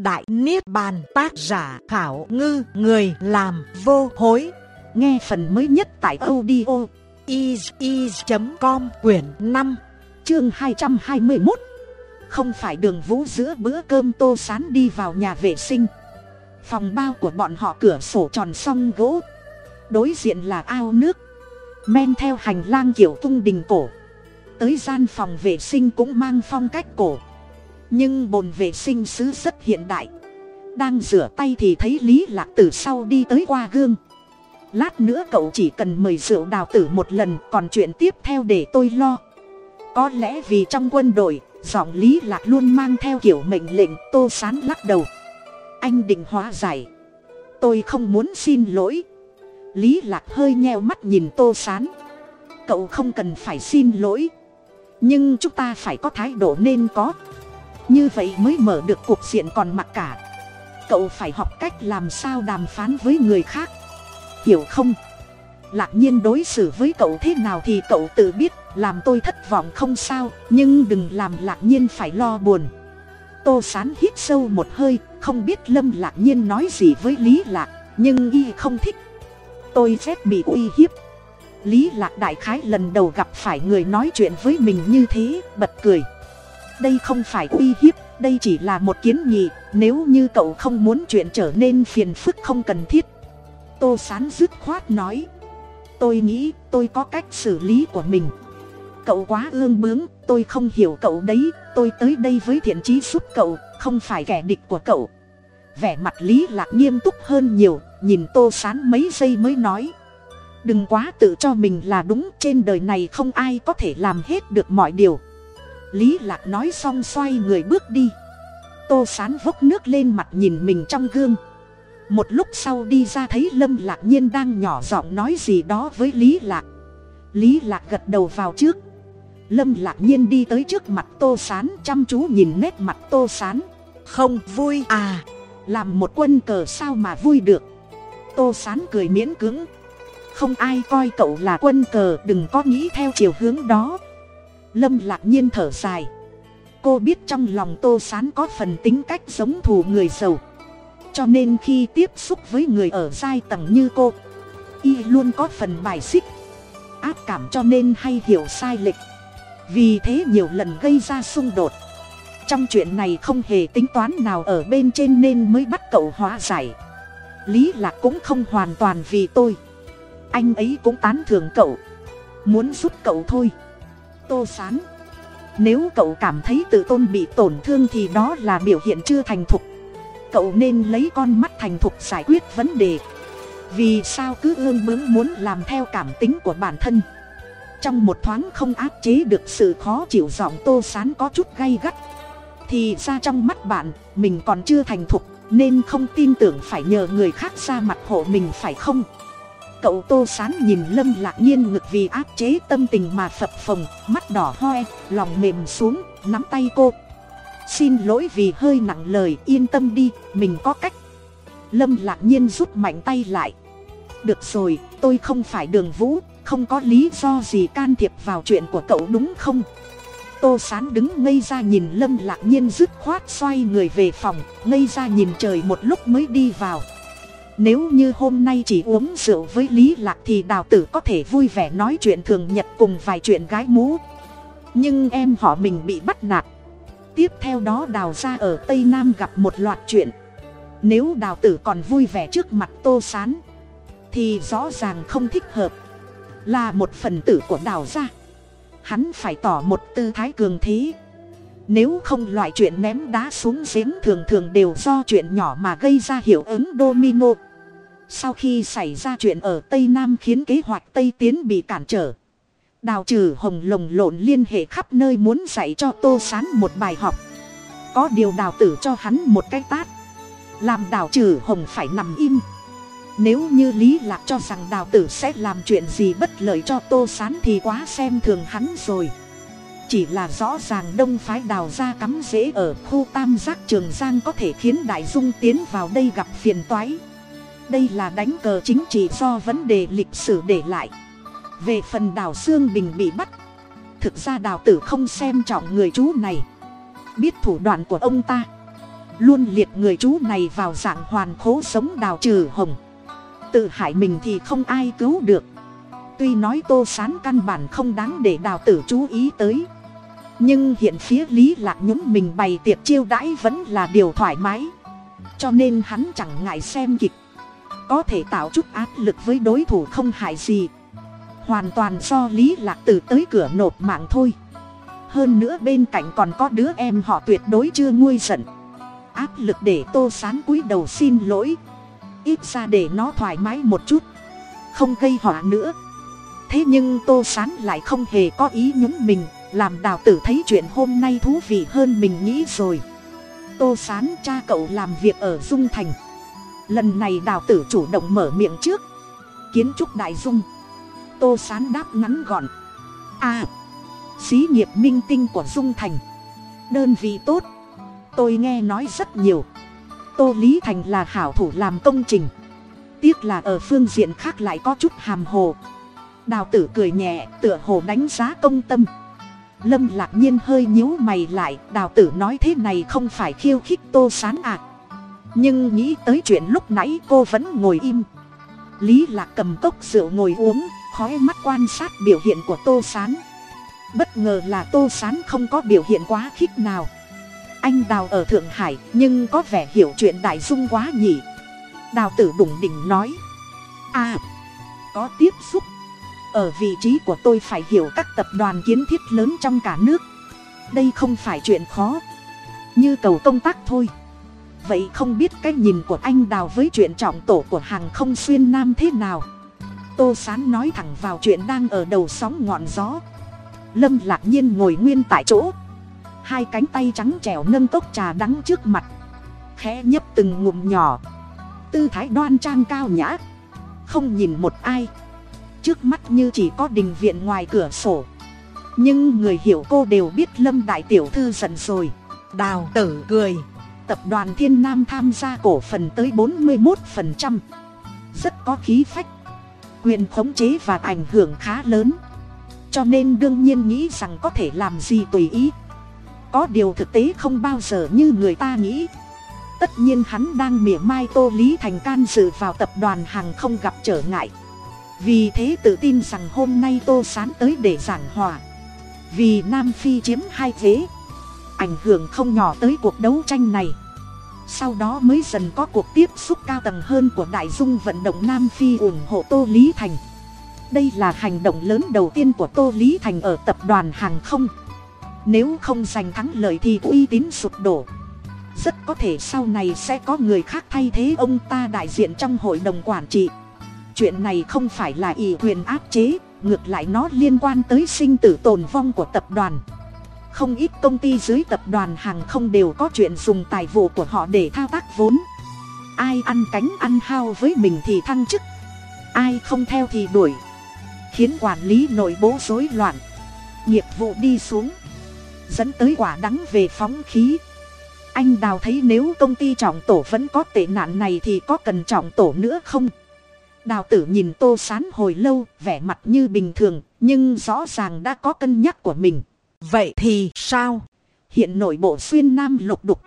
Đại Niết Bàn, tác giả Khảo Ngư, Người làm vô hối. Nghe phần mới nhất tại audio is.com quyển 5 chương 221 Không phải đường vũ giữa bữa cơm tô sán đi vào nhà vệ sinh. Phòng bao của bọn họ cửa sổ tròn song gỗ. Đối diện là ao nước. Men theo hành lang kiểu cung đình cổ. Tới gian phòng vệ sinh cũng mang phong cách cổ nhưng bồn vệ sinh xứ rất hiện đại. Đang rửa tay thì thấy lý lạc từ sau đi tới qua gương. Lát nữa cậu chỉ cần mời rượu đào tử một lần, còn chuyện tiếp theo để tôi lo. Có lẽ vì trong quân đội, giọng lý lạc luôn mang theo kiểu mệnh lệnh tô sán lắc đầu. Anh định hóa giải. Tôi không muốn xin lỗi. Lý lạc hơi nheo mắt nhìn tô sán. Cậu không cần phải xin lỗi. Nhưng chúng ta phải có thái độ nên có như vậy mới mở được cuộc diện còn mặc cả. Cậu phải học cách làm sao đàm phán với người khác. Hiểu không? Lạc nhiên đối xử với cậu thế nào thì cậu tự biết, làm tôi thất vọng không sao, nhưng đừng làm lạc nhiên phải lo buồn. Tô sán hít sâu một hơi, không biết lâm lạc nhiên nói gì với lý lạc, nhưng y không thích. Tôi phép bị uy hiếp. Lý lạc đại khái lần đầu gặp phải người nói chuyện với mình như thế, bật cười đây không phải uy hiếp, đây chỉ là một kiến nghị. Nếu như cậu không muốn chuyện trở nên phiền phức không cần thiết. Tô sán dứt khoát nói. Tôi nghĩ tôi có cách xử lý của mình. Cậu quá ương bướng, tôi không hiểu cậu đấy. Tôi tới đây với thiện chí giúp cậu, không phải kẻ địch của cậu. Vẻ mặt lý lạc nghiêm túc hơn nhiều, nhìn tô sán mấy giây mới nói. Đừng quá tự cho mình là đúng, trên đời này không ai có thể làm hết được mọi điều lý lạc nói xong xoay người bước đi. Tô sán vốc nước lên mặt nhìn mình trong gương. Một lúc sau đi ra thấy lâm lạc nhiên đang nhỏ giọng nói gì đó với lý lạc. Lý lạc gật đầu vào trước. Lâm lạc nhiên đi tới trước mặt tô sán chăm chú nhìn nét mặt tô sán. Không vui à. Làm một quân cờ sao mà vui được. Tô sán cười miễn cưỡng. Không ai coi cậu là quân cờ, đừng có nghĩ theo chiều hướng đó lâm lạc nhiên thở dài. Cô biết trong lòng tô sán có phần tính cách giống thù người giàu. Cho nên khi tiếp xúc với người ở giai tầng như cô, y luôn có phần bài xích. Ác cảm cho nên hay hiểu sai lệch. Vì thế nhiều lần gây ra xung đột. Trong chuyện này không hề tính toán nào ở bên trên nên mới bắt cậu hóa giải. Lý lạc cũng không hoàn toàn vì tôi. Anh ấy cũng tán thưởng cậu. Muốn giúp cậu thôi tô sán. Nếu cậu cảm thấy tự tôn bị tổn thương thì đó là biểu hiện chưa thành thục. Cậu nên lấy con mắt thành thục giải quyết vấn đề. Vì sao cứ ương bướng muốn làm theo cảm tính của bản thân? Trong một thoáng không áp chế được sự khó chịu giọng tô sán có chút gay gắt, thì ra trong mắt bạn, mình còn chưa thành thục, nên không tin tưởng phải nhờ người khác ra mặt hộ mình, phải không? Cậu tô sán nhìn lâm lạc nhiên ngực vì áp chế tâm tình mà phập phồng, mắt đỏ hoe, lòng mềm xuống, nắm tay cô. Xin lỗi vì hơi nặng lời, yên tâm đi, mình có cách. Lâm lạc nhiên rút mạnh tay lại. Được rồi, tôi không phải đường vũ, không có lý do gì can thiệp vào chuyện của cậu đúng không? Tô sán đứng ngây ra nhìn lâm lạc nhiên dứt khoát xoay người về phòng, ngây ra nhìn trời một lúc mới đi vào nếu như hôm nay chỉ uống rượu với lý lạc thì đào tử có thể vui vẻ nói chuyện thường nhật cùng vài chuyện gái mú. Nhưng em họ mình bị bắt nạt. Tiếp theo đó đào ra ở tây nam gặp một loạt chuyện. Nếu đào tử còn vui vẻ trước mặt tô s á n thì rõ ràng không thích hợp. Là một phần tử của đào ra hắn phải tỏ một tư thái cường thế nếu không loại chuyện ném đá xuống giếng thường thường đều do chuyện nhỏ mà gây ra hiệu ứng domino sau khi xảy ra chuyện ở tây nam khiến kế hoạch tây tiến bị cản trở. Đào trừ hồng lồng lộn liên hệ khắp nơi muốn dạy cho tô sán một bài học. Có điều đào tử cho hắn một cái tát. Làm đào trừ hồng phải nằm im. Nếu như lý lạc cho rằng đào tử sẽ làm chuyện gì bất lợi cho tô sán thì quá xem thường hắn rồi. Chỉ là rõ ràng đông phái đào ra cắm rễ ở khu tam giác trường giang có thể khiến đại dung tiến vào đây gặp phiền toái đây là đánh cờ chính trị do vấn đề lịch sử để lại. Về phần đào xương bình bị bắt, thực ra đào tử không xem trọng người chú này. Biết thủ đoạn của ông ta, luôn liệt người chú này vào dạng hoàn khố sống đào trừ hồng. Tự hại mình thì không ai cứu được. Tuy nói tô sán căn bản không đáng để đào tử chú ý tới. Nhưng hiện phía lý lạc nhúng mình bày tiệc chiêu đãi vẫn là điều thoải mái. Cho nên hắn chẳng ngại xem kịch có thể tạo chút áp lực với đối thủ không hại gì. Hoàn toàn do lý lạc từ tới cửa nộp mạng thôi. Hơn nữa bên cạnh còn có đứa em họ tuyệt đối chưa nguôi giận. Áp lực để tô sán cúi đầu xin lỗi. Ít ra để nó thoải mái một chút. Không gây họa nữa. Thế nhưng tô sán lại không hề có ý nhúng mình. Làm đào tử thấy chuyện hôm nay thú vị hơn mình nghĩ rồi. Tô sán cha cậu làm việc ở dung thành lần này đào tử chủ động mở miệng trước. Kiến trúc đại dung. Tô sán đáp ngắn gọn. À xí nghiệp minh tinh của dung thành. Đơn vị tốt. Tôi nghe nói rất nhiều. Tô lý thành là hảo thủ làm công trình. Tiếc là ở phương diện khác lại có chút hàm hồ. Đào tử cười nhẹ, tựa hồ đánh giá công tâm. Lâm lạc nhiên hơi nhíu mày lại, đào tử nói thế này không phải khiêu khích tô sán ạ à nhưng nghĩ tới chuyện lúc nãy cô vẫn ngồi im. Lý lạc cầm cốc rượu ngồi uống khói mắt quan sát biểu hiện của tô sán. Bất ngờ là tô sán không có biểu hiện quá khích nào. Anh đào ở thượng hải, nhưng có vẻ hiểu chuyện đại dung quá nhỉ. Đào tử đủng đỉnh nói. À có tiếp xúc. Ở vị trí của tôi phải hiểu các tập đoàn kiến thiết lớn trong cả nước. Đây không phải chuyện khó. Như cầu công tác thôi vậy không biết cái nhìn của anh đào với chuyện trọng tổ của hàng không xuyên nam thế nào? Tô sán nói thẳng vào chuyện đang ở đầu sóng ngọn gió. Lâm lạc nhiên ngồi nguyên tại chỗ. Hai cánh tay trắng trẻo nâng cốc trà đắng trước mặt. Khẽ nhấp từng ngụm nhỏ. Tư thái đoan trang cao nhã. Không nhìn một ai. Trước mắt như chỉ có đình viện ngoài cửa sổ. Nhưng người hiểu cô đều biết lâm đại tiểu thư giận rồi. Đào tử cười tập đoàn thiên nam tham gia cổ phần tới bốn mươi một phần trăm. Rất có khí phách. Quyền khống chế và ảnh hưởng khá lớn. Cho nên đương nhiên nghĩ rằng có thể làm gì tùy ý. Có điều thực tế không bao giờ như người ta nghĩ. Tất nhiên hắn đang mỉa mai tô lý thành can dự vào tập đoàn hàng không gặp trở ngại. Vì thế tự tin rằng hôm nay tô sán tới để giảng hòa. Vì nam phi chiếm hai thế ảnh hưởng không nhỏ tới cuộc đấu tranh này sau đó mới dần có cuộc tiếp xúc cao tầng hơn của đại dung vận động nam phi ủng hộ tô lý thành. Đây là hành động lớn đầu tiên của tô lý thành ở tập đoàn hàng không. Nếu không giành thắng lợi thì uy tín sụp đổ. Rất có thể sau này sẽ có người khác thay thế ông ta đại diện trong hội đồng quản trị. Chuyện này không phải là ủy quyền áp chế, ngược lại nó liên quan tới sinh tử tồn vong của tập đoàn không ít công ty dưới tập đoàn hàng không đều có chuyện dùng tài vụ của họ để thao tác vốn. Ai ăn cánh ăn hao với mình thì thăng chức. Ai không theo thì đuổi. Khiến quản lý nội bố rối loạn. Nghiệp vụ đi xuống. Dẫn tới quả đắng về phóng khí. Anh đào thấy nếu công ty trọng tổ vẫn có tệ nạn này thì có cần trọng tổ nữa không? Đào tử nhìn tô sán hồi lâu, vẻ mặt như bình thường, nhưng rõ ràng đã có cân nhắc của mình vậy thì sao? Hiện nội bộ xuyên nam lục đục.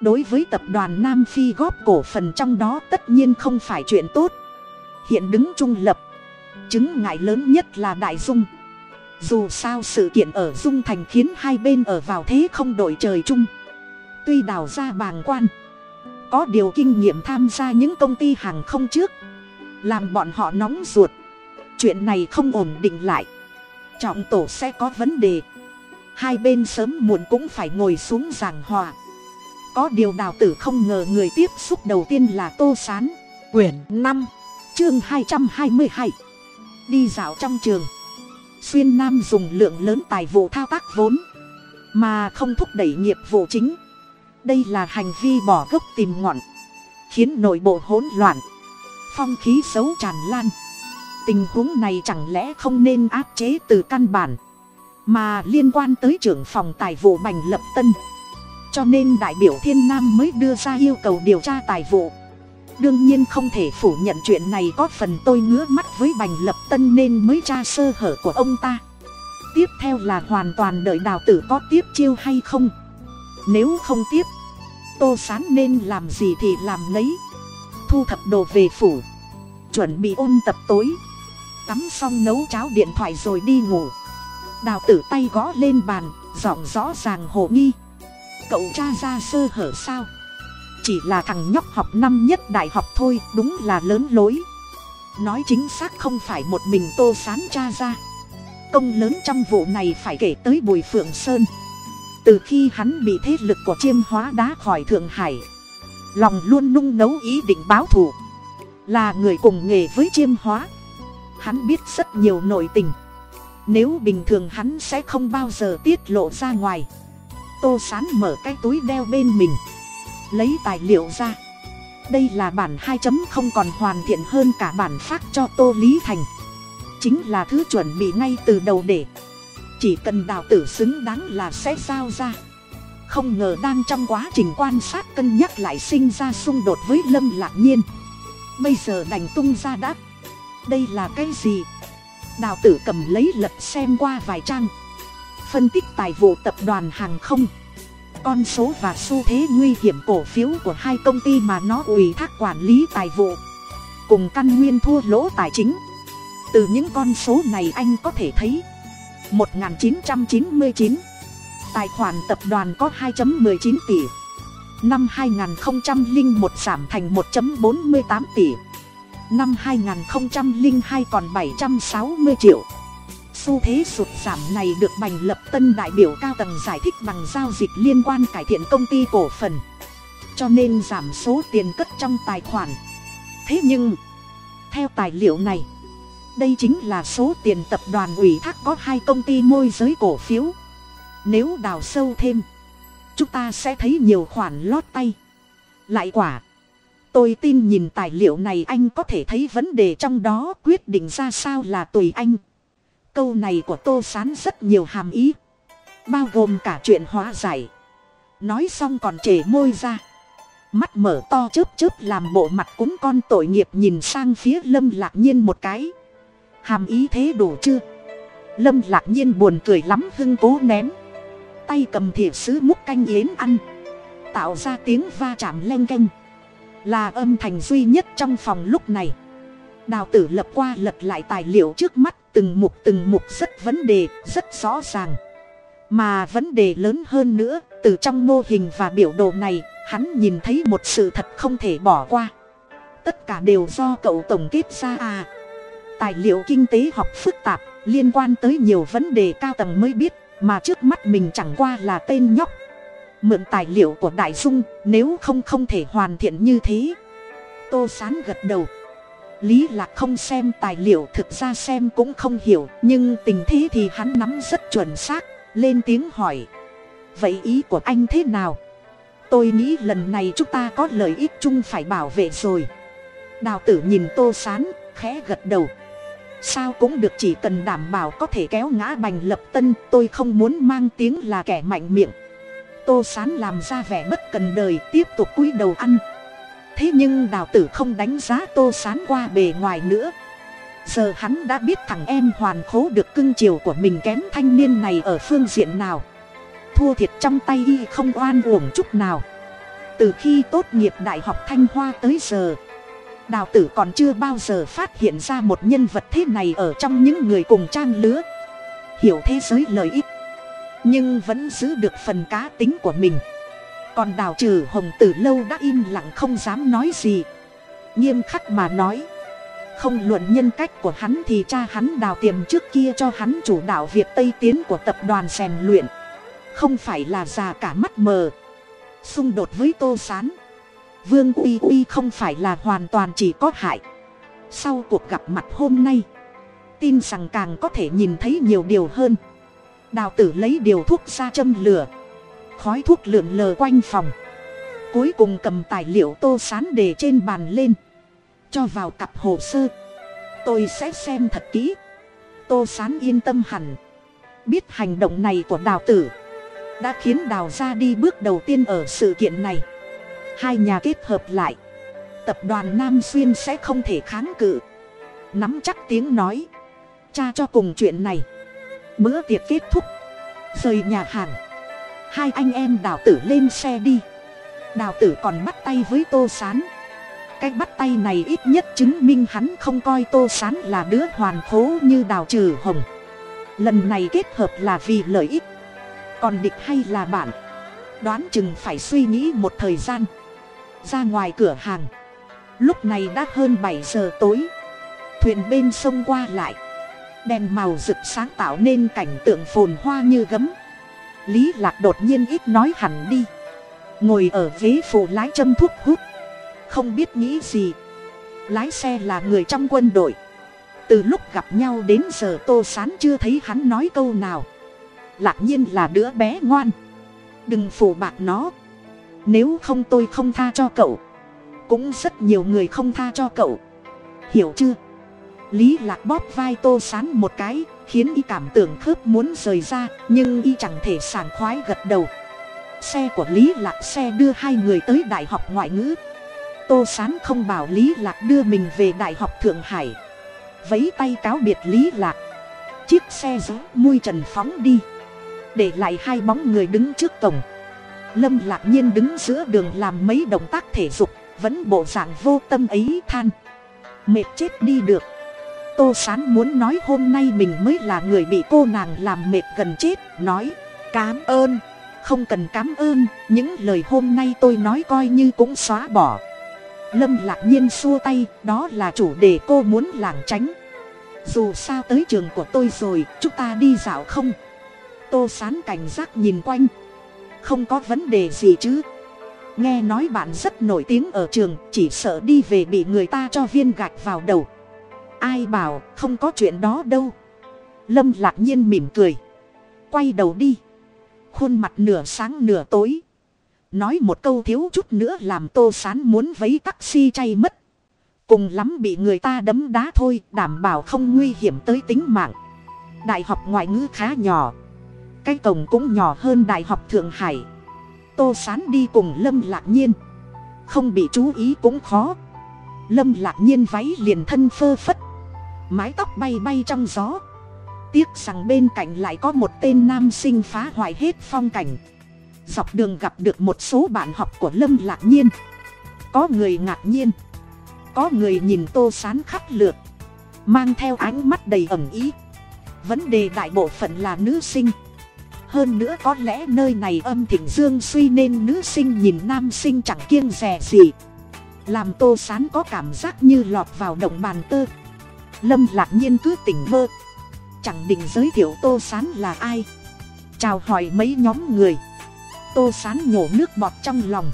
Đối với tập đoàn nam phi góp cổ phần trong đó tất nhiên không phải chuyện tốt. Hiện đứng trung lập. Chứng ngại lớn nhất là đại dung. Dù sao sự kiện ở dung thành khiến hai bên ở vào thế không đổi trời chung. Tuy đào ra bàng quan, có điều kinh nghiệm tham gia những công ty hàng không trước, làm bọn họ nóng ruột. Chuyện này không ổn định lại. Trọng tổ sẽ có vấn đề hai bên sớm muộn cũng phải ngồi xuống giảng hòa. Có điều đào tử không ngờ người tiếp xúc đầu tiên là tô s á n quyển năm, chương hai trăm hai mươi hai. Đi dạo trong trường. Xuyên nam dùng lượng lớn tài vụ thao tác vốn, mà không thúc đẩy nghiệp vụ chính. Đây là hành vi bỏ gốc tìm ngọn, khiến nội bộ hỗn loạn, phong khí xấu tràn lan. Tình huống này chẳng lẽ không nên áp chế từ căn bản? Mà liên quan tới trưởng phòng tài vụ bành lập tân. Cho nên đại biểu thiên nam mới đưa ra yêu cầu điều tra tài vụ. Đương nhiên không thể phủ nhận chuyện này có phần tôi ngứa mắt với bành lập tân nên mới tra sơ hở của ông ta. Tiếp theo là hoàn toàn đợi đào tử có tiếp chiêu hay không. Nếu không tiếp, tô sán nên làm gì thì làm lấy thu thập đồ về phủ, chuẩn bị ôn tập tối. Tắm xong nấu cháo điện thoại rồi đi ngủ đào tử tay gõ lên bàn, giọng rõ ràng hồ nghi. Cậu cha ra sơ hở sao? Chỉ là thằng nhóc học năm nhất đại học thôi, đúng là lớn lối. Nói chính xác không phải một mình tô sán cha ra. Công lớn trong vụ này phải kể tới bùi phượng sơn. Từ khi hắn bị thế lực của chiêm hóa đá khỏi thượng hải, lòng luôn nung nấu ý định báo thù. Là người cùng nghề với chiêm hóa. Hắn biết rất nhiều nội tình nếu bình thường hắn sẽ không bao giờ tiết lộ ra ngoài. Tô sán mở cái túi đeo bên mình. Lấy tài liệu ra. Đây là bản hai chấm không còn hoàn thiện hơn cả bản phát cho tô lý thành. Chính là thứ chuẩn bị ngay từ đầu để. Chỉ cần đào tử xứng đáng là sẽ giao ra. Không ngờ đang trong quá trình quan sát cân nhắc lại sinh ra xung đột với lâm lạc nhiên. Bây giờ đành tung ra đã đây là cái gì? Đào tử cầm lấy lật xem qua vài trang. Phân tích tài vụ tập đoàn hàng không. Con số và xu thế nguy hiểm cổ phiếu của hai công ty mà nó ủy thác quản lý tài vụ. Cùng căn nguyên thua lỗ tài chính. Từ những con số này anh có thể thấy 1999 tài khoản tập đoàn có 2.19 tỷ. Năm 2001 giảm thành 1.48 tỷ năm 2002 còn 760 triệu. Xu thế sụt giảm này được bành lập tân đại biểu cao tầng giải thích bằng giao dịch liên quan cải thiện công ty cổ phần. Cho nên giảm số tiền cất trong tài khoản. Thế nhưng, theo tài liệu này, đây chính là số tiền tập đoàn ủy thác có hai công ty môi giới cổ phiếu. Nếu đào sâu thêm, chúng ta sẽ thấy nhiều khoản lót tay. Lại quả tôi tin nhìn tài liệu này anh có thể thấy vấn đề trong đó quyết định ra sao là tùy anh. Câu này của tô sán rất nhiều hàm ý, bao gồm cả chuyện hóa giải. Nói xong còn trề môi ra, mắt mở to chớp chớp làm bộ mặt cúng con tội nghiệp nhìn sang phía lâm lạc nhiên một cái. Hàm ý thế đủ chưa? Lâm lạc nhiên buồn cười lắm hưng cố ném. Tay cầm thìa sứ múc canh yến ăn, tạo ra tiếng va chạm len canh là âm thanh duy nhất trong phòng lúc này. Đào tử lập qua lật lại tài liệu trước mắt, từng mục từng mục rất vấn đề, rất rõ ràng. Mà vấn đề lớn hơn nữa, từ trong mô hình và biểu đồ này, hắn nhìn thấy một sự thật không thể bỏ qua. Tất cả đều do cậu tổng kết ra à. Tài liệu kinh tế học phức tạp, liên quan tới nhiều vấn đề cao tầng mới biết, mà trước mắt mình chẳng qua là tên nhóc mượn tài liệu của đại dung, nếu không không thể hoàn thiện như thế. Tô sán gật đầu. Lý lạc không xem tài liệu, thực ra xem cũng không hiểu, nhưng tình thế thì hắn nắm rất chuẩn xác, lên tiếng hỏi. Vậy ý của anh thế nào? Tôi nghĩ lần này chúng ta có lợi ích chung phải bảo vệ rồi. Đào tử nhìn tô sán, khẽ gật đầu. Sao cũng được chỉ cần đảm bảo có thể kéo ngã bành lập tân, tôi không muốn mang tiếng là kẻ mạnh miệng tô sán làm ra vẻ bất cần đời, tiếp tục cúi đầu ăn. Thế nhưng đào tử không đánh giá tô sán qua bề ngoài nữa. Giờ hắn đã biết thằng em hoàn khố được cưng chiều của mình kém thanh niên này ở phương diện nào. Thua thiệt trong tay y không oan uổng chút nào. Từ khi tốt nghiệp đại học thanh hoa tới giờ, đào tử còn chưa bao giờ phát hiện ra một nhân vật thế này ở trong những người cùng trang lứa. Hiểu thế giới lợi ích nhưng vẫn giữ được phần cá tính của mình. Còn đào trừ hồng từ lâu đã im lặng không dám nói gì. Nghiêm khắc mà nói. Không luận nhân cách của hắn thì cha hắn đào tiềm trước kia cho hắn chủ đạo việc tây tiến của tập đoàn rèn luyện. Không phải là già cả mắt mờ. Xung đột với tô s á n vương uy uy không phải là hoàn toàn chỉ có hại. Sau cuộc gặp mặt hôm nay, tin rằng càng có thể nhìn thấy nhiều điều hơn đào tử lấy điều thuốc ra châm lửa. Khói thuốc lượn lờ quanh phòng. Cuối cùng cầm tài liệu tô sán để trên bàn lên. Cho vào cặp hồ sơ. Tôi sẽ xem thật kỹ. Tô sán yên tâm hẳn. Biết hành động này của đào tử đã khiến đào ra đi bước đầu tiên ở sự kiện này. Hai nhà kết hợp lại, tập đoàn nam xuyên sẽ không thể kháng cự. Nắm chắc tiếng nói cha cho cùng chuyện này bữa tiệc kết thúc. Rời nhà hàng. Hai anh em đào tử lên xe đi. Đào tử còn bắt tay với tô s á n cái bắt tay này ít nhất chứng minh hắn không coi tô s á n là đứa hoàn khố như đào trừ hồng. Lần này kết hợp là vì lợi ích. Còn địch hay là bạn? Đoán chừng phải suy nghĩ một thời gian. Ra ngoài cửa hàng. Lúc này đã hơn bảy giờ tối. Thuyền bên sông qua lại đèn màu rực sáng tạo nên cảnh tượng phồn hoa như gấm. Lý lạc đột nhiên ít nói hẳn đi. Ngồi ở ghế phụ lái châm thuốc hút. Không biết nghĩ gì. Lái xe là người trong quân đội. Từ lúc gặp nhau đến giờ tô sán chưa thấy hắn nói câu nào. Lạc nhiên là đứa bé ngoan. Đừng phủ bạc nó. Nếu không tôi không tha cho cậu. Cũng rất nhiều người không tha cho cậu. Hiểu chưa? Lý lạc bóp vai tô sán một cái, khiến y cảm tưởng khớp muốn rời ra, nhưng y chẳng thể sảng khoái gật đầu. Xe của lý lạc xe đưa hai người tới đại học ngoại ngữ. Tô sán không bảo lý lạc đưa mình về đại học thượng hải. Vấy tay cáo biệt lý lạc. Chiếc xe gió mui trần phóng đi. Để lại hai bóng người đứng trước cổng. Lâm lạc nhiên đứng giữa đường làm mấy động tác thể dục, vẫn bộ dạng vô tâm ấy than. Mệt chết đi được tô sán muốn nói hôm nay mình mới là người bị cô nàng làm mệt gần chết, nói, cám ơn. Không cần cám ơn, những lời hôm nay tôi nói coi như cũng xóa bỏ. Lâm lạc nhiên xua tay, đó là chủ đề cô muốn lảng tránh. Dù sao tới trường của tôi rồi, chúng ta đi dạo không? Tô sán cảnh giác nhìn quanh. Không có vấn đề gì chứ. Nghe nói bạn rất nổi tiếng ở trường, chỉ sợ đi về bị người ta cho viên gạch vào đầu ai bảo không có chuyện đó đâu. Lâm lạc nhiên mỉm cười. Quay đầu đi. Khuôn mặt nửa sáng nửa tối. Nói một câu thiếu chút nữa làm tô sán muốn vấy taxi chay mất. Cùng lắm bị người ta đấm đá thôi, đảm bảo không nguy hiểm tới tính mạng. Đại học ngoại ngữ khá nhỏ. Cái cổng cũng nhỏ hơn đại học thượng hải. Tô sán đi cùng lâm lạc nhiên. Không bị chú ý cũng khó. Lâm lạc nhiên váy liền thân phơ phất mái tóc bay bay trong gió. Tiếc rằng bên cạnh lại có một tên nam sinh phá hoại hết phong cảnh. Dọc đường gặp được một số bạn học của lâm lạc nhiên. Có người ngạc nhiên. Có người nhìn tô sán khắp lượt. Mang theo ánh mắt đầy ẩm ý. Vấn đề đại bộ phận là nữ sinh. Hơn nữa có lẽ nơi này âm thịnh dương suy nên nữ sinh nhìn nam sinh chẳng kiêng rè gì. Làm tô sán có cảm giác như lọt vào động bàn tơ lâm lạc nhiên cứ tỉnh mơ chẳng định giới thiệu tô sán là ai. Chào hỏi mấy nhóm người. Tô sán nhổ nước bọt trong lòng.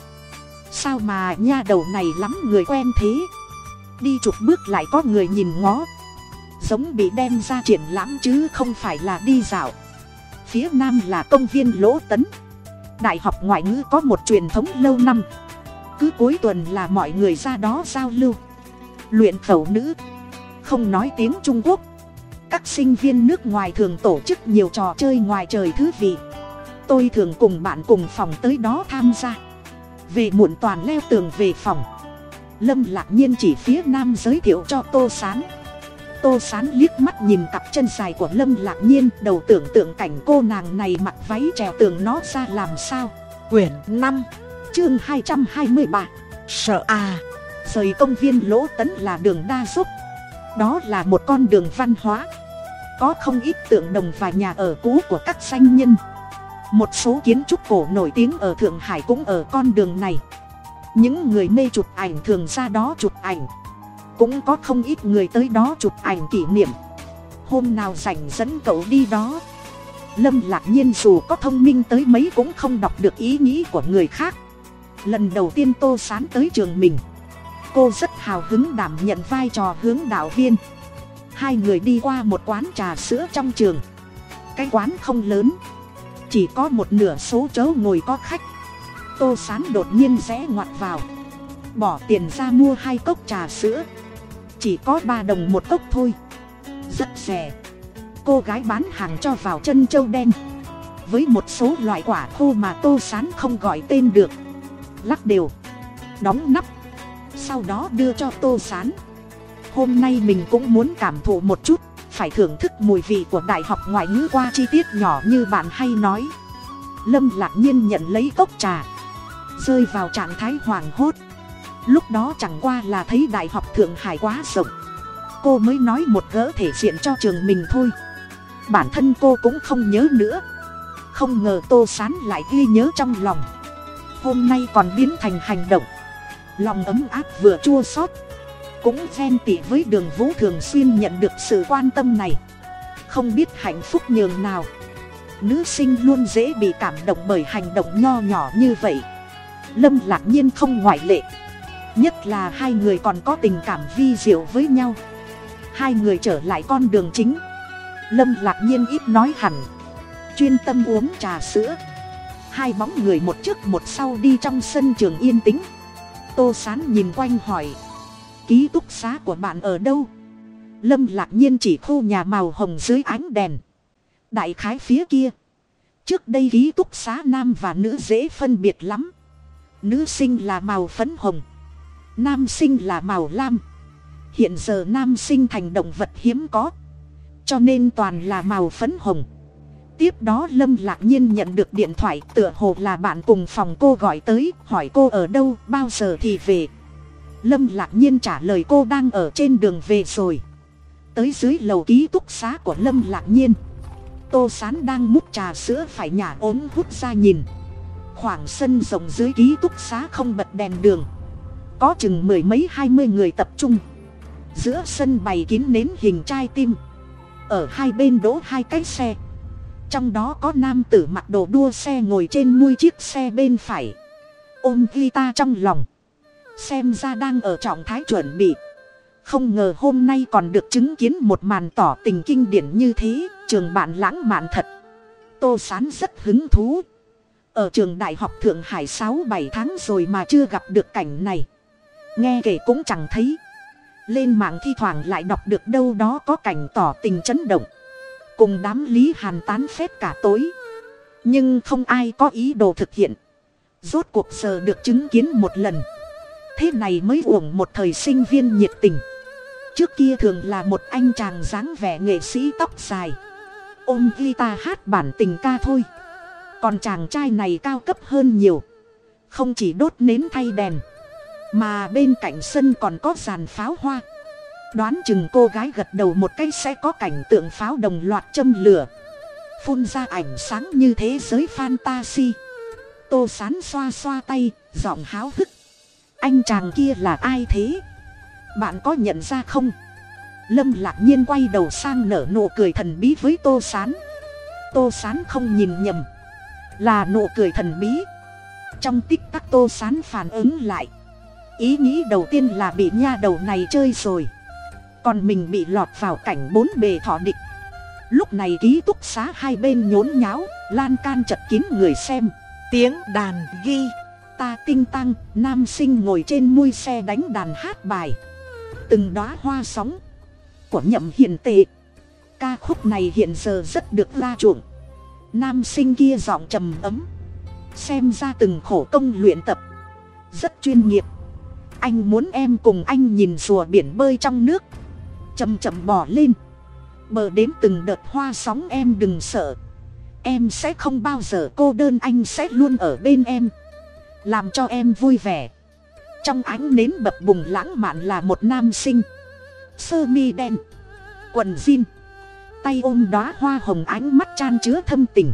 Sao mà nha đầu này lắm người quen thế? Đi chục bước lại có người nhìn ngó. Giống bị đem ra triển lãm chứ không phải là đi dạo. Phía nam là công viên lỗ tấn. Đại học ngoại ngữ có một truyền thống lâu năm. Cứ cuối tuần là mọi người ra đó giao lưu. Luyện khẩu nữ không nói tiếng trung quốc. Các sinh viên nước ngoài thường tổ chức nhiều trò chơi ngoài trời thứ vị. Tôi thường cùng bạn cùng phòng tới đó tham gia. Về muộn toàn leo tường về phòng. Lâm lạc nhiên chỉ phía nam giới thiệu cho tô s á n tô s á n liếc mắt nhìn cặp chân dài của lâm lạc nhiên đầu tưởng tượng cảnh cô nàng này mặc váy trèo tường nó ra làm sao. Quyển năm chương hai trăm hai mươi ba. Sợ à. Rời công viên lỗ tấn là đường đa dốc đó là một con đường văn hóa. Có không ít tượng đồng và nhà ở cũ của các danh nhân. Một số kiến trúc cổ nổi tiếng ở thượng hải cũng ở con đường này. Những người mê chụp ảnh thường ra đó chụp ảnh. Cũng có không ít người tới đó chụp ảnh kỷ niệm. Hôm nào rảnh dẫn cậu đi đó. Lâm lạc nhiên dù có thông minh tới mấy cũng không đọc được ý nghĩ của người khác. Lần đầu tiên tô sán tới trường mình cô rất hào hứng đảm nhận vai trò hướng đạo viên. Hai người đi qua một quán trà sữa trong trường. Cái quán không lớn. Chỉ có một nửa số chỗ ngồi có khách. Tô sán đột nhiên rẽ ngoặt vào. Bỏ tiền ra mua hai cốc trà sữa. Chỉ có ba đồng một cốc thôi. Rất rẻ. Cô gái bán hàng cho vào chân trâu đen. Với một số loại quả khô mà tô sán không gọi tên được. Lắc đều. Đóng nắp sau đó đưa cho tô sán. Hôm nay mình cũng muốn cảm thụ một chút, phải thưởng thức mùi vị của đại học ngoại ngữ qua chi tiết nhỏ như bạn hay nói. Lâm lạc nhiên nhận lấy cốc trà, rơi vào trạng thái hoảng hốt. Lúc đó chẳng qua là thấy đại học thượng hải quá rộng. Cô mới nói một gỡ thể diện cho trường mình thôi. Bản thân cô cũng không nhớ nữa. Không ngờ tô sán lại ghi nhớ trong lòng. Hôm nay còn biến thành hành động lòng ấm áp vừa chua xót. Cũng ghen tị với đường vũ thường xuyên nhận được sự quan tâm này. Không biết hạnh phúc nhường nào. Nữ sinh luôn dễ bị cảm động bởi hành động nho nhỏ như vậy. Lâm lạc nhiên không ngoại lệ. Nhất là hai người còn có tình cảm vi diệu với nhau. Hai người trở lại con đường chính. Lâm lạc nhiên ít nói hẳn. Chuyên tâm uống trà sữa. Hai bóng người một trước một sau đi trong sân trường yên tĩnh tô sán nhìn quanh hỏi, ký túc xá của bạn ở đâu? Lâm lạc nhiên chỉ khu nhà màu hồng dưới ánh đèn. Đại khái phía kia. Trước đây ký túc xá nam và nữ dễ phân biệt lắm. Nữ sinh là màu phấn hồng, nam sinh là màu lam. Hiện giờ nam sinh thành động vật hiếm có, cho nên toàn là màu phấn hồng tiếp đó lâm lạc nhiên nhận được điện thoại, tựa hồ là bạn cùng phòng cô gọi tới, hỏi cô ở đâu, bao giờ thì về. Lâm lạc nhiên trả lời cô đang ở trên đường về rồi. Tới dưới lầu ký túc xá của lâm lạc nhiên. Tô sán đang múc trà sữa phải nhả ốm hút ra nhìn. Khoảng sân rộng dưới ký túc xá không bật đèn đường. Có chừng mười mấy hai mươi người tập trung. Giữa sân bày kín nến hình trai tim. Ở hai bên đỗ hai cái xe trong đó có nam tử mặc đồ đua xe ngồi trên mui chiếc xe bên phải. Ôm guitar trong lòng. Xem ra đang ở trạng thái chuẩn bị. Không ngờ hôm nay còn được chứng kiến một màn tỏ tình kinh điển như thế, trường bạn lãng mạn thật. Tô sán rất hứng thú. Ở trường đại học thượng hải sáu bảy tháng rồi mà chưa gặp được cảnh này. Nghe kể cũng chẳng thấy. Lên mạng thi thoảng lại đọc được đâu đó có cảnh tỏ tình chấn động cùng đám lý hàn tán phép cả tối. Nhưng không ai có ý đồ thực hiện. Rốt cuộc giờ được chứng kiến một lần. Thế này mới uổng một thời sinh viên nhiệt tình. Trước kia thường là một anh chàng dáng vẻ nghệ sĩ tóc dài. Ôm guitar hát bản tình ca thôi. Còn chàng trai này cao cấp hơn nhiều. Không chỉ đốt nến thay đèn, mà bên cạnh sân còn có dàn pháo hoa đoán chừng cô gái gật đầu một cái sẽ có cảnh tượng pháo đồng loạt châm lửa. Phun ra ảnh sáng như thế giới fantasy. Tô sán xoa xoa tay, giọng háo hức. Anh chàng kia là ai thế? Bạn có nhận ra không? Lâm lạc nhiên quay đầu sang nở nụ cười thần bí với tô sán. Tô sán không nhìn nhầm. Là nụ cười thần bí. Trong tích tắc tô sán phản ứng lại. Ý nghĩ đầu tiên là bị nha đầu này chơi rồi còn mình bị lọt vào cảnh bốn bề thọ địch. Lúc này ký túc xá hai bên nhốn nháo, lan can chật kín người xem. Tiếng đàn ghi, ta tinh tăng, nam sinh ngồi trên mui xe đánh đàn hát bài. Từng đóa hoa sóng của nhậm hiền tệ ca khúc này hiện giờ rất được la chuộng. Nam sinh kia giọng trầm ấm, xem ra từng khổ công luyện tập, rất chuyên nghiệp. Anh muốn em cùng anh nhìn rùa biển bơi trong nước chầm chậm bỏ lên. Bờ đến từng đợt hoa sóng em đừng sợ. Em sẽ không bao giờ, cô đơn anh sẽ luôn ở bên em. Làm cho em vui vẻ. Trong ánh nến bập bùng lãng mạn là một nam sinh. Sơ mi đen, quần jean. Tay ôm đóa hoa hồng ánh mắt chan chứa thâm tình.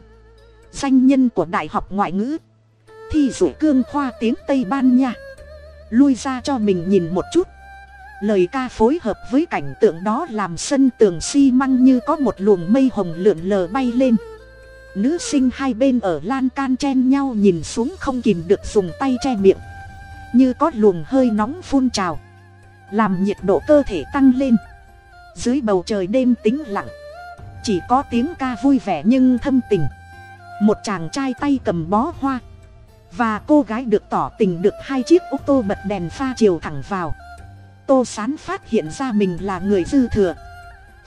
Danh nhân của đại học ngoại ngữ. Thi dụ cương khoa tiếng tây ban nha. Lui ra cho mình nhìn một chút lời ca phối hợp với cảnh tượng đó làm sân tường xi măng như có một luồng mây hồng lượn lờ bay lên. Nữ sinh hai bên ở lan can chen nhau nhìn xuống không kìm được dùng tay che miệng. Như có luồng hơi nóng phun trào. Làm nhiệt độ cơ thể tăng lên. Dưới bầu trời đêm tĩnh lặng. Chỉ có tiếng ca vui vẻ nhưng thâm tình. Một chàng trai tay cầm bó hoa. Và cô gái được tỏ tình được hai chiếc ô tô bật đèn pha chiều thẳng vào tô sán phát hiện ra mình là người dư thừa.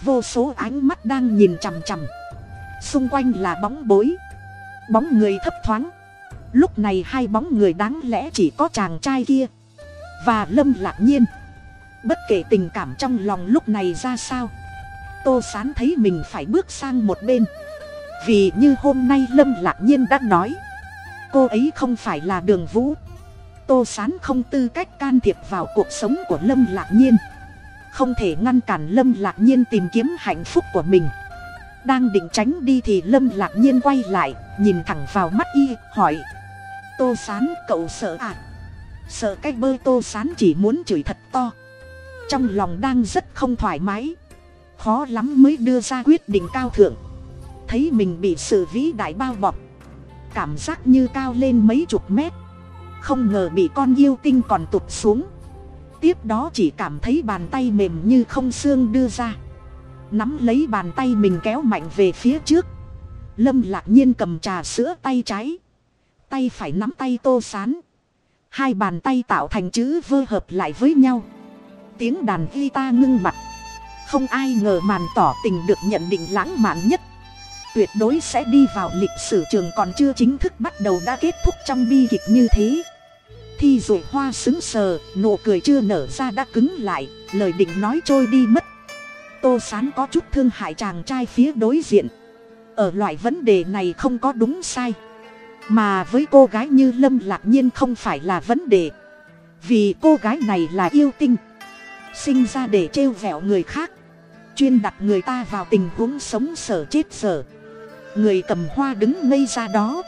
Vô số ánh mắt đang nhìn chằm chằm. Xung quanh là bóng bối. Bóng người thấp thoáng. Lúc này hai bóng người đáng lẽ chỉ có chàng trai kia. Và lâm lạc nhiên. Bất kể tình cảm trong lòng lúc này ra sao, tô sán thấy mình phải bước sang một bên. Vì như hôm nay lâm lạc nhiên đã nói, cô ấy không phải là đường vũ tô sán không tư cách can thiệp vào cuộc sống của lâm lạc nhiên. Không thể ngăn cản lâm lạc nhiên tìm kiếm hạnh phúc của mình. Đang định tránh đi thì lâm lạc nhiên quay lại, nhìn thẳng vào mắt y, hỏi. Tô sán, cậu sợ à? Sợ cái bơ tô sán chỉ muốn chửi thật to. Trong lòng đang rất không thoải mái. Khó lắm mới đưa ra quyết định cao thượng. Thấy mình bị sự vĩ đại bao bọc. Cảm giác như cao lên mấy chục mét không ngờ bị con yêu tinh còn tụt xuống. Tiếp đó chỉ cảm thấy bàn tay mềm như không xương đưa ra. Nắm lấy bàn tay mình kéo mạnh về phía trước. Lâm lạc nhiên cầm trà sữa tay trái. Tay phải nắm tay tô sán. Hai bàn tay tạo thành chữ vơ hợp lại với nhau. Tiếng đàn guitar ngưng mặt. Không ai ngờ màn tỏ tình được nhận định lãng mạn nhất. Tuyệt đối sẽ đi vào lịch sử trường còn chưa chính thức bắt đầu đã kết thúc trong bi kịch như thế thi dụ hoa xứng sờ, nụ cười chưa nở ra đã cứng lại, lời định nói trôi đi mất. Tô sán có chút thương hại chàng trai phía đối diện. Ở loại vấn đề này không có đúng sai. Mà với cô gái như lâm lạc nhiên không phải là vấn đề. Vì cô gái này là yêu tinh. Sinh ra để trêu vẹo người khác. Chuyên đặt người ta vào tình huống sống sở chết sở người cầm hoa đứng ngây ra đó.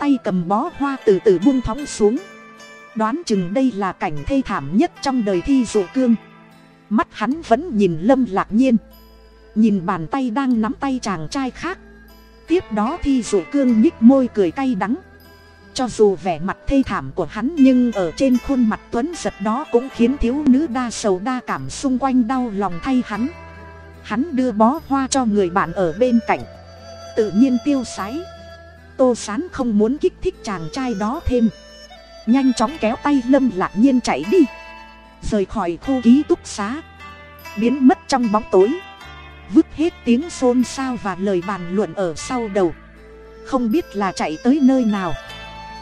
Tay cầm bó hoa từ từ buông thóng xuống đoán chừng đây là cảnh thê thảm nhất trong đời thi dụ cương. Mắt hắn vẫn nhìn lâm lạc nhiên. Nhìn bàn tay đang nắm tay chàng trai khác. Tiếp đó thi dụ cương nhích môi cười cay đắng. Cho dù vẻ mặt thê thảm của hắn nhưng ở trên khuôn mặt tuấn giật đó cũng khiến thiếu nữ đa sầu đa cảm xung quanh đau lòng thay hắn. Hắn đưa bó hoa cho người bạn ở bên cạnh. Tự nhiên tiêu sái. Tô sán không muốn kích thích chàng trai đó thêm nhanh chóng kéo tay lâm lạc nhiên chạy đi. Rời khỏi khu ký túc xá. Biến mất trong bóng tối. Vứt hết tiếng xôn xao và lời bàn luận ở sau đầu. Không biết là chạy tới nơi nào.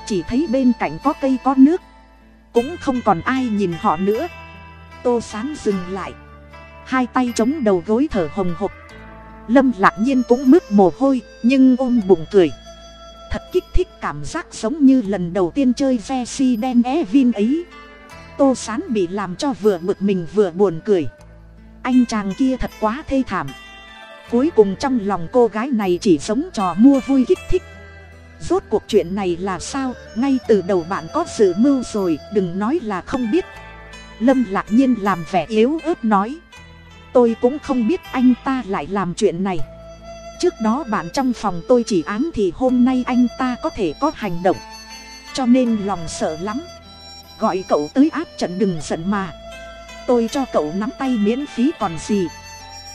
Chỉ thấy bên cạnh có cây có nước. Cũng không còn ai nhìn họ nữa. Tô sán dừng lại. Hai tay chống đầu gối thở hồng hộc. Lâm lạc nhiên cũng mướt mồ hôi, nhưng ôm bụng cười thật kích thích cảm giác giống như lần đầu tiên chơi ve si đen é vin ấy. Tô sán bị làm cho vừa bực mình vừa buồn cười. Anh chàng kia thật quá thê thảm. Cuối cùng trong lòng cô gái này chỉ giống trò mua vui kích thích. Rốt cuộc chuyện này là sao? Ngay từ đầu bạn có sự mưu rồi, đừng nói là không biết. Lâm lạc nhiên làm vẻ yếu ớt nói. Tôi cũng không biết anh ta lại làm chuyện này trước đó bạn trong phòng tôi chỉ ám thì hôm nay anh ta có thể có hành động. Cho nên lòng sợ lắm. Gọi cậu tới áp trận đừng giận mà. Tôi cho cậu nắm tay miễn phí còn gì.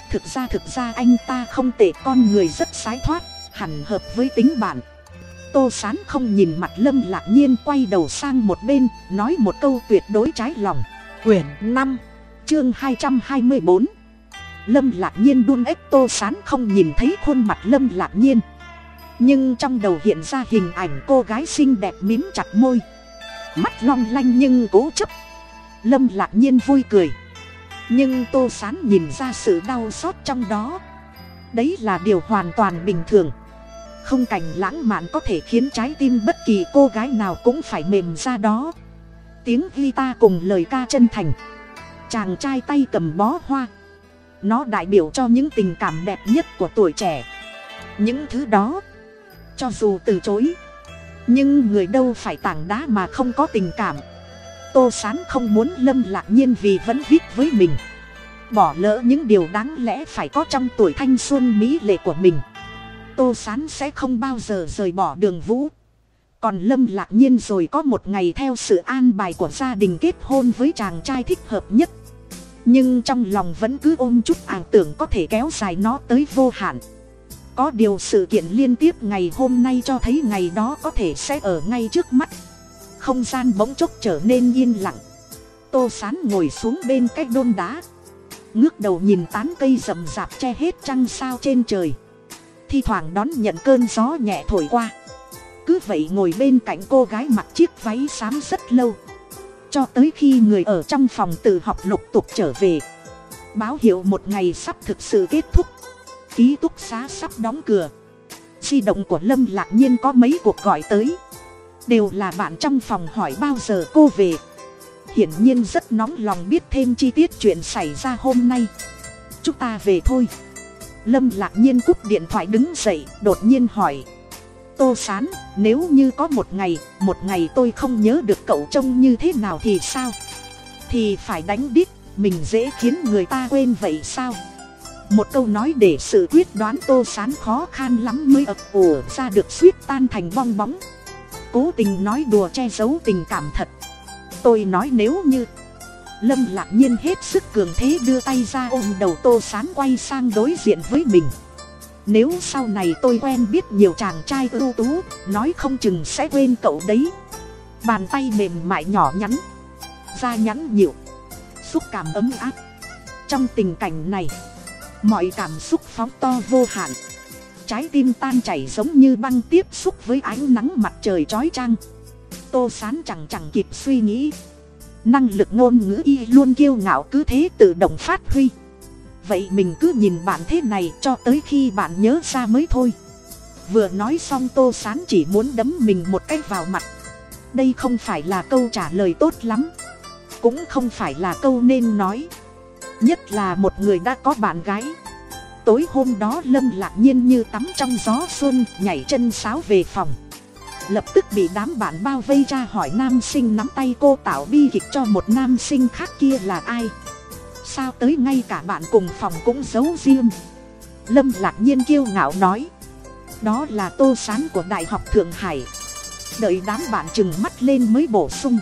Thực ra thực ra anh ta không tệ, con người rất sái thoát, hẳn hợp với tính bạn. Tô sán không nhìn mặt lâm lạc nhiên quay đầu sang một bên, nói một câu tuyệt đối trái lòng. Quyển năm, chương hai trăm hai mươi bốn lâm lạc nhiên đun ếch tô sán không nhìn thấy khuôn mặt lâm lạc nhiên. Nhưng trong đầu hiện ra hình ảnh cô gái xinh đẹp mím chặt môi. Mắt long lanh nhưng cố chấp. Lâm lạc nhiên vui cười. Nhưng tô sán nhìn ra sự đau xót trong đó. Đấy là điều hoàn toàn bình thường. Không cảnh lãng mạn có thể khiến trái tim bất kỳ cô gái nào cũng phải mềm ra đó. Tiếng guitar cùng lời ca chân thành. Chàng trai tay cầm bó hoa nó đại biểu cho những tình cảm đẹp nhất của tuổi trẻ. Những thứ đó, cho dù từ chối, nhưng người đâu phải tảng đá mà không có tình cảm. Tô sán không muốn lâm lạc nhiên vì vẫn viết với mình. Bỏ lỡ những điều đáng lẽ phải có trong tuổi thanh xuân mỹ lệ của mình. Tô sán sẽ không bao giờ rời bỏ đường vũ. Còn lâm lạc nhiên rồi có một ngày theo sự an bài của gia đình kết hôn với chàng trai thích hợp nhất nhưng trong lòng vẫn cứ ôm chút ảo tưởng có thể kéo dài nó tới vô hạn. Có điều sự kiện liên tiếp ngày hôm nay cho thấy ngày đó có thể sẽ ở ngay trước mắt. Không gian bỗng chốc trở nên yên lặng. Tô sán ngồi xuống bên cái đôn đá. Ngước đầu nhìn tán cây rậm rạp che hết trăng sao trên trời. Thi thoảng đón nhận cơn gió nhẹ thổi qua. Cứ vậy ngồi bên cạnh cô gái mặc chiếc váy xám rất lâu cho tới khi người ở trong phòng tự học lục tục trở về. Báo hiệu một ngày sắp thực sự kết thúc. Ký túc xá sắp đóng cửa. Di động của lâm lạc nhiên có mấy cuộc gọi tới. Đều là bạn trong phòng hỏi bao giờ cô về. Hiển nhiên rất nóng lòng biết thêm chi tiết chuyện xảy ra hôm nay. Chúng ta về thôi. Lâm lạc nhiên cúp điện thoại đứng dậy, đột nhiên hỏi tô sán, nếu như có một ngày một ngày tôi không nhớ được cậu trông như thế nào thì sao? Thì phải đánh đít mình dễ khiến người ta quên vậy sao? Một câu nói để sự quyết đoán tô sán khó khăn lắm mới ập ủa ra được suýt tan thành bong bóng. Cố tình nói đùa che giấu tình cảm thật. Tôi nói nếu như lâm lạc nhiên hết sức cường thế đưa tay ra ôm đầu tô sán quay sang đối diện với mình nếu sau này tôi quen biết nhiều chàng trai ưu tú, nói không chừng sẽ quên cậu đấy. Bàn tay mềm mại nhỏ nhắn, da nhắn nhịu, xúc cảm ấm áp. Trong tình cảnh này, mọi cảm xúc phóng to vô hạn. Trái tim tan chảy giống như băng tiếp xúc với ánh nắng mặt trời chói chang. tô sán chẳng chẳng kịp suy nghĩ. Năng lực ngôn ngữ y luôn kiêu ngạo cứ thế tự động phát huy vậy mình cứ nhìn bạn thế này cho tới khi bạn nhớ ra mới thôi. Vừa nói xong tô sán chỉ muốn đấm mình một cách vào mặt. Đây không phải là câu trả lời tốt lắm. Cũng không phải là câu nên nói. Nhất là một người đã có bạn gái. Tối hôm đó lâm lạc nhiên như tắm trong gió xuân, nhảy chân sáo về phòng. Lập tức bị đám bạn bao vây ra hỏi nam sinh nắm tay cô tạo bi kịch cho một nam sinh khác kia là ai sao tới ngay cả bạn cùng phòng cũng giấu riêng. Lâm lạc nhiên kiêu ngạo nói, đó là tô sán của đại học thượng hải. Đợi đám bạn chừng mắt lên mới bổ sung.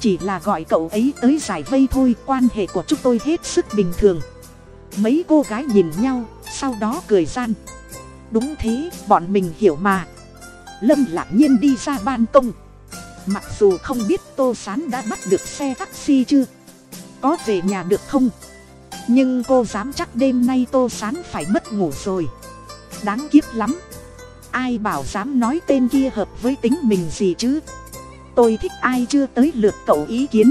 Chỉ là gọi cậu ấy tới giải vây thôi, quan hệ của chúng tôi hết sức bình thường. Mấy cô gái nhìn nhau, sau đó cười gian. Đúng thế, bọn mình hiểu mà. Lâm lạc nhiên đi ra ban công. Mặc dù không biết tô sán đã bắt được xe taxi chưa có về nhà được không? Nhưng cô dám chắc đêm nay tô sán phải mất ngủ rồi. Đáng kiếp lắm. Ai bảo dám nói tên kia hợp với tính mình gì chứ? Tôi thích ai chưa tới lượt cậu ý kiến.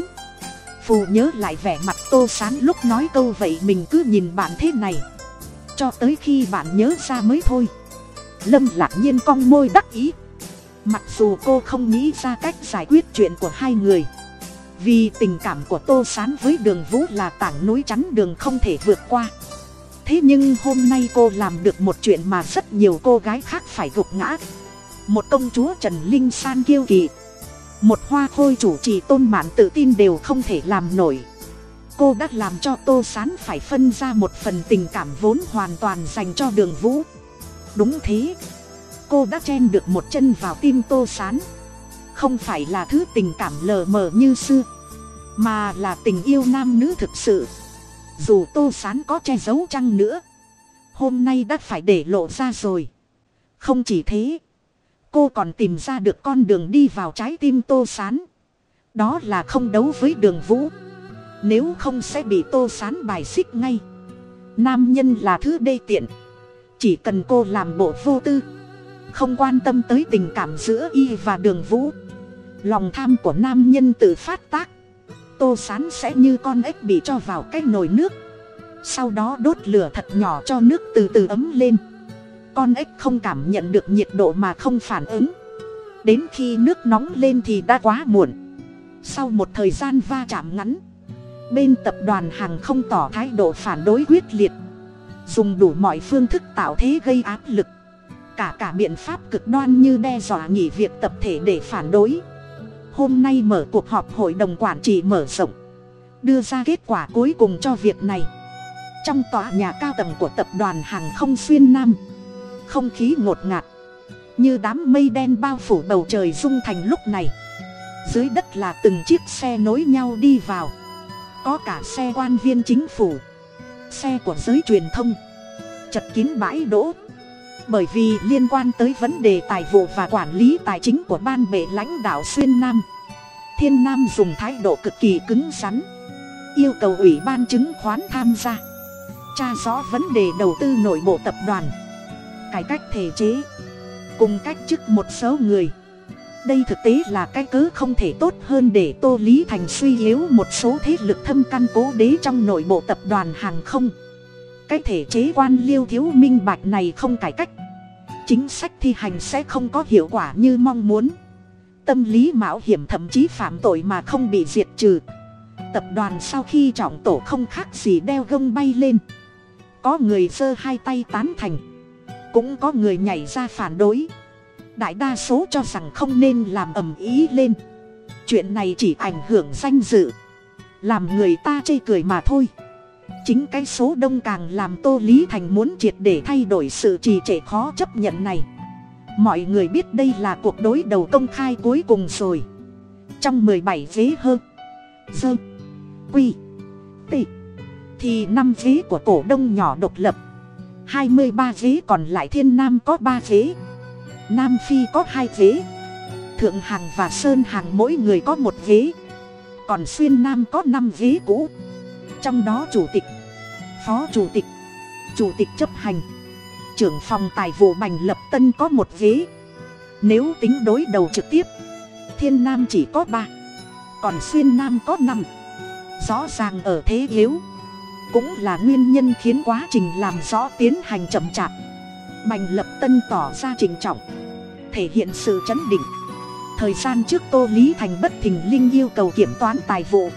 Phù nhớ lại vẻ mặt tô sán lúc nói câu vậy mình cứ nhìn bạn thế này. Cho tới khi bạn nhớ ra mới thôi. Lâm lạc nhiên cong môi đắc ý. Mặc dù cô không nghĩ ra cách giải quyết chuyện của hai người vì tình cảm của tô sán với đường vũ là tảng núi chắn đường không thể vượt qua. Thế nhưng hôm nay cô làm được một chuyện mà rất nhiều cô gái khác phải gục ngã. Một công chúa trần linh san kiêu kỳ một hoa khôi chủ trì tôn mạn tự tin đều không thể làm nổi. Cô đã làm cho tô sán phải phân ra một phần tình cảm vốn hoàn toàn dành cho đường vũ. Đúng thế. Cô đã chen được một chân vào tim tô sán không phải là thứ tình cảm lờ mờ như xưa, mà là tình yêu nam nữ thực sự. Dù tô sán có che giấu chăng nữa, hôm nay đã phải để lộ ra rồi. Không chỉ thế, cô còn tìm ra được con đường đi vào trái tim tô sán. Đó là không đấu với đường vũ. Nếu không sẽ bị tô sán bài xích ngay. Nam nhân là thứ đê tiện. Chỉ cần cô làm bộ vô tư, không quan tâm tới tình cảm giữa y và đường vũ lòng tham của nam nhân tự phát tác. Tô sán sẽ như con ếch bị cho vào cái nồi nước. Sau đó đốt lửa thật nhỏ cho nước từ từ ấm lên. Con ếch không cảm nhận được nhiệt độ mà không phản ứng. Đến khi nước nóng lên thì đã quá muộn. Sau một thời gian va chạm ngắn, bên tập đoàn hàng không tỏ thái độ phản đối quyết liệt. Dùng đủ mọi phương thức tạo thế gây áp lực. Cả cả biện pháp cực đoan như đe dọa nghỉ việc tập thể để phản đối hôm nay mở cuộc họp hội đồng quản trị mở rộng, đưa ra kết quả cuối cùng cho việc này. Trong tòa nhà cao tầng của tập đoàn hàng không xuyên nam, không khí ngột ngạt, như đám mây đen bao phủ bầu trời rung thành lúc này. Dưới đất là từng chiếc xe nối nhau đi vào, có cả xe quan viên chính phủ, xe của giới truyền thông, chật kín bãi đỗ bởi vì liên quan tới vấn đề tài vụ và quản lý tài chính của ban bệ lãnh đạo xuyên nam. Thiên nam dùng thái độ cực kỳ cứng rắn, yêu cầu ủy ban chứng khoán tham gia, tra rõ vấn đề đầu tư nội bộ tập đoàn, cải cách thể chế, cùng cách chức một số người. Đây thực tế là cái cớ không thể tốt hơn để tô lý thành suy yếu một số thế lực thâm căn cố đế trong nội bộ tập đoàn hàng không cái thể chế quan liêu thiếu minh bạch này không cải cách. Chính sách thi hành sẽ không có hiệu quả như mong muốn. Tâm lý mạo hiểm thậm chí phạm tội mà không bị diệt trừ. Tập đoàn sau khi trọng tổ không khác gì đeo gông bay lên. Có người giơ hai tay tán thành. Cũng có người nhảy ra phản đối. Đại đa số cho rằng không nên làm ầm ý lên. Chuyện này chỉ ảnh hưởng danh dự. Làm người ta chê cười mà thôi chính cái số đông càng làm tô lý thành muốn triệt để thay đổi sự trì trệ khó chấp nhận này. Mọi người biết đây là cuộc đối đầu công khai cuối cùng rồi. Trong mười bảy vế hơn dơ, quy, tị, thì năm vế của cổ đông nhỏ độc lập. hai mươi ba vế còn lại thiên nam có ba vế, nam phi có hai vế, thượng hàng và sơn hàng mỗi người có một ghế còn xuyên nam có năm ghế cũ. Trong đó chủ tịch phó chủ tịch. Chủ tịch chấp hành. Trưởng phòng tài vụ bành lập tân có một ghế. Nếu tính đối đầu trực tiếp, thiên nam chỉ có ba. Còn xuyên nam có năm. Rõ ràng ở thế yếu. Cũng là nguyên nhân khiến quá trình làm rõ tiến hành chậm chạp. Bành lập tân tỏ ra trình trọng. Thể hiện sự chấn định. Thời gian trước tô lý thành bất thình linh yêu cầu kiểm toán tài vụ.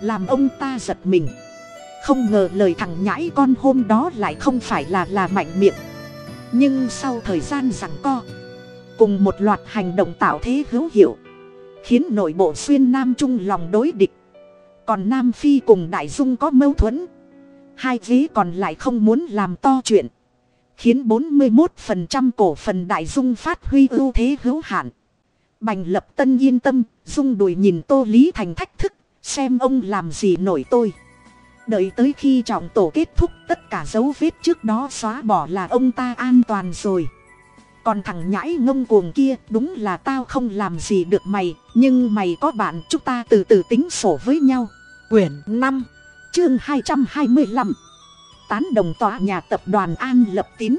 Làm ông ta giật mình không ngờ lời thằng nhãi con hôm đó lại không phải là là mạnh miệng. Nhưng sau thời gian rằng co, cùng một loạt hành động tạo thế hữu hiệu, khiến nội bộ xuyên nam trung lòng đối địch. Còn nam phi cùng đại dung có mâu thuẫn. Hai ghế còn lại không muốn làm to chuyện, khiến bốn mươi một phần trăm cổ phần đại dung phát huy ưu thế hữu hạn. Bành lập tân yên tâm, dung đùi nhìn tô lý thành thách thức, xem ông làm gì nổi tôi đợi tới khi trọng tổ kết thúc, tất cả dấu vết trước đó xóa bỏ là ông ta an toàn rồi. Còn thằng nhãi ngông cuồng kia, đúng là tao không làm gì được mày, nhưng mày có bạn, chúng ta từ từ tính sổ với nhau. Quyển năm, chương hai trăm hai mươi lăm. Tán đồng tòa nhà tập đoàn an lập tín.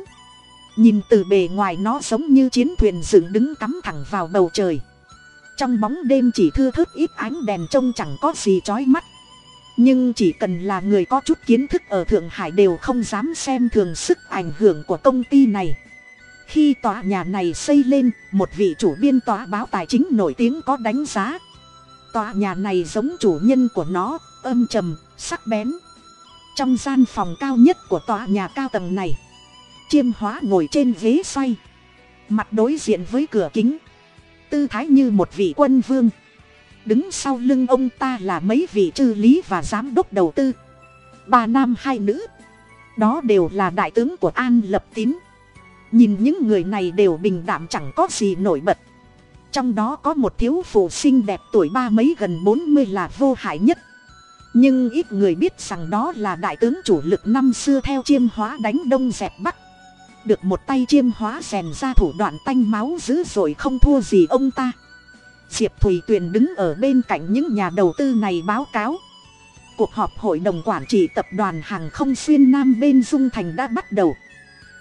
Nhìn từ bề ngoài nó giống như chiến thuyền dựng đứng cắm thẳng vào bầu trời. Trong bóng đêm chỉ thưa thớt ít ánh đèn trông chẳng có gì trói mắt nhưng chỉ cần là người có chút kiến thức ở thượng hải đều không dám xem thường sức ảnh hưởng của công ty này. Khi tòa nhà này xây lên, một vị chủ biên tòa báo tài chính nổi tiếng có đánh giá. Tòa nhà này giống chủ nhân của nó, âm trầm, sắc bén. Trong gian phòng cao nhất của tòa nhà cao tầng này, chiêm hóa ngồi trên ghế xoay, mặt đối diện với cửa kính. Tư thái như một vị quân vương đứng sau lưng ông ta là mấy vị chư lý và giám đốc đầu tư. Ba nam hai nữ. Đó đều là đại tướng của an lập tín. Nhìn những người này đều bình đạm chẳng có gì nổi bật. Trong đó có một thiếu phụ xinh đẹp tuổi ba mấy gần bốn mươi là vô hại nhất. Nhưng ít người biết rằng đó là đại tướng chủ lực năm xưa theo chiêm hóa đánh đông dẹp bắc. Được một tay chiêm hóa rèn ra thủ đoạn tanh máu dữ dội không thua gì ông ta diệp thùy tuyền đứng ở bên cạnh những nhà đầu tư này báo cáo. Cuộc họp hội đồng quản trị tập đoàn hàng không xuyên nam bên dung thành đã bắt đầu.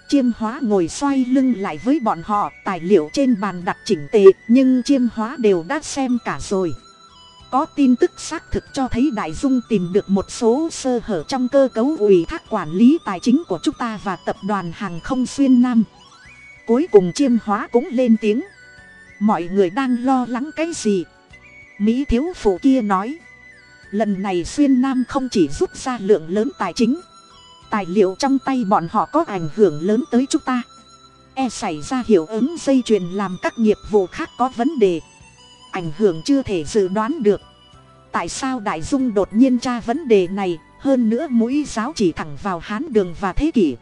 Chiêm hóa ngồi xoay lưng lại với bọn họ, tài liệu trên bàn đặt chỉnh tề, nhưng chiêm hóa đều đã xem cả rồi. Có tin tức xác thực cho thấy đại dung tìm được một số sơ hở trong cơ cấu ủy thác quản lý tài chính của chúng ta và tập đoàn hàng không xuyên nam. Cuối cùng chiêm hóa cũng lên tiếng mọi người đang lo lắng cái gì? Mỹ thiếu phụ kia nói. Lần này xuyên nam không chỉ rút ra lượng lớn tài chính. Tài liệu trong tay bọn họ có ảnh hưởng lớn tới chúng ta. E xảy ra hiệu ứng dây chuyền làm các nghiệp vụ khác có vấn đề. Ảnh hưởng chưa thể dự đoán được. Tại sao đại dung đột nhiên tra vấn đề này? Hơn nữa mũi giáo chỉ thẳng vào hán đường và thế kỷ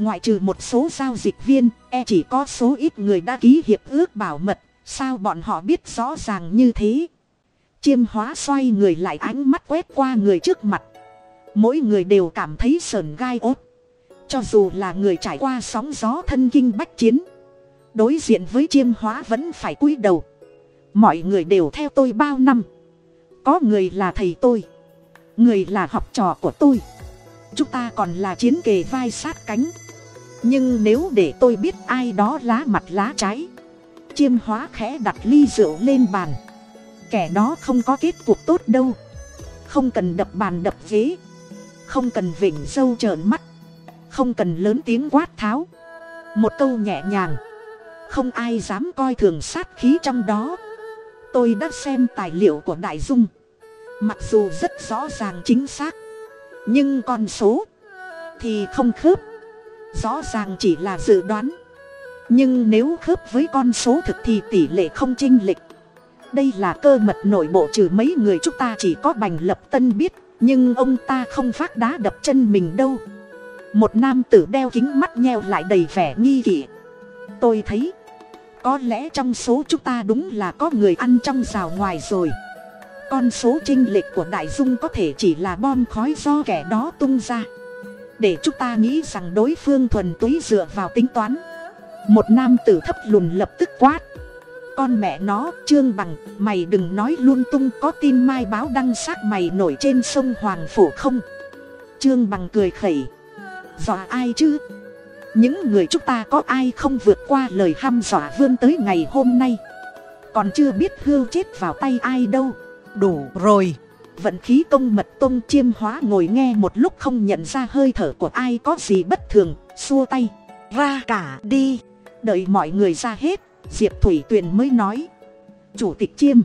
ngoại trừ một số giao dịch viên e chỉ có số ít người đã ký hiệp ước bảo mật. Sao bọn họ biết rõ ràng như thế? Chiêm hóa xoay người lại ánh mắt quét qua người trước mặt. Mỗi người đều cảm thấy sờn gai ốt. Cho dù là người trải qua sóng gió thân kinh bách chiến, đối diện với chiêm hóa vẫn phải cúi đầu. Mọi người đều theo tôi bao năm. Có người là thầy tôi, người là học trò của tôi. Chúng ta còn là chiến kề vai sát cánh nhưng nếu để tôi biết ai đó lá mặt lá trái, chiêm hóa khẽ đặt ly rượu lên bàn. Kẻ đó không có kết cuộc tốt đâu. Không cần đập bàn đập ghế. Không cần vịnh sâu trợn mắt. Không cần lớn tiếng quát tháo. Một câu nhẹ nhàng. Không ai dám coi thường sát khí trong đó. Tôi đã xem tài liệu của đại dung. Mặc dù rất rõ ràng chính xác. Nhưng con số thì không khớp rõ ràng chỉ là dự đoán. Nhưng nếu khớp với con số thực thì tỷ lệ không chênh lệch. Đây là cơ mật nội bộ trừ mấy người chúng ta chỉ có bành lập tân biết, nhưng ông ta không phát đá đập chân mình đâu. Một nam tử đeo kính mắt nheo lại đầy vẻ nghi kỵ. Tôi thấy, có lẽ trong số chúng ta đúng là có người ăn trong rào ngoài rồi. Con số chênh lệch của đại dung có thể chỉ là bom khói do kẻ đó tung ra để chúng ta nghĩ rằng đối phương thuần túy dựa vào tính toán. Một nam tử thấp lùn lập tức quát. Con mẹ nó, trương bằng, mày đừng nói luôn tung, có tin mai báo đăng xác mày nổi trên sông hoàng phủ không? Trương bằng cười khẩy. Dọa ai chứ? Những người chúng ta có ai không vượt qua lời hăm dọa vươn tới ngày hôm nay? Còn chưa biết hưu chết vào tay ai đâu. Đủ rồi vận khí công mật tôn chiêm hóa ngồi nghe một lúc không nhận ra hơi thở của ai có gì bất thường, xua tay, ra cả đi. Đợi mọi người ra hết, diệp thủy tuyền mới nói, chủ tịch chiêm,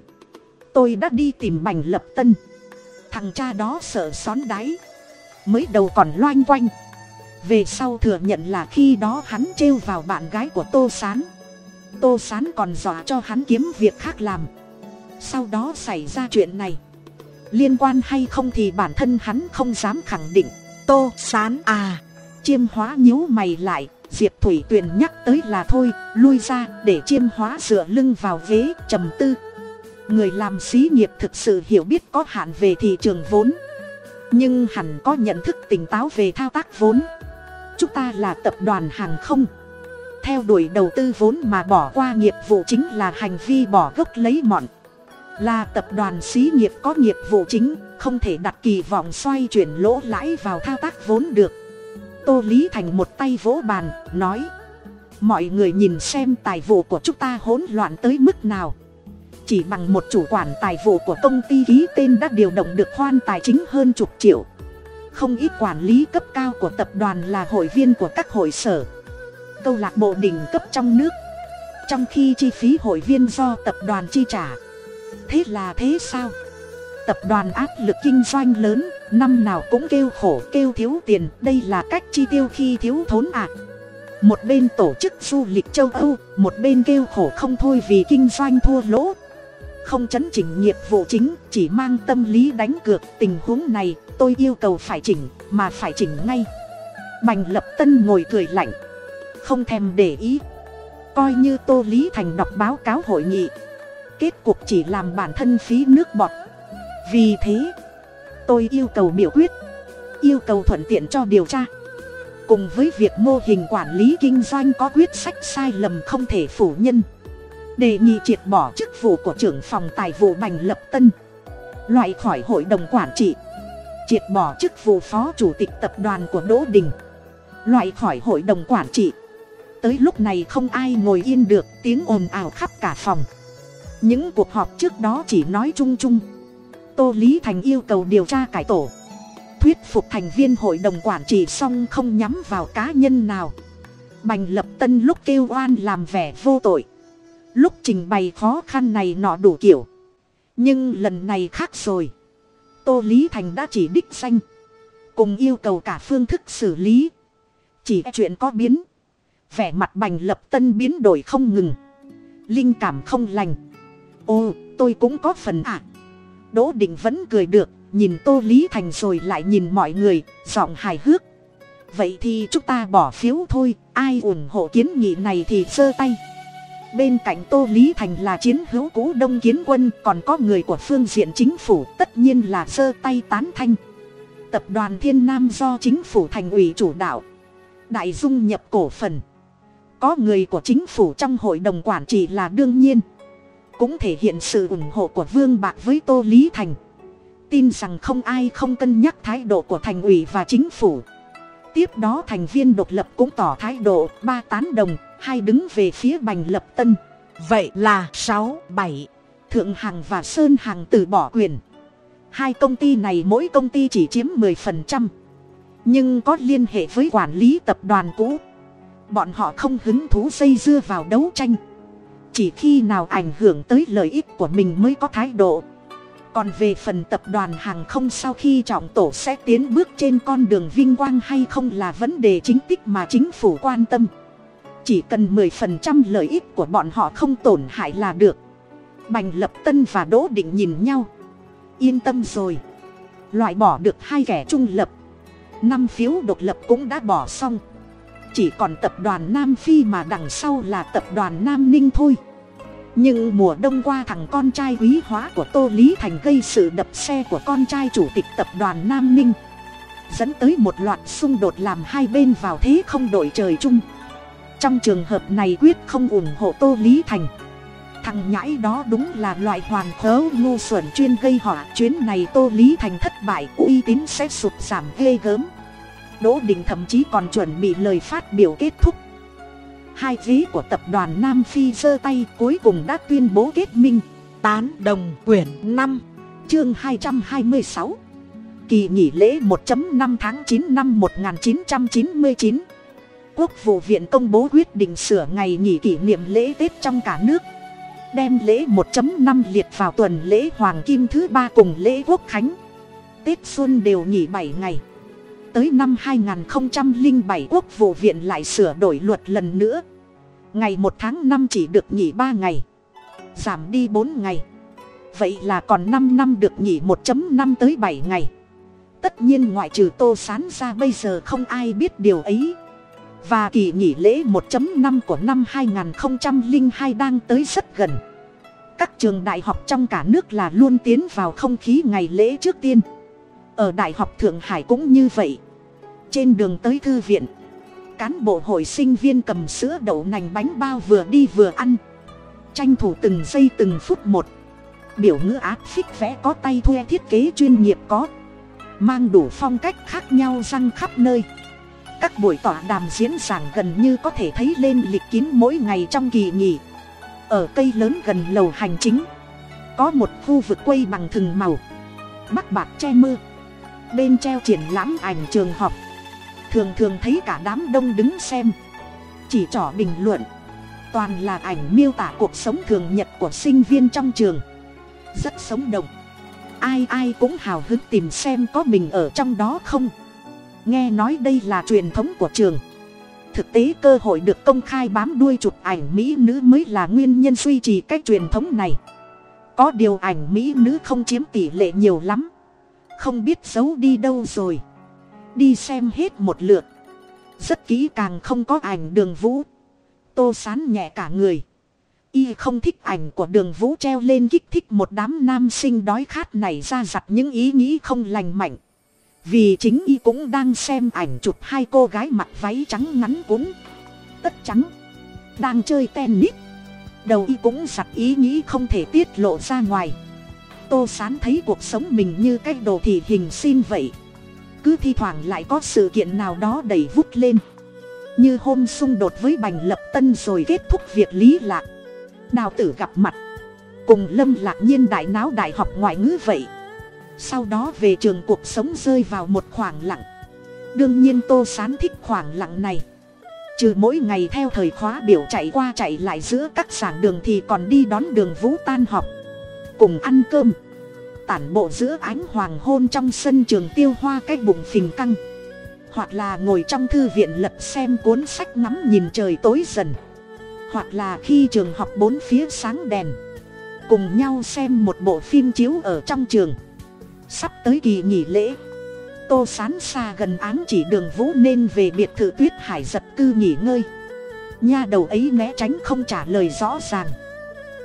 tôi đã đi tìm bành lập tân. Thằng cha đó sợ xón đáy mới đầu còn loanh quanh. Về sau thừa nhận là khi đó hắn trêu vào bạn gái của tô s á n tô s á n còn dọa cho hắn kiếm việc khác làm. Sau đó xảy ra chuyện này liên quan hay không thì bản thân hắn không dám khẳng định. Tô s á n à chiêm hóa nhíu mày lại. Diệp thủy tuyền nhắc tới là thôi, lui ra để chiêm hóa dựa lưng vào ghế trầm tư. Người làm xí nghiệp thực sự hiểu biết có hạn về thị trường vốn. Nhưng hẳn có nhận thức tỉnh táo về thao tác vốn. Chúng ta là tập đoàn hàng không. Theo đuổi đầu tư vốn mà bỏ qua nghiệp vụ chính là hành vi bỏ gốc lấy mọn là tập đoàn xí nghiệp có nghiệp vụ chính, không thể đặt kỳ vọng xoay chuyển lỗ lãi vào thao tác vốn được. Tô lý thành một tay vỗ bàn, nói, mọi người nhìn xem tài vụ của chúng ta hỗn loạn tới mức nào. Chỉ bằng một chủ quản tài vụ của công ty ký tên đã điều động được khoan tài chính hơn chục triệu. Không ít quản lý cấp cao của tập đoàn là hội viên của các hội sở. Câu lạc bộ đỉnh cấp trong nước. Trong khi chi phí hội viên do tập đoàn chi trả thế là thế sao? Tập đoàn áp lực kinh doanh lớn, năm nào cũng kêu khổ, kêu thiếu tiền. Đây là cách chi tiêu khi thiếu thốn ạ. À. một bên tổ chức du lịch châu âu, một bên kêu khổ không thôi vì kinh doanh thua lỗ. Không chấn chỉnh nghiệp vụ chính, chỉ mang tâm lý đánh cược. Tình huống này, tôi yêu cầu phải chỉnh, mà phải chỉnh ngay. Bành lập tân ngồi cười lạnh. Không thèm để ý. Coi như tô lý thành đọc báo cáo hội nghị kết cục chỉ làm bản thân phí nước bọt. Vì thế, tôi yêu cầu biểu quyết, yêu cầu thuận tiện cho điều tra. Cùng với việc mô hình quản lý kinh doanh có quyết sách sai lầm không thể phủ nhân đề nghị triệt bỏ chức vụ của trưởng phòng tài vụ bành lập tân, loại khỏi hội đồng quản trị, triệt bỏ chức vụ phó chủ tịch tập đoàn của đỗ đình, loại khỏi hội đồng quản trị. Tới lúc này không ai ngồi yên được, tiếng ồn ào khắp cả phòng những cuộc họp trước đó chỉ nói chung chung. Tô lý thành yêu cầu điều tra cải tổ. Thuyết phục thành viên hội đồng quản trị xong không nhắm vào cá nhân nào. Bành lập tân lúc kêu oan làm vẻ vô tội. Lúc trình bày khó khăn này nọ đủ kiểu. Nhưng lần này khác rồi. Tô lý thành đã chỉ đích danh. Cùng yêu cầu cả phương thức xử lý. Chỉ e chuyện có biến. Vẻ mặt bành lập tân biến đổi không ngừng. Linh cảm không lành ồ tôi cũng có phần ạ. À. đỗ định vẫn cười được, nhìn tô lý thành rồi lại nhìn mọi người, giọng hài hước. Vậy thì chúng ta bỏ phiếu thôi, ai ủng hộ kiến nghị này thì giơ tay. Bên cạnh tô lý thành là chiến hữu cũ đông kiến quân, còn có người của phương diện chính phủ, tất nhiên là giơ tay tán thanh. Tập đoàn thiên nam do chính phủ thành ủy chủ đạo. Đại dung nhập cổ phần. Có người của chính phủ trong hội đồng quản trị là đương nhiên cũng thể hiện sự ủng hộ của vương bạc với tô lý thành. Tin rằng không ai không cân nhắc thái độ của thành ủy và chính phủ. Tiếp đó thành viên độc lập cũng tỏ thái độ, ba tán đồng, hai đứng về phía bành lập tân. Vậy là sáu, bảy. Thượng hằng và sơn hằng từ bỏ quyền. Hai công ty này mỗi công ty chỉ chiếm mười phần trăm. Nhưng có liên hệ với quản lý tập đoàn cũ. Bọn họ không hứng thú xây dưa vào đấu tranh chỉ khi nào ảnh hưởng tới lợi ích của mình mới có thái độ. Còn về phần tập đoàn hàng không sau khi trọng tổ sẽ tiến bước trên con đường vinh quang hay không là vấn đề chính tích mà chính phủ quan tâm. Chỉ cần mười phần trăm lợi ích của bọn họ không tổn hại là được. Bành lập tân và đỗ định nhìn nhau. Yên tâm rồi. Loại bỏ được hai kẻ trung lập. Năm phiếu độc lập cũng đã bỏ xong chỉ còn tập đoàn nam phi mà đằng sau là tập đoàn nam ninh thôi. Nhưng mùa đông qua thằng con trai quý hóa của tô lý thành gây sự đập xe của con trai chủ tịch tập đoàn nam ninh. Dẫn tới một loạt xung đột làm hai bên vào thế không đội trời chung. Trong trường hợp này quyết không ủng hộ tô lý thành. Thằng nhãi đó đúng là loại hoàn khớ ngu xuẩn chuyên gây họa. Chuyến này tô lý thành thất bại, uy tín sẽ sụt giảm ghê gớm đỗ đình thậm chí còn chuẩn bị lời phát biểu kết thúc. Hai ví của tập đoàn nam phi giơ tay, cuối cùng đã tuyên bố kết minh. Tán đồng quyển năm, chương hai trăm hai mươi sáu. Kỳ nghỉ lễ 1 năm tháng chín năm 1999 quốc vụ viện công bố quyết định sửa ngày nghỉ kỷ niệm lễ tết trong cả nước. Đem lễ 1 năm liệt vào tuần lễ hoàng kim thứ ba cùng lễ quốc khánh. Tết xuân đều nghỉ bảy ngày tới năm 2007 quốc vụ viện lại sửa đổi luật lần nữa. Ngày một tháng năm chỉ được nghỉ ba ngày, giảm đi bốn ngày. Vậy là còn năm năm được nghỉ 1 năm tới bảy ngày. Tất nhiên ngoại trừ tô sán ra bây giờ không ai biết điều ấy. Và kỳ nghỉ lễ 1 năm của năm 2002 đang tới rất gần. Các trường đại học trong cả nước là luôn tiến vào không khí ngày lễ trước tiên. Ở đại học thượng hải cũng như vậy trên đường tới thư viện. Cán bộ hội sinh viên cầm sữa đậu nành bánh bao vừa đi vừa ăn. Tranh thủ từng giây từng phút một. Biểu ngữ áp phích vẽ có tay thuê thiết kế chuyên nghiệp có. Mang đủ phong cách khác nhau răng khắp nơi. Các buổi tọa đàm diễn giảng gần như có thể thấy lên lịch kín mỗi ngày trong kỳ nghỉ. Ở cây lớn gần lầu hành chính, có một khu vực quây bằng thừng màu. Bắc bạc che mưa. Bên treo triển lãm ảnh trường học thường thường thấy cả đám đông đứng xem. Chỉ trỏ bình luận. Toàn là ảnh miêu tả cuộc sống thường nhật của sinh viên trong trường. Rất sống động. Ai ai cũng hào hứng tìm xem có mình ở trong đó không. Nghe nói đây là truyền thống của trường. Thực tế cơ hội được công khai bám đuôi chụp ảnh mỹ nữ mới là nguyên nhân duy trì cách truyền thống này. Có điều ảnh mỹ nữ không chiếm tỷ lệ nhiều lắm. Không biết giấu đi đâu rồi đi xem hết một lượt. Rất kỹ càng không có ảnh đường vũ. Tô sán nhẹ cả người. Y không thích ảnh của đường vũ treo lên kích thích một đám nam sinh đói khát này ra giặt những ý nghĩ không lành mạnh. Vì chính y cũng đang xem ảnh chụp hai cô gái mặc váy trắng ngắn cuốn tất trắng. Đang chơi tennis. Đầu y cũng giặt ý nghĩ không thể tiết lộ ra ngoài. Tô sán thấy cuộc sống mình như cái đồ thị hình xin vậy cứ thi thoảng lại có sự kiện nào đó đẩy vút lên. Như hôm xung đột với bành lập tân rồi kết thúc việc lý lạc. Đào tử gặp mặt. Cùng lâm lạc nhiên đại náo đại học ngoại ngữ vậy. Sau đó về trường cuộc sống rơi vào một khoảng lặng. Đương nhiên tô sán thích khoảng lặng này. Trừ mỗi ngày theo thời khóa biểu chạy qua chạy lại giữa các giảng đường thì còn đi đón đường vũ tan học. Cùng ăn cơm tản bộ giữa ánh hoàng hôn trong sân trường tiêu hoa cái bụng phình căng. Hoặc là ngồi trong thư viện lật xem cuốn sách ngắm nhìn trời tối dần. Hoặc là khi trường học bốn phía sáng đèn. Cùng nhau xem một bộ phim chiếu ở trong trường. Sắp tới kỳ nghỉ lễ. Tô sán xa gần áng chỉ đường vũ nên về biệt thự tuyết hải giật cư nghỉ ngơi. Nha đầu ấy né tránh không trả lời rõ ràng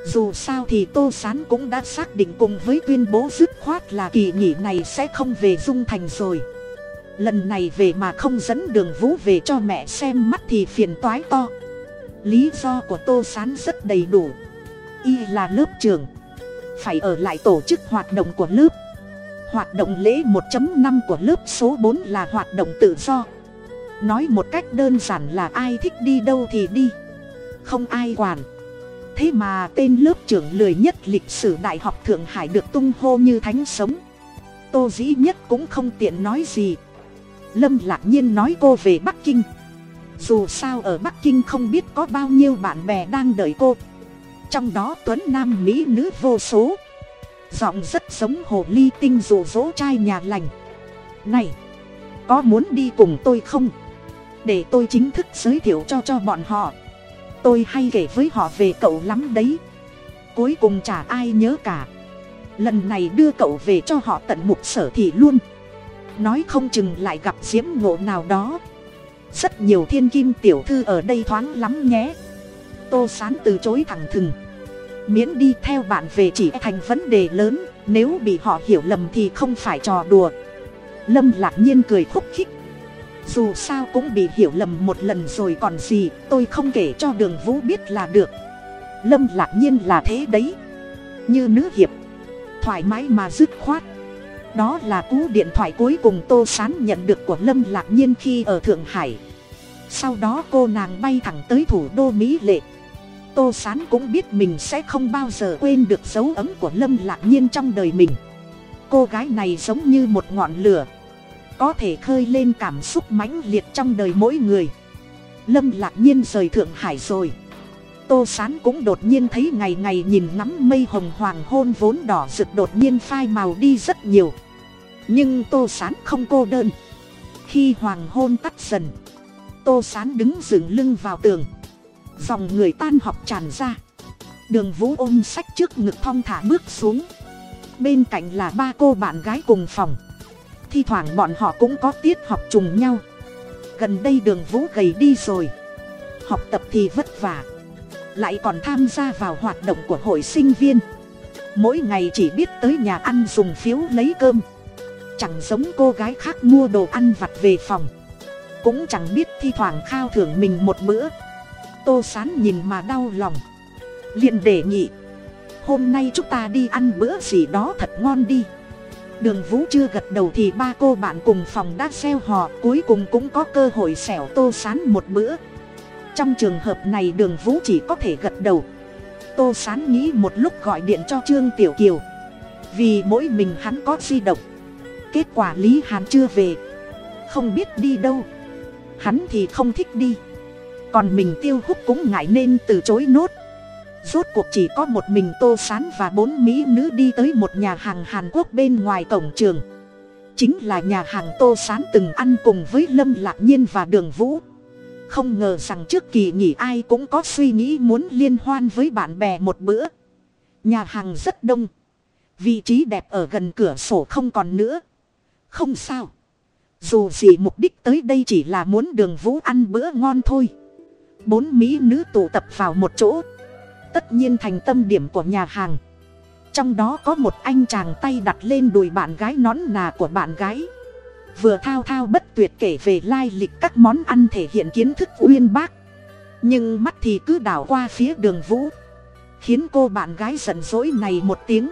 dù sao thì tô sán cũng đã xác định cùng với tuyên bố dứt khoát là kỳ nghỉ này sẽ không về dung thành rồi. Lần này về mà không dẫn đường vũ về cho mẹ xem mắt thì phiền toái to. Lý do của tô sán rất đầy đủ. Y là lớp trường phải ở lại tổ chức hoạt động của lớp. Hoạt động lễ 1 năm của lớp số bốn là hoạt động tự do. Nói một cách đơn giản là ai thích đi đâu thì đi. Không ai quản thế mà tên lớp trưởng lười nhất lịch sử đại học thượng hải được tung hô như thánh sống. Tô dĩ nhất cũng không tiện nói gì. Lâm lạc nhiên nói cô về bắc kinh. Dù sao ở bắc kinh không biết có bao nhiêu bạn bè đang đợi cô. Trong đó tuấn nam mỹ nữ vô số. Giọng rất giống hồ ly tinh rụ rỗ trai nhà lành. Này, có muốn đi cùng tôi không? Để tôi chính thức giới thiệu cho cho bọn họ tôi hay kể với họ về cậu lắm đấy. Cuối cùng chả ai nhớ cả. Lần này đưa cậu về cho họ tận mục sở thị luôn. Nói không chừng lại gặp diễm ngộ nào đó. Rất nhiều thiên kim tiểu thư ở đây thoáng lắm nhé. Tô sán từ chối thẳng thừng. Miễn đi theo bạn về chỉ thành vấn đề lớn. Nếu bị họ hiểu lầm thì không phải trò đùa. Lâm lạc nhiên cười khúc khích dù sao cũng bị hiểu lầm một lần rồi còn gì, tôi không kể cho đường vũ biết là được. Lâm lạc nhiên là thế đấy. Như nữ hiệp, thoải mái mà dứt khoát. Đó là cú điện thoại cuối cùng tô sán nhận được của lâm lạc nhiên khi ở thượng hải. Sau đó cô nàng bay thẳng tới thủ đô mỹ lệ. Tô sán cũng biết mình sẽ không bao giờ quên được dấu ấm của lâm lạc nhiên trong đời mình. Cô gái này giống như một ngọn lửa có thể khơi lên cảm xúc mãnh liệt trong đời mỗi người. Lâm lạc nhiên rời thượng hải rồi. Tô sán cũng đột nhiên thấy ngày ngày nhìn ngắm mây hồng hoàng hôn vốn đỏ rực đột nhiên phai màu đi rất nhiều. Nhưng tô sán không cô đơn. Khi hoàng hôn tắt dần, tô sán đứng dừng lưng vào tường. Dòng người tan học tràn ra. Đường vũ ôm sách trước ngực thong thả bước xuống. Bên cạnh là ba cô bạn gái cùng phòng thi thoảng bọn họ cũng có tiết học trùng nhau. Gần đây đường vũ gầy đi rồi. Học tập thì vất vả. Lại còn tham gia vào hoạt động của hội sinh viên. Mỗi ngày chỉ biết tới nhà ăn dùng phiếu lấy cơm. Chẳng giống cô gái khác mua đồ ăn vặt về phòng. Cũng chẳng biết thi thoảng khao thưởng mình một bữa. Tô sán nhìn mà đau lòng. Liền đề nghị. Hôm nay chúng ta đi ăn bữa gì đó thật ngon đi đường vũ chưa gật đầu thì ba cô bạn cùng phòng đã xeo họ, cuối cùng cũng có cơ hội xẻo tô sán một bữa. Trong trường hợp này đường vũ chỉ có thể gật đầu. Tô sán nghĩ một lúc gọi điện cho trương tiểu kiều. Vì mỗi mình hắn có di động. Kết quả lý hàn chưa về. Không biết đi đâu. Hắn thì không thích đi. Còn mình tiêu hút cũng ngại nên từ chối nốt rốt cuộc chỉ có một mình tô sán và bốn mỹ nữ đi tới một nhà hàng hàn quốc bên ngoài cổng trường. Chính là nhà hàng tô sán từng ăn cùng với lâm lạc nhiên và đường vũ. Không ngờ rằng trước kỳ nghỉ ai cũng có suy nghĩ muốn liên hoan với bạn bè một bữa. Nhà hàng rất đông. Vị trí đẹp ở gần cửa sổ không còn nữa. Không sao. Dù gì mục đích tới đây chỉ là muốn đường vũ ăn bữa ngon thôi. Bốn mỹ nữ tụ tập vào một chỗ tất nhiên thành tâm điểm của nhà hàng. Trong đó có một anh chàng tay đặt lên đùi bạn gái nón nà của bạn gái. Vừa thao thao bất tuyệt kể về lai lịch các món ăn thể hiện kiến thức uyên bác. Nhưng mắt thì cứ đảo qua phía đường vũ, khiến cô bạn gái giận dỗi này một tiếng.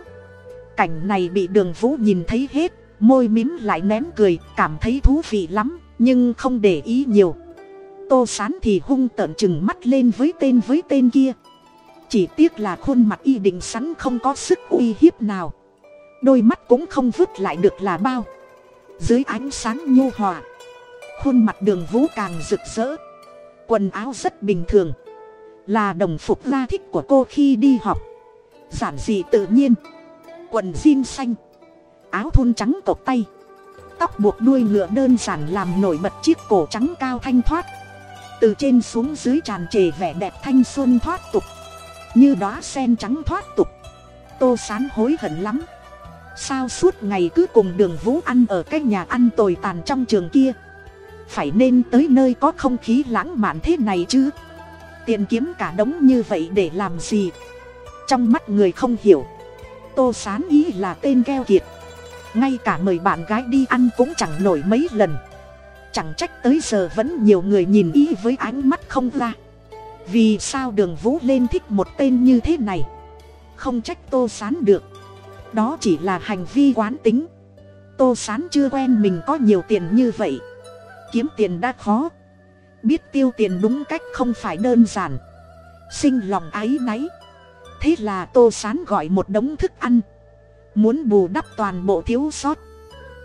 Cảnh này bị đường vũ nhìn thấy hết, môi mím lại nén cười, cảm thấy thú vị lắm, nhưng không để ý nhiều. Tô sán thì hung tợn chừng mắt lên với tên với tên kia chỉ tiếc là khuôn mặt y định sẵn không có sức uy hiếp nào. Đôi mắt cũng không vứt lại được là bao. Dưới ánh sáng nhu hòa, khuôn mặt đường vũ càng rực rỡ. Quần áo rất bình thường. Là đồng phục la thích của cô khi đi học. Giản dị tự nhiên. Quần jean xanh. Áo thun trắng cộc tay. Tóc buộc đuôi ngựa đơn giản làm nổi bật chiếc cổ trắng cao thanh thoát. Từ trên xuống dưới tràn trề vẻ đẹp thanh xuân thoát tục như đóa sen trắng thoát tục. Tô sán hối hận lắm. Sao suốt ngày cứ cùng đường vũ ăn ở cái nhà ăn tồi tàn trong trường kia? Phải nên tới nơi có không khí lãng mạn thế này chứ? Tiền kiếm cả đống như vậy để làm gì? Trong mắt người không hiểu. Tô sán ý là tên keo kiệt. Ngay cả mời bạn gái đi ăn cũng chẳng nổi mấy lần. Chẳng trách tới giờ vẫn nhiều người nhìn ý với ánh mắt không ra vì sao đường vũ lên thích một tên như thế này? Không trách tô sán được. Đó chỉ là hành vi quán tính. Tô sán chưa quen mình có nhiều tiền như vậy. Kiếm tiền đã khó. Biết tiêu tiền đúng cách không phải đơn giản. Sinh lòng áy náy. Thế là tô sán gọi một đống thức ăn. Muốn bù đắp toàn bộ thiếu sót.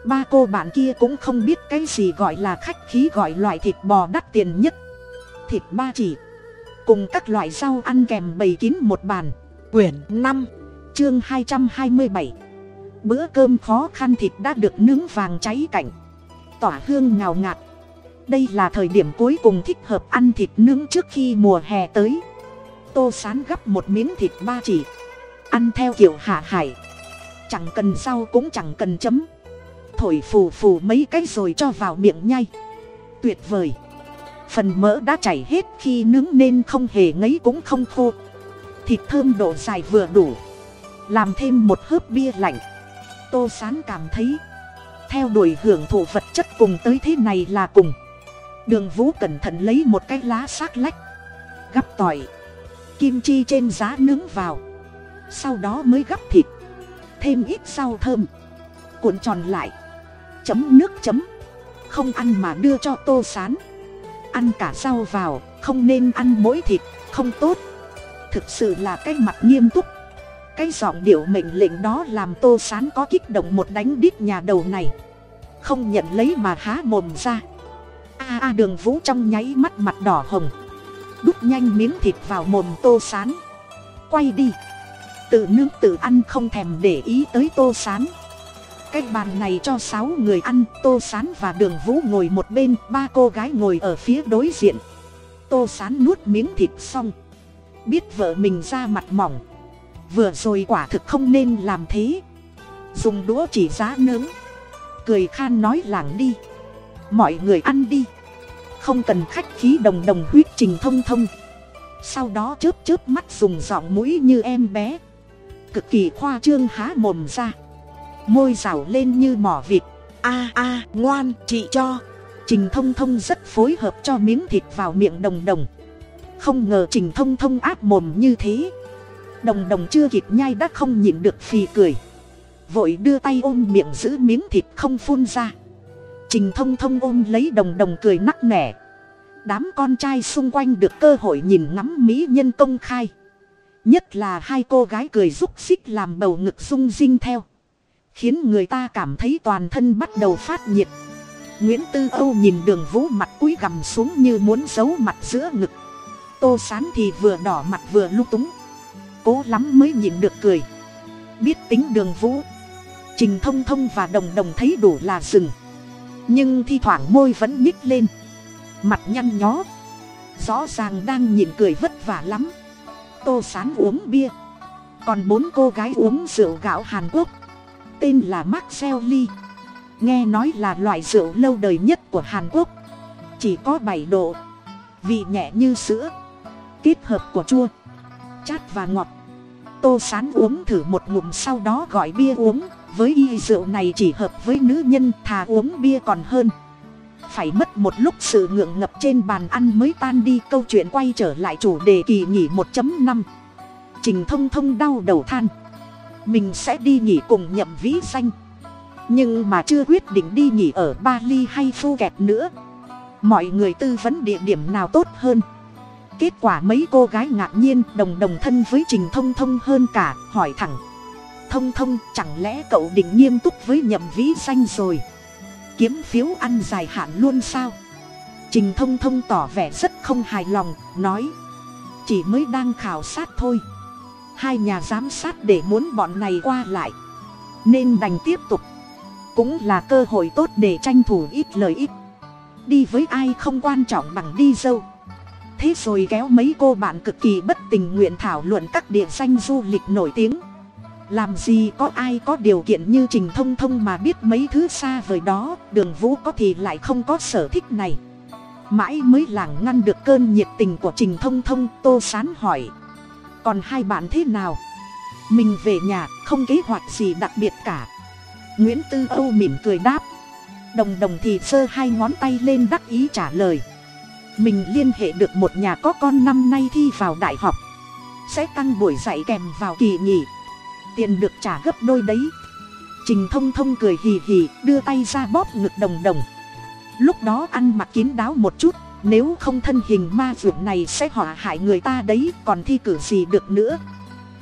Ba cô bạn kia cũng không biết cái gì gọi là khách khí gọi loại thịt bò đắt tiền nhất. Thịt ba chỉ cùng các loại rau ăn kèm bầy kín một bàn. Quyển năm, chương hai trăm hai mươi bảy. Bữa cơm khó khăn thịt đã được nướng vàng cháy cảnh. Tỏa hương ngào ngạt. Đây là thời điểm cuối cùng thích hợp ăn thịt nướng trước khi mùa hè tới. Tô sán gắp một miếng thịt ba chỉ. Ăn theo kiểu hạ hải. Chẳng cần rau cũng chẳng cần chấm. Thổi phù phù mấy cái rồi cho vào miệng nhai. Tuyệt vời phần mỡ đã chảy hết, khi nướng nên không hề ngấy cũng không khô. Thịt thơm độ dài vừa đủ, làm thêm một hớp bia lạnh. Tô sán cảm thấy, theo đuổi hưởng thụ vật chất cùng tới thế này là cùng. Đường vũ cẩn thận lấy một cái lá xác lách, gắp tỏi, kim chi trên giá nướng vào. Sau đó mới gắp thịt, thêm ít rau thơm, cuộn tròn lại. Chấm nước chấm, không ăn mà đưa cho tô sán ăn cả rau vào, không nên ăn mỗi thịt, không tốt. Thực sự là cái mặt nghiêm túc. Cái giọng điệu mệnh lệnh đó làm tô sán có kích động một đánh đít nhà đầu này. Không nhận lấy mà há mồm ra. A a đường vũ trong nháy mắt mặt đỏ hồng. Đút nhanh miếng thịt vào mồm tô sán. Quay đi. Tự nương tự ăn không thèm để ý tới tô sán cái bàn này cho sáu người ăn, tô sán và đường vũ ngồi một bên, ba cô gái ngồi ở phía đối diện. Tô sán nuốt miếng thịt xong, biết vợ mình ra mặt mỏng. Vừa rồi quả thực không nên làm thế. Dùng đũa chỉ giá nướng, cười khan nói làng đi, mọi người ăn đi. Không cần khách khí đồng đồng huyết trình thông thông. Sau đó chớp chớp mắt dùng giọng mũi như em bé. Cực kỳ khoa trương há mồm ra môi rào lên như mỏ vịt. A a, ngoan, chị cho. Trình thông thông rất phối hợp cho miếng thịt vào miệng đồng đồng. Không ngờ trình thông thông áp mồm như thế. Đồng đồng chưa kịp nhai đã không nhịn được phì cười. Vội đưa tay ôm miệng giữ miếng thịt không phun ra. Trình thông thông ôm lấy đồng đồng cười nắc nẻ. Đám con trai xung quanh được cơ hội nhìn ngắm mỹ nhân công khai. Nhất là hai cô gái cười rúc xích làm bầu ngực rung rinh theo khiến người ta cảm thấy toàn thân bắt đầu phát nhiệt. Nguyễn tư âu nhìn đường vũ mặt cúi gằm xuống như muốn giấu mặt giữa ngực. Tô sán thì vừa đỏ mặt vừa lung túng. Cố lắm mới nhìn được cười. Biết tính đường vũ. Trình thông thông và đồng đồng thấy đủ là rừng nhưng thi thoảng môi vẫn nhích lên. Mặt nhăn nhó. Rõ ràng đang nhìn cười vất vả lắm. Tô sán uống bia. Còn bốn cô gái uống rượu gạo hàn quốc tên là Marcel Lee nghe nói là loại rượu lâu đời nhất của hàn quốc. Chỉ có bảy độ. Vị nhẹ như sữa. Kết hợp của chua, chát và ngọt. Tô sán uống thử một ngụm sau đó gọi bia uống. Với y rượu này chỉ hợp với nữ nhân, thà uống bia còn hơn. Phải mất một lúc sự ngượng ngập trên bàn ăn mới tan đi. Câu chuyện quay trở lại chủ đề kỳ nghỉ 1.5 trình thông thông đau đầu than mình sẽ đi nghỉ cùng nhậm vĩ danh. Nhưng mà chưa quyết định đi nghỉ ở bali hay phu kẹt nữa. Mọi người tư vấn địa điểm nào tốt hơn. Kết quả mấy cô gái ngạc nhiên đồng đồng thân với trình thông thông hơn cả, hỏi thẳng. Thông thông, chẳng lẽ cậu định nghiêm túc với nhậm vĩ danh rồi? Kiếm phiếu ăn dài hạn luôn sao? Trình thông thông tỏ vẻ rất không hài lòng, nói. Chỉ mới đang khảo sát thôi hai nhà giám sát để muốn bọn này qua lại. Nên đành tiếp tục. Cũng là cơ hội tốt để tranh thủ ít lợi ích. Đi với ai không quan trọng bằng đi dâu. Thế rồi kéo mấy cô bạn cực kỳ bất tình nguyện thảo luận các địa danh du lịch nổi tiếng. Làm gì có ai có điều kiện như trình thông thông mà biết mấy thứ xa vời đó, đường vũ có thì lại không có sở thích này. Mãi mới làng ngăn được cơn nhiệt tình của trình thông thông, tô sán hỏi còn hai bạn thế nào? Mình về nhà, không kế hoạch gì đặc biệt cả. Nguyễn tư âu mỉm cười đáp. Đồng đồng thì giơ hai ngón tay lên đắc ý trả lời. Mình liên hệ được một nhà có con năm nay thi vào đại học. Sẽ tăng buổi dạy kèm vào kỳ nghỉ. Tiền được trả gấp đôi đấy. Trình thông thông cười hì hì, đưa tay ra bóp ngực đồng đồng. Lúc đó ăn mặc kín đáo một chút nếu không thân hình ma ruộng này sẽ họa hại người ta đấy, còn thi cử gì được nữa?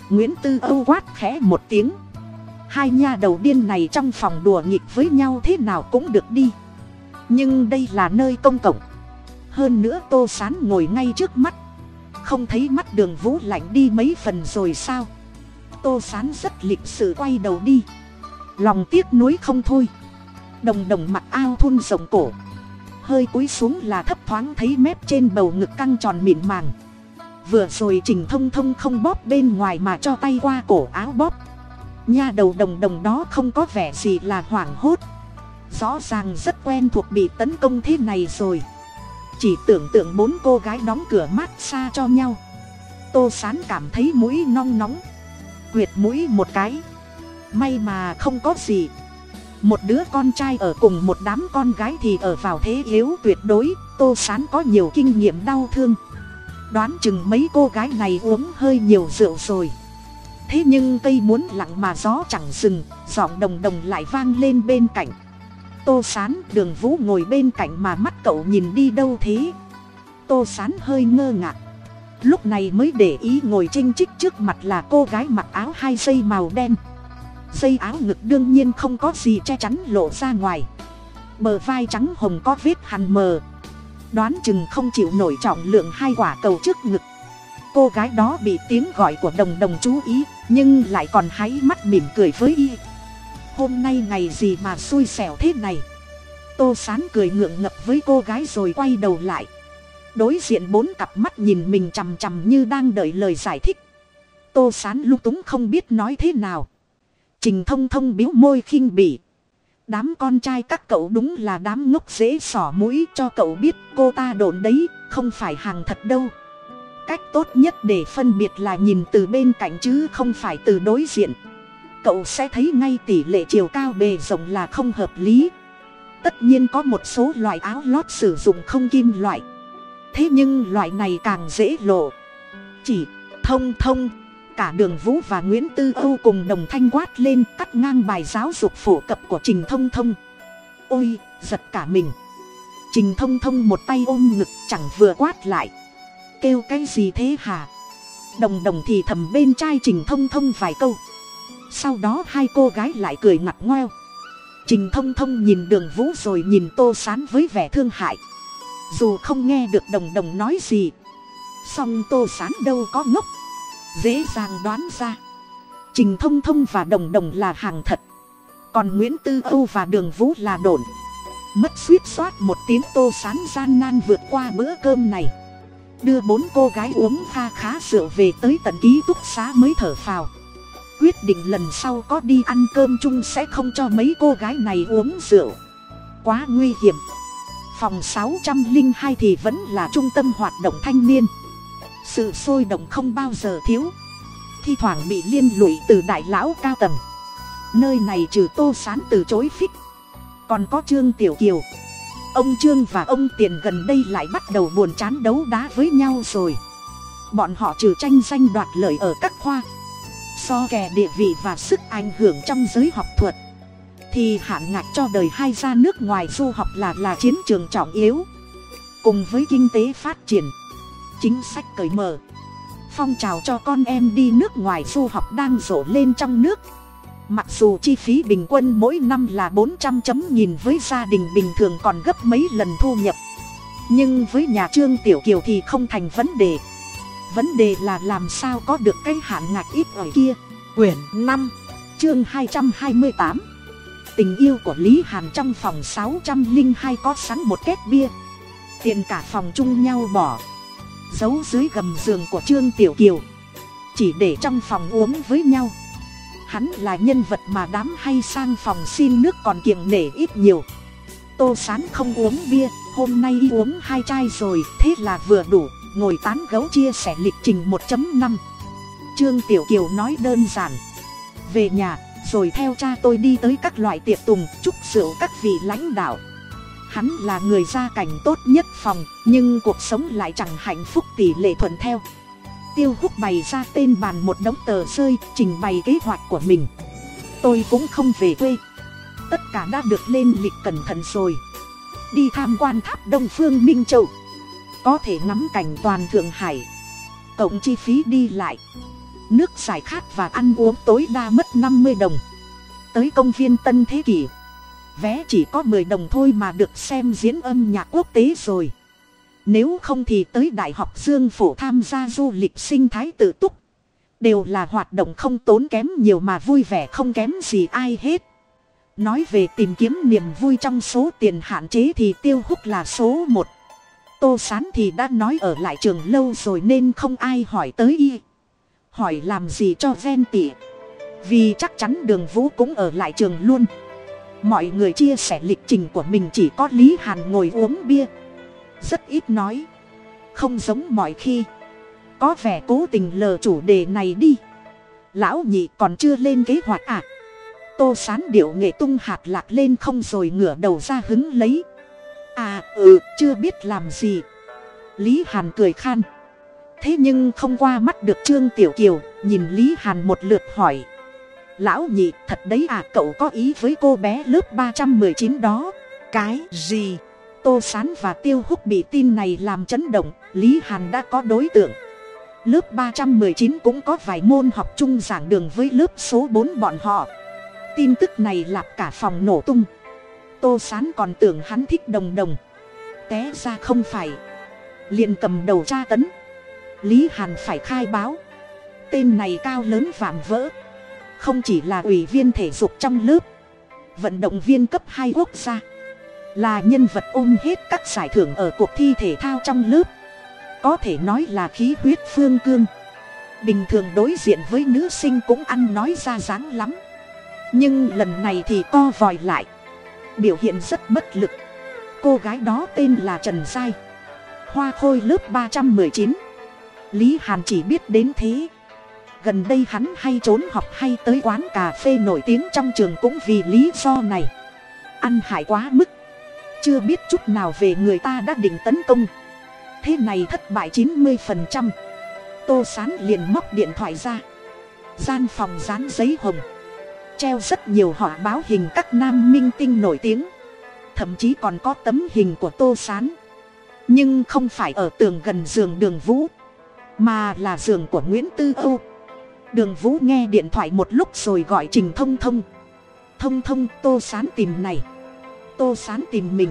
Nguyễn tư âu quát khẽ một tiếng. Hai nha đầu điên này trong phòng đùa nghịch với nhau thế nào cũng được đi. Nhưng đây là nơi công cộng. Hơn nữa tô sán ngồi ngay trước mắt. Không thấy mắt đường vũ lạnh đi mấy phần rồi sao? Tô sán rất lịch sự quay đầu đi. Lòng tiếc nuối không thôi. Đồng đồng mặc ao thun rồng cổ hơi cúi xuống là thấp thoáng thấy mép trên bầu ngực căng tròn mịn màng. Vừa rồi trình thông thông không bóp bên ngoài mà cho tay qua cổ áo bóp. Nha đầu đồng đồng đó không có vẻ gì là hoảng hốt. Rõ ràng rất quen thuộc bị tấn công thế này rồi. Chỉ tưởng tượng bốn cô gái đóng cửa mát xa cho nhau. Tô sán cảm thấy mũi nong nóng. Quyệt mũi một cái. May mà không có gì một đứa con trai ở cùng một đám con gái thì ở vào thế yếu tuyệt đối, tô sán có nhiều kinh nghiệm đau thương. Đoán chừng mấy cô gái này uống hơi nhiều rượu rồi. Thế nhưng cây muốn lặng mà gió chẳng dừng, giọng đồng đồng lại vang lên bên cạnh. Tô sán, đường vũ ngồi bên cạnh mà mắt cậu nhìn đi đâu thế? Tô sán hơi ngơ ngác lúc này mới để ý ngồi chinh chích trước mặt là cô gái mặc áo hai dây màu đen dây áo ngực đương nhiên không có gì che chắn lộ ra ngoài. Bờ vai trắng hồng có vết hằn mờ. Đoán chừng không chịu nổi trọng lượng hai quả cầu trước ngực. Cô gái đó bị tiếng gọi của đồng đồng chú ý, nhưng lại còn háy mắt mỉm cười với y. Hôm nay ngày gì mà xui xẻo thế này? Tô sán cười ngượng ngập với cô gái rồi quay đầu lại. Đối diện bốn cặp mắt nhìn mình chằm chằm như đang đợi lời giải thích. Tô sán lung túng không biết nói thế nào trình thông thông biếu môi khinh bỉ. Đám con trai các cậu đúng là đám ngốc dễ sỏ mũi cho cậu biết cô ta đồn đấy, không phải hàng thật đâu. Cách tốt nhất để phân biệt là nhìn từ bên cạnh chứ không phải từ đối diện. Cậu sẽ thấy ngay tỷ lệ chiều cao bề rộng là không hợp lý. Tất nhiên có một số loại áo lót sử dụng không kim loại. Thế nhưng loại này càng dễ lộ. Chỉ, thông thông cả đường vũ và nguyễn tư âu cùng đồng thanh quát lên, cắt ngang bài giáo dục phổ cập của trình thông thông. Ôi, giật cả mình. Trình thông thông một tay ôm ngực, chẳng vừa quát lại. Kêu cái gì thế hả? Đồng đồng thì thầm bên trai trình thông thông vài câu. Sau đó hai cô gái lại cười ngặt ngoeo. Trình thông thông nhìn đường vũ rồi nhìn tô sán với vẻ thương hại. Dù không nghe được đồng đồng nói gì, song tô sán đâu có ngốc dễ dàng đoán ra. Trình thông thông và đồng đồng là hàng thật. Còn nguyễn tư âu và đường vũ là đồn. Mất suýt soát một tiếng tô sán gian nan vượt qua bữa cơm này. Đưa bốn cô gái uống kha khá rượu về tới tận ký túc xá mới thở phào. Quyết định lần sau có đi ăn cơm chung sẽ không cho mấy cô gái này uống rượu. Quá nguy hiểm. Phòng sáu trăm linh hai thì vẫn là trung tâm hoạt động thanh niên sự sôi động không bao giờ thiếu. Thi thoảng bị liên lụy từ đại lão cao tầng. Nơi này trừ tô sán từ chối phích. Còn có trương tiểu kiều. Ông trương và ông tiền gần đây lại bắt đầu buồn chán đấu đá với nhau rồi. Bọn họ trừ tranh danh đoạt lợi ở các khoa. So kè địa vị và sức ảnh hưởng trong giới học thuật. Thì hạn ngạch cho đời hai ra nước ngoài du học là là chiến trường trọng yếu. Cùng với kinh tế phát triển chính sách cởi mở. Phong trào cho con em đi nước ngoài du học đang rộ lên trong nước. Mặc dù chi phí bình quân mỗi năm là bốn trăm chấm nhìn với gia đình bình thường còn gấp mấy lần thu nhập. Nhưng với nhà trương tiểu kiều thì không thành vấn đề. Vấn đề là làm sao có được cái hạn ngạch ít ở kia. Quyển năm, chương hai trăm hai mươi tám. Tình yêu của lý hàn trong phòng sáu trăm linh hai có sẵn một két bia. Tiền cả phòng chung nhau bỏ giấu dưới gầm giường của trương tiểu kiều. Chỉ để trong phòng uống với nhau. Hắn là nhân vật mà đám hay sang phòng xin nước còn kiềng nể ít nhiều. Tô sán không uống bia, hôm nay uống hai chai rồi, thế là vừa đủ, ngồi tán gấu chia sẻ lịch trình một năm. Trương tiểu kiều nói đơn giản. Về nhà, rồi theo cha tôi đi tới các loại tiệc tùng, chúc rượu các vị lãnh đạo hắn là người gia cảnh tốt nhất phòng, nhưng cuộc sống lại chẳng hạnh phúc tỷ lệ thuận theo. Tiêu hút bày ra tên bàn một đống tờ rơi, trình bày kế hoạch của mình. Tôi cũng không về quê. Tất cả đã được lên lịch cẩn thận rồi. Đi tham quan tháp đông phương minh châu. Có thể ngắm cảnh toàn thượng hải. Cộng chi phí đi lại. Nước giải khát và ăn uống tối đa mất năm mươi đồng. Tới công viên tân thế kỷ vé chỉ có mười đồng thôi mà được xem diễn âm nhạc quốc tế rồi. Nếu không thì tới đại học dương phổ tham gia du lịch sinh thái tự túc. Đều là hoạt động không tốn kém nhiều mà vui vẻ không kém gì ai hết. Nói về tìm kiếm niềm vui trong số tiền hạn chế thì tiêu hút là số một. Tô sán thì đã nói ở lại trường lâu rồi nên không ai hỏi tới y. Hỏi làm gì cho ven tỉ. Vì chắc chắn đường vũ cũng ở lại trường luôn mọi người chia sẻ lịch trình của mình chỉ có lý hàn ngồi uống bia. Rất ít nói. Không giống mọi khi. Có vẻ cố tình lờ chủ đề này đi. Lão nhị còn chưa lên kế hoạch à? Tô sán điệu nghệ tung hạt lạc lên không rồi ngửa đầu ra hứng lấy. À ừ chưa biết làm gì. Lý hàn cười khan. Thế nhưng không qua mắt được trương tiểu kiều, nhìn lý hàn một lượt hỏi lão nhị, thật đấy à cậu có ý với cô bé lớp ba trăm mười chín đó. Cái gì? Tô s á n và tiêu hút bị tin này làm chấn động, lý hàn đã có đối tượng. Lớp ba trăm mười chín cũng có vài môn học chung giảng đường với lớp số bốn bọn họ. Tin tức này lạp cả phòng nổ tung. Tô s á n còn tưởng hắn thích đồng đồng. Té ra không phải. Liền cầm đầu tra tấn. Lý hàn phải khai báo. Tên này cao lớn vạm vỡ không chỉ là ủy viên thể dục trong lớp, vận động viên cấp hai quốc gia, là nhân vật ôm hết các giải thưởng ở cuộc thi thể thao trong lớp. Có thể nói là khí huyết phương cương. Bình thường đối diện với nữ sinh cũng ăn nói ra dáng lắm. Nhưng lần này thì co vòi lại. Biểu hiện rất bất lực. Cô gái đó tên là trần giai. Hoa khôi lớp ba trăm mười chín. Lý hàn chỉ biết đến thế gần đây hắn hay trốn học hay tới quán cà phê nổi tiếng trong trường cũng vì lý do này. Ăn hại quá mức. Chưa biết chút nào về người ta đã định tấn công. Thế này thất bại chín mươi phần trăm. Tô sán liền móc điện thoại ra. Gian phòng dán giấy hồng. Treo rất nhiều họ báo hình các nam minh tinh nổi tiếng. Thậm chí còn có tấm hình của tô sán. Nhưng không phải ở tường gần giường đường vũ, mà là giường của nguyễn tư âu đường vũ nghe điện thoại một lúc rồi gọi trình thông thông. Thông thông, tô sán tìm này. Tô sán tìm mình.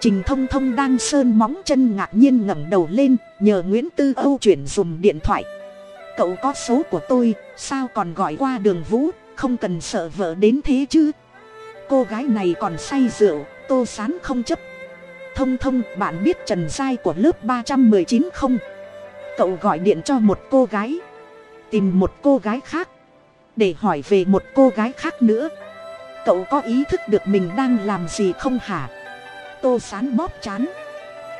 Trình thông thông đang sơn móng chân ngạc nhiên ngẩng đầu lên, nhờ nguyễn tư âu chuyển dùng điện thoại. Cậu có số của tôi, sao còn gọi qua đường vũ, không cần sợ vợ đến thế chứ? Cô gái này còn say rượu, tô sán không chấp. Thông thông, bạn biết trần giai của lớp ba trăm mười chín không? Cậu gọi điện cho một cô gái tìm một cô gái khác. Để hỏi về một cô gái khác nữa. Cậu có ý thức được mình đang làm gì không hả? Tô sán bóp chán.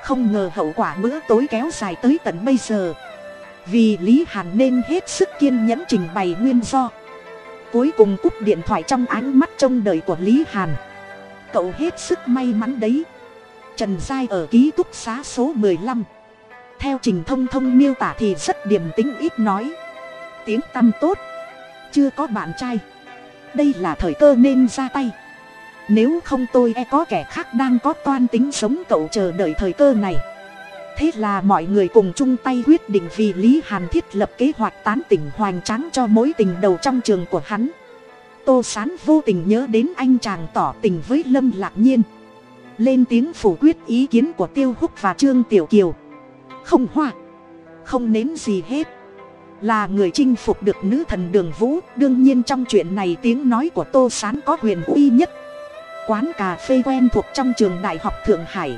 Không ngờ hậu quả bữa tối kéo dài tới tận bây giờ. Vì lý hàn nên hết sức kiên nhẫn trình bày nguyên do. Cuối cùng cúp điện thoại trong ánh mắt trông đời của lý hàn. Cậu hết sức may mắn đấy. Trần giai ở ký túc xá số mười lăm. Theo trình thông thông miêu tả thì rất điềm tính ít nói tiếng tăm tốt. Chưa có bạn trai. Đây là thời cơ nên ra tay. Nếu không tôi e có kẻ khác đang có toan tính sống cậu chờ đợi thời cơ này. Thế là mọi người cùng chung tay quyết định vì lý hàn thiết lập kế hoạch tán tỉnh hoành tráng cho mối tình đầu trong trường của hắn. Tô sán vô tình nhớ đến anh chàng tỏ tình với lâm lạc nhiên. Lên tiếng phủ quyết ý kiến của tiêu húc và trương tiểu kiều. Không hoa. Không nến gì hết là người chinh phục được nữ thần đường vũ. Đương nhiên trong chuyện này tiếng nói của tô s á n có quyền uy nhất. Quán cà phê quen thuộc trong trường đại học thượng hải.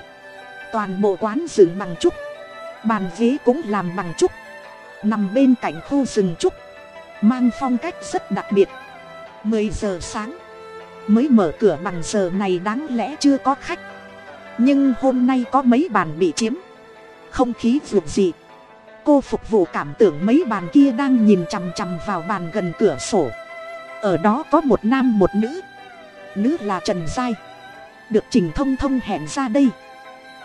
Toàn bộ quán rừng bằng trúc. Bàn ghế cũng làm bằng trúc. Nằm bên cạnh khu rừng trúc. Mang phong cách rất đặc biệt. Mười giờ sáng. Mới mở cửa bằng giờ này đáng lẽ chưa có khách. Nhưng hôm nay có mấy bàn bị chiếm. Không khí ruột dịp cô phục vụ cảm tưởng mấy bàn kia đang nhìn chằm chằm vào bàn gần cửa sổ. Ở đó có một nam một nữ. Nữ là trần giai. Được trình thông thông hẹn ra đây.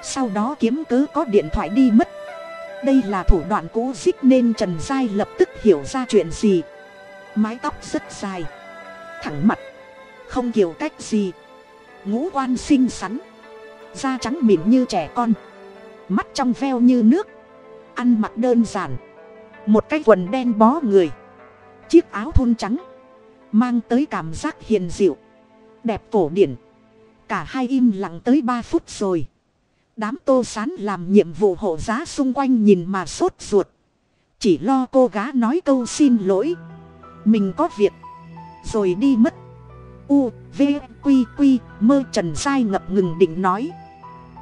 Sau đó kiếm cớ có điện thoại đi mất. Đây là thủ đoạn cũ dích nên trần giai lập tức hiểu ra chuyện gì. Mái tóc rất dài. Thẳng mặt. Không kiểu cách gì. Ngũ quan xinh xắn. Da trắng mịn như trẻ con. Mắt trong veo như nước ăn mặc đơn giản. Một cái quần đen bó người. Chiếc áo thun trắng. Mang tới cảm giác hiền dịu. Đẹp cổ điển. Cả hai im lặng tới ba phút rồi. Đám tô sán làm nhiệm vụ hộ giá xung quanh nhìn mà sốt ruột. Chỉ lo cô gá nói câu xin lỗi. Mình có việc. Rồi đi mất. U, v, q q, mơ trần sai ngập ngừng định nói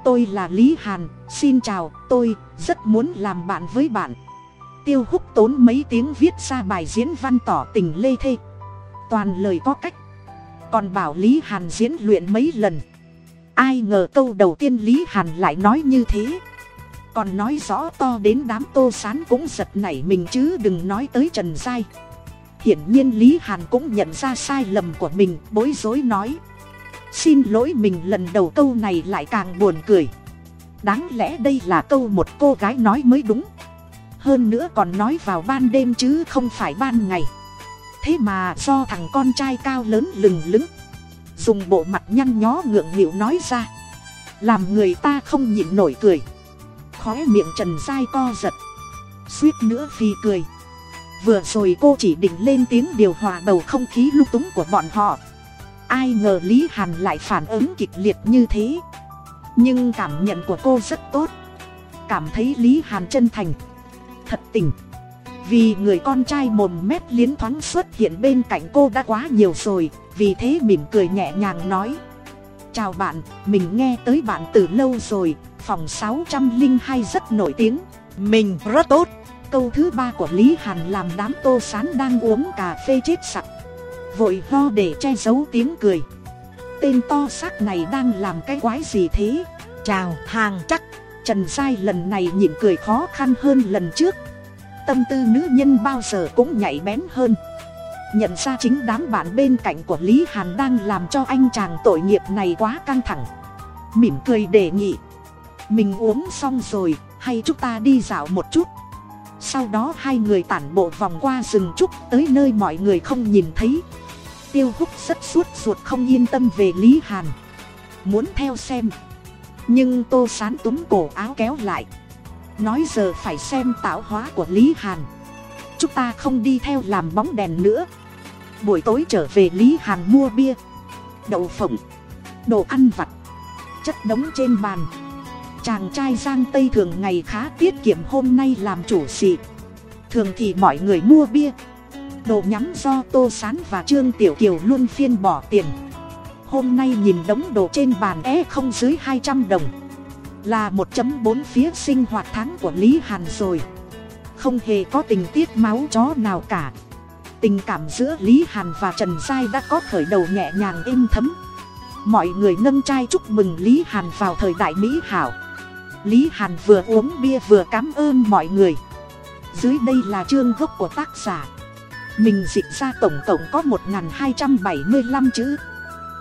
tôi là lý hàn, xin chào, tôi rất muốn làm bạn với bạn. Tiêu húc tốn mấy tiếng viết ra bài diễn văn tỏ tình lê thê. Toàn lời có cách. Còn bảo lý hàn diễn luyện mấy lần. Ai ngờ câu đầu tiên lý hàn lại nói như thế. Còn nói rõ to đến đám tô sán cũng giật nảy mình chứ đừng nói tới trần giai. Hiển nhiên lý hàn cũng nhận ra sai lầm của mình, bối rối nói xin lỗi mình lần đầu câu này lại càng buồn cười. Đáng lẽ đây là câu một cô gái nói mới đúng. Hơn nữa còn nói vào ban đêm chứ không phải ban ngày. Thế mà do thằng con trai cao lớn lừng lững, dùng bộ mặt nhăn nhó ngượng nghịu nói ra. Làm người ta không nhịn nổi cười. Khóe miệng trần dai co giật. Suýt nữa phi cười. Vừa rồi cô chỉ định lên tiếng điều hòa bầu không khí lung túng của bọn họ ai ngờ lý hàn lại phản ứng kịch liệt như thế. Nhưng cảm nhận của cô rất tốt. Cảm thấy lý hàn chân thành, thật tình. Vì người con trai mồm mép liến thoáng xuất hiện bên cạnh cô đã quá nhiều rồi, vì thế mỉm cười nhẹ nhàng nói. Chào bạn, mình nghe tới bạn từ lâu rồi, phòng sáu trăm linh hai rất nổi tiếng. Mình rất tốt. Câu thứ ba của lý hàn làm đám tô sán đang uống cà phê chết sặc vội ho để che giấu tiếng cười. Tên to xác này đang làm cái quái gì thế? Chào, hàng chắc. Trần sai lần này nhịn cười khó khăn hơn lần trước. Tâm tư nữ nhân bao giờ cũng nhạy bén hơn. Nhận ra chính đám bạn bên cạnh của lý hàn đang làm cho anh chàng tội nghiệp này quá căng thẳng. Mỉm cười đề nghị. Mình uống xong rồi, hay chúng ta đi dạo một chút? Sau đó hai người tản bộ vòng qua rừng trúc tới nơi mọi người không nhìn thấy tiêu húc rất suốt ruột không yên tâm về lý hàn. Muốn theo xem. Nhưng tô sán túm cổ áo kéo lại. Nói giờ phải xem tạo hóa của lý hàn. Chúng ta không đi theo làm bóng đèn nữa. Buổi tối trở về lý hàn mua bia, đậu phộng, đồ ăn vặt, chất đống trên bàn. Chàng trai giang tây thường ngày khá tiết kiệm hôm nay làm chủ xị thường thì mọi người mua bia đồ nhắm do tô sán và trương tiểu kiều luôn phiên bỏ tiền. Hôm nay nhìn đống đồ trên bàn é không dưới hai trăm đồng. Là một chấm bốn phía sinh hoạt tháng của lý hàn rồi. Không hề có tình tiết máu chó nào cả. Tình cảm giữa lý hàn và trần giai đã có khởi đầu nhẹ nhàng êm thấm. Mọi người nâng chai chúc mừng lý hàn vào thời đại mỹ hảo. Lý hàn vừa uống bia vừa cảm ơn mọi người. Dưới đây là chương gốc của tác giả mình dịch ra tổng cộng có một hai trăm bảy mươi lăm chữ.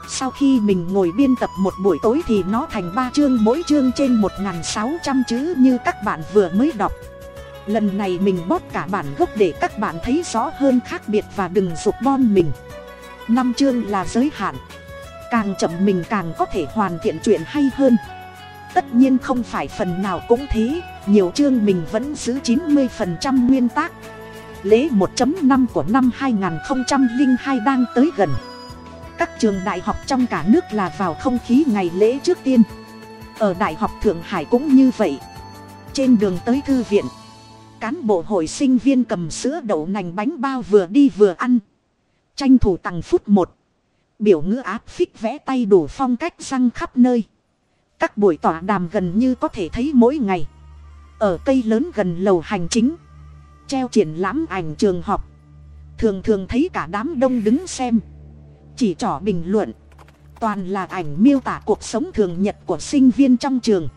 Sau khi mình ngồi biên tập một buổi tối thì nó thành ba chương, mỗi chương trên một sáu trăm chữ như các bạn vừa mới đọc. Lần này mình bót cả bản gốc để các bạn thấy rõ hơn khác biệt và đừng dục bom mình. Năm chương là giới hạn. Càng chậm mình càng có thể hoàn thiện chuyện hay hơn. Tất nhiên không phải phần nào cũng thế, nhiều chương mình vẫn giữ chín mươi phần trăm nguyên tác lễ 1 năm của năm 2002 đang tới gần. Các trường đại học trong cả nước là vào không khí ngày lễ trước tiên. Ở đại học thượng hải cũng như vậy. Trên đường tới thư viện, cán bộ hội sinh viên cầm sữa đậu nành bánh bao vừa đi vừa ăn. Tranh thủ tặng phút một, biểu ngữ áp phích vẽ tay đủ phong cách răng khắp nơi. Các buổi tọa đàm gần như có thể thấy mỗi ngày. Ở cây lớn gần lầu hành chính treo triển lãm ảnh trường học. Thường thường thấy cả đám đông đứng xem. Chỉ trỏ bình luận. Toàn là ảnh miêu tả cuộc sống thường nhật của sinh viên trong trường.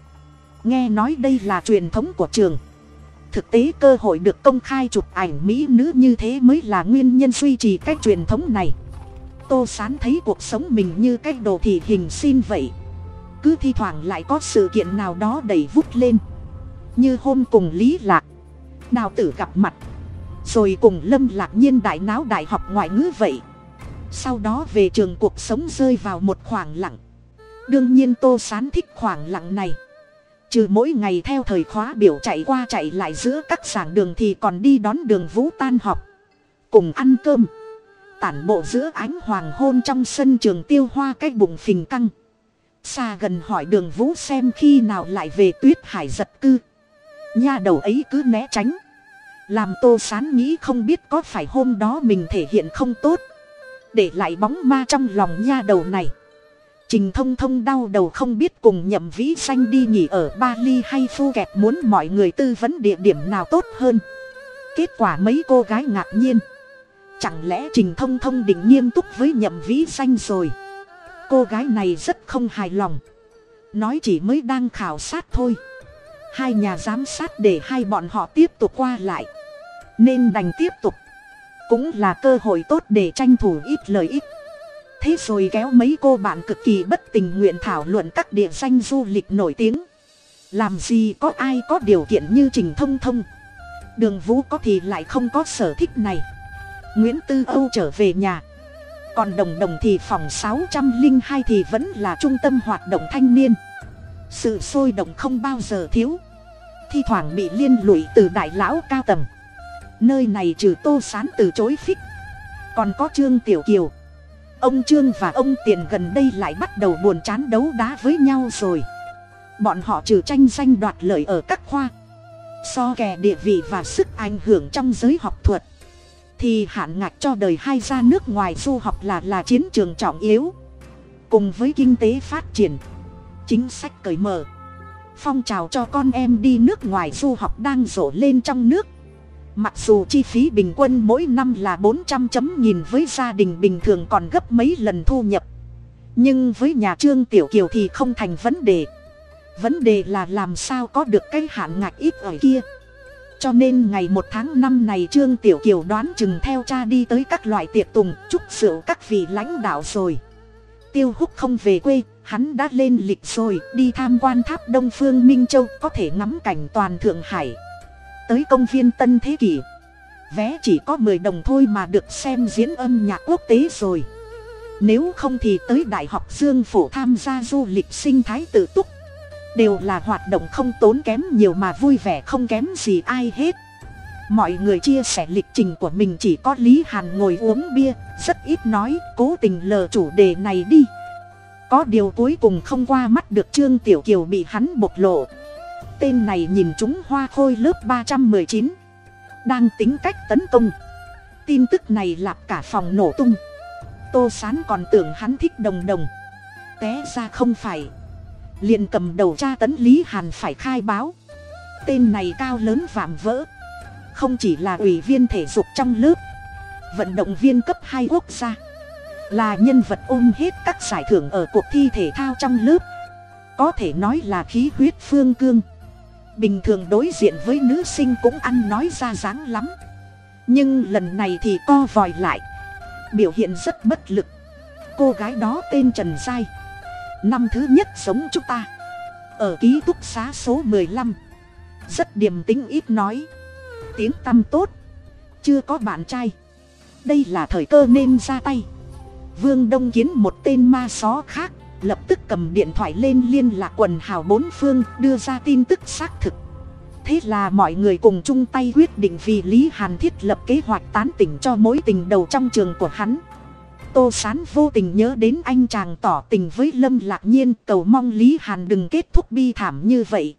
Nghe nói đây là truyền thống của trường. Thực tế cơ hội được công khai chụp ảnh mỹ nữ như thế mới là nguyên nhân duy trì cách truyền thống này. Tô sán thấy cuộc sống mình như cách đồ thị hình xin vậy. Cứ thi thoảng lại có sự kiện nào đó đẩy vút lên. Như hôm cùng lý lạc đào tử gặp mặt. Rồi cùng lâm lạc nhiên đại náo đại học ngoại ngữ vậy. Sau đó về trường cuộc sống rơi vào một khoảng lặng. Đương nhiên tô sán thích khoảng lặng này. Trừ mỗi ngày theo thời khóa biểu chạy qua chạy lại giữa các giảng đường thì còn đi đón đường vũ tan học. Cùng ăn cơm. Tản bộ giữa ánh hoàng hôn trong sân trường tiêu hoa cái bụng phình căng. Xa gần hỏi đường vũ xem khi nào lại về tuyết hải giật cư nha đầu ấy cứ né tránh. Làm tô sán nghĩ không biết có phải hôm đó mình thể hiện không tốt. Để lại bóng ma trong lòng nha đầu này. Trình thông thông đau đầu không biết cùng nhậm vĩ xanh đi nghỉ ở bali hay phu kẹt muốn mọi người tư vấn địa điểm nào tốt hơn. Kết quả mấy cô gái ngạc nhiên. Chẳng lẽ trình thông thông định nghiêm túc với nhậm vĩ xanh rồi? Cô gái này rất không hài lòng. Nói chỉ mới đang khảo sát thôi hai nhà giám sát để hai bọn họ tiếp tục qua lại. Nên đành tiếp tục. Cũng là cơ hội tốt để tranh thủ ít lợi ích. Thế rồi kéo mấy cô bạn cực kỳ bất tình nguyện thảo luận các địa danh du lịch nổi tiếng. Làm gì có ai có điều kiện như trình thông thông. Đường vũ có thì lại không có sở thích này. Nguyễn tư âu trở về nhà. Còn đồng đồng thì phòng sáu trăm linh hai thì vẫn là trung tâm hoạt động thanh niên. Sự sôi động không bao giờ thiếu thi thoảng bị liên lụy từ đại lão cao tầng. Nơi này trừ tô sán từ chối phích, còn có trương tiểu kiều. Ông trương và ông tiền gần đây lại bắt đầu buồn chán đấu đá với nhau rồi. Bọn họ trừ tranh danh đoạt lợi ở các khoa, so kè địa vị và sức ảnh hưởng trong giới học thuật, thì hạn ngạch cho đời hai ra nước ngoài du học là là chiến trường trọng yếu. Cùng với kinh tế phát triển, chính sách cởi mở phong trào cho con em đi nước ngoài du học đang rổ lên trong nước. Mặc dù chi phí bình quân mỗi năm là bốn trăm chấm nghìn với gia đình bình thường còn gấp mấy lần thu nhập. Nhưng với nhà trương tiểu kiều thì không thành vấn đề. Vấn đề là làm sao có được cái hạn ngạch ít ở kia. Cho nên ngày một tháng năm này trương tiểu kiều đoán chừng theo cha đi tới các loại tiệc tùng, chúc rượu các vị lãnh đạo rồi. Tiêu húc không về quê hắn đã lên lịch rồi, đi tham quan tháp đông phương minh châu, có thể ngắm cảnh toàn thượng hải. Tới công viên tân thế kỷ, vé chỉ có mười đồng thôi mà được xem diễn âm nhạc quốc tế rồi. Nếu không thì tới đại học dương phổ tham gia du lịch sinh thái tự túc. Đều là hoạt động không tốn kém nhiều mà vui vẻ không kém gì ai hết. Mọi người chia sẻ lịch trình của mình chỉ có lý hàn ngồi uống bia, rất ít nói, cố tình lờ chủ đề này đi có điều cuối cùng không qua mắt được trương tiểu kiều bị hắn bộc lộ. Tên này nhìn chúng hoa khôi lớp ba trăm mười chín. Đang tính cách tấn công. Tin tức này lạp cả phòng nổ tung. Tô sán còn tưởng hắn thích đồng đồng. Té ra không phải. Liền cầm đầu tra tấn lý hàn phải khai báo. Tên này cao lớn vạm vỡ. Không chỉ là ủy viên thể dục trong lớp, vận động viên cấp hai quốc gia là nhân vật ôm hết các giải thưởng ở cuộc thi thể thao trong lớp. Có thể nói là khí huyết phương cương. Bình thường đối diện với nữ sinh cũng ăn nói ra dáng lắm. Nhưng lần này thì co vòi lại. Biểu hiện rất bất lực. Cô gái đó tên trần giai. Năm thứ nhất sống chúng ta. Ở ký túc xá số mười lăm. Rất điềm tính ít nói. Tiếng tăm tốt. Chưa có bạn trai. Đây là thời cơ nên ra tay vương đông kiến một tên ma xó khác, lập tức cầm điện thoại lên liên lạc quần hào bốn phương, đưa ra tin tức xác thực. Thế là mọi người cùng chung tay quyết định vì lý hàn thiết lập kế hoạch tán tỉnh cho mối tình đầu trong trường của hắn. Tô sán vô tình nhớ đến anh chàng tỏ tình với lâm lạc nhiên, cầu mong lý hàn đừng kết thúc bi thảm như vậy.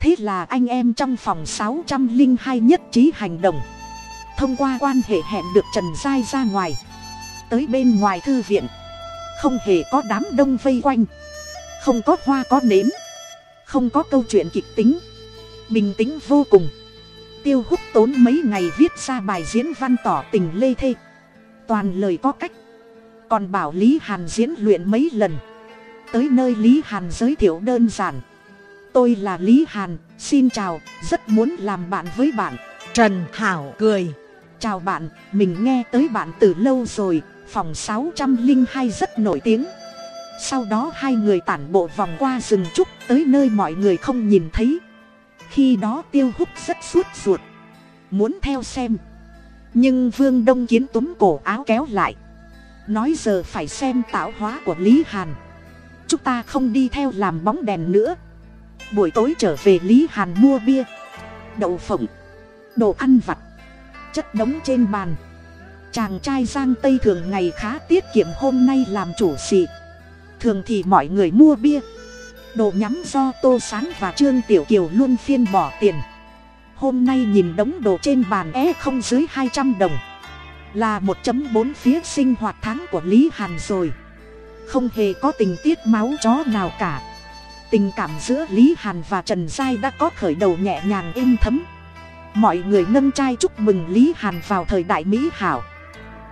Thế là anh em trong phòng sáu trăm linh hai nhất trí hành động. Thông qua quan hệ hẹn được trần giai ra ngoài tới bên ngoài thư viện. Không hề có đám đông vây quanh. Không có hoa có nến. Không có câu chuyện kịch tính. Bình tĩnh vô cùng. Tiêu hút tốn mấy ngày viết ra bài diễn văn tỏ tình lê thê. Toàn lời có cách. Còn bảo lý hàn diễn luyện mấy lần. Tới nơi lý hàn giới thiệu đơn giản. Tôi là lý hàn xin chào rất muốn làm bạn với bạn. Trần hảo cười. Chào bạn mình nghe tới bạn từ lâu rồi phòng sáu trăm linh hai rất nổi tiếng. Sau đó hai người tản bộ vòng qua rừng trúc tới nơi mọi người không nhìn thấy. Khi đó tiêu hút rất suốt ruột, muốn theo xem. Nhưng vương đông kiến túm cổ áo kéo lại, nói giờ phải xem tạo hóa của lý hàn. Chúng ta không đi theo làm bóng đèn nữa. Buổi tối trở về lý hàn mua bia, đậu phộng, đồ ăn vặt, chất đống trên bàn chàng trai giang tây thường ngày khá tiết kiệm hôm nay làm chủ xị thường thì mọi người mua bia. Đồ nhắm do tô sán và trương tiểu kiều luôn phiên bỏ tiền. Hôm nay nhìn đống đồ trên bàn é không dưới hai trăm đồng. Là một chấm bốn phía sinh hoạt tháng của lý hàn rồi. Không hề có tình tiết máu chó nào cả. Tình cảm giữa lý hàn và trần giai đã có khởi đầu nhẹ nhàng êm thấm. Mọi người nâng chai chúc mừng lý hàn vào thời đại mỹ hảo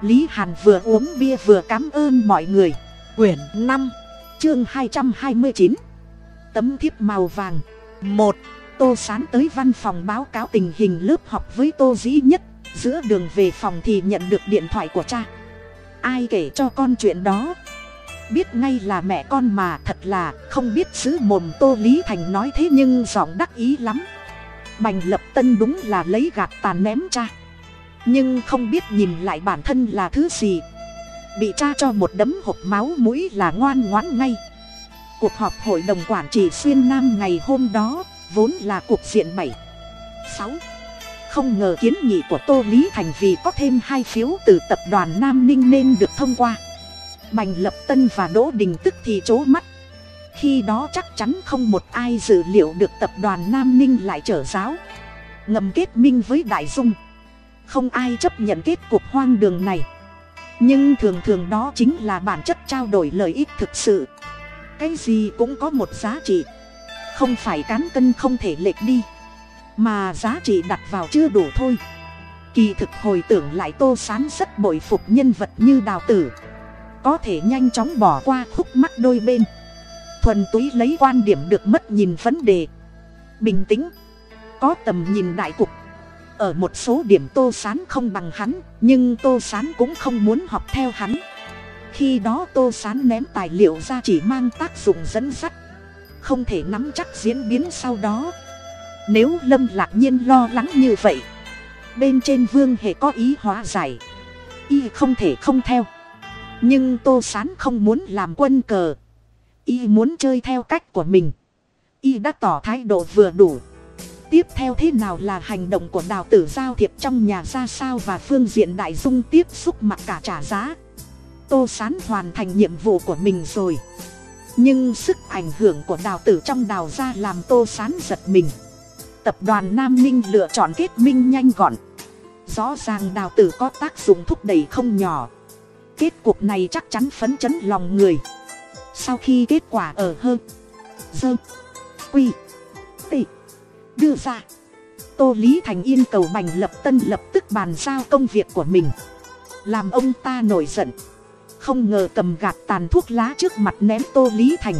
lý hàn vừa uống bia vừa cảm ơn mọi người. Quyển năm, chương hai trăm hai mươi chín. Tấm thiếp màu vàng. Một, tô sán tới văn phòng báo cáo tình hình lớp học với tô dĩ nhất. Giữa đường về phòng thì nhận được điện thoại của cha. Ai kể cho con chuyện đó? Biết ngay là mẹ con mà, thật là không biết xứ mồm tô lý thành nói thế nhưng giọng đắc ý lắm. Bành lập tân đúng là lấy gạt tàn ném cha nhưng không biết nhìn lại bản thân là thứ gì. Bị cha cho một đấm hộp máu mũi là ngoan ngoãn ngay. Cuộc họp hội đồng quản trị xuyên nam ngày hôm đó vốn là cuộc diện bảy, sáu. Không ngờ kiến nghị của tô lý thành vì có thêm hai phiếu từ tập đoàn nam ninh nên được thông qua. Bành lập tân và đỗ đình tức thì c mắt. Khi đó chắc chắn không một ai dự liệu được tập đoàn nam ninh lại trở giáo. Ngầm kết minh với đại dung không ai chấp nhận kết cuộc hoang đường này. Nhưng thường thường đó chính là bản chất trao đổi lợi ích thực sự. Cái gì cũng có một giá trị. Không phải cán cân không thể lệch đi, mà giá trị đặt vào chưa đủ thôi. Kỳ thực hồi tưởng lại tô sán rất bội phục nhân vật như đào tử. Có thể nhanh chóng bỏ qua khúc mắt đôi bên. Thuần túy lấy quan điểm được mất nhìn vấn đề. Bình tĩnh. Có tầm nhìn đại cục ở một số điểm tô sán không bằng hắn, nhưng tô sán cũng không muốn học theo hắn. Khi đó tô sán ném tài liệu ra chỉ mang tác dụng dẫn dắt, không thể nắm chắc diễn biến sau đó. Nếu lâm lạc nhiên lo lắng như vậy, bên trên vương hệ có ý hóa giải, y không thể không theo. Nhưng tô sán không muốn làm quân cờ, y muốn chơi theo cách của mình. Y đã tỏ thái độ vừa đủ tiếp theo thế nào là hành động của đào tử giao thiệp trong nhà ra sao và phương diện đại dung tiếp xúc mặc cả trả giá. Tô sán hoàn thành nhiệm vụ của mình rồi. Nhưng sức ảnh hưởng của đào tử trong đào ra làm tô sán giật mình. Tập đoàn nam ninh lựa chọn kết minh nhanh gọn. Rõ ràng đào tử có tác dụng thúc đẩy không nhỏ. Kết cuộc này chắc chắn phấn chấn lòng người. Sau khi kết quả ở hơn dơ, quy đưa ra. Tô lý thành yên cầu bành lập tân lập tức bàn giao công việc của mình. Làm ông ta nổi giận. Không ngờ cầm gạt tàn thuốc lá trước mặt ném tô lý thành.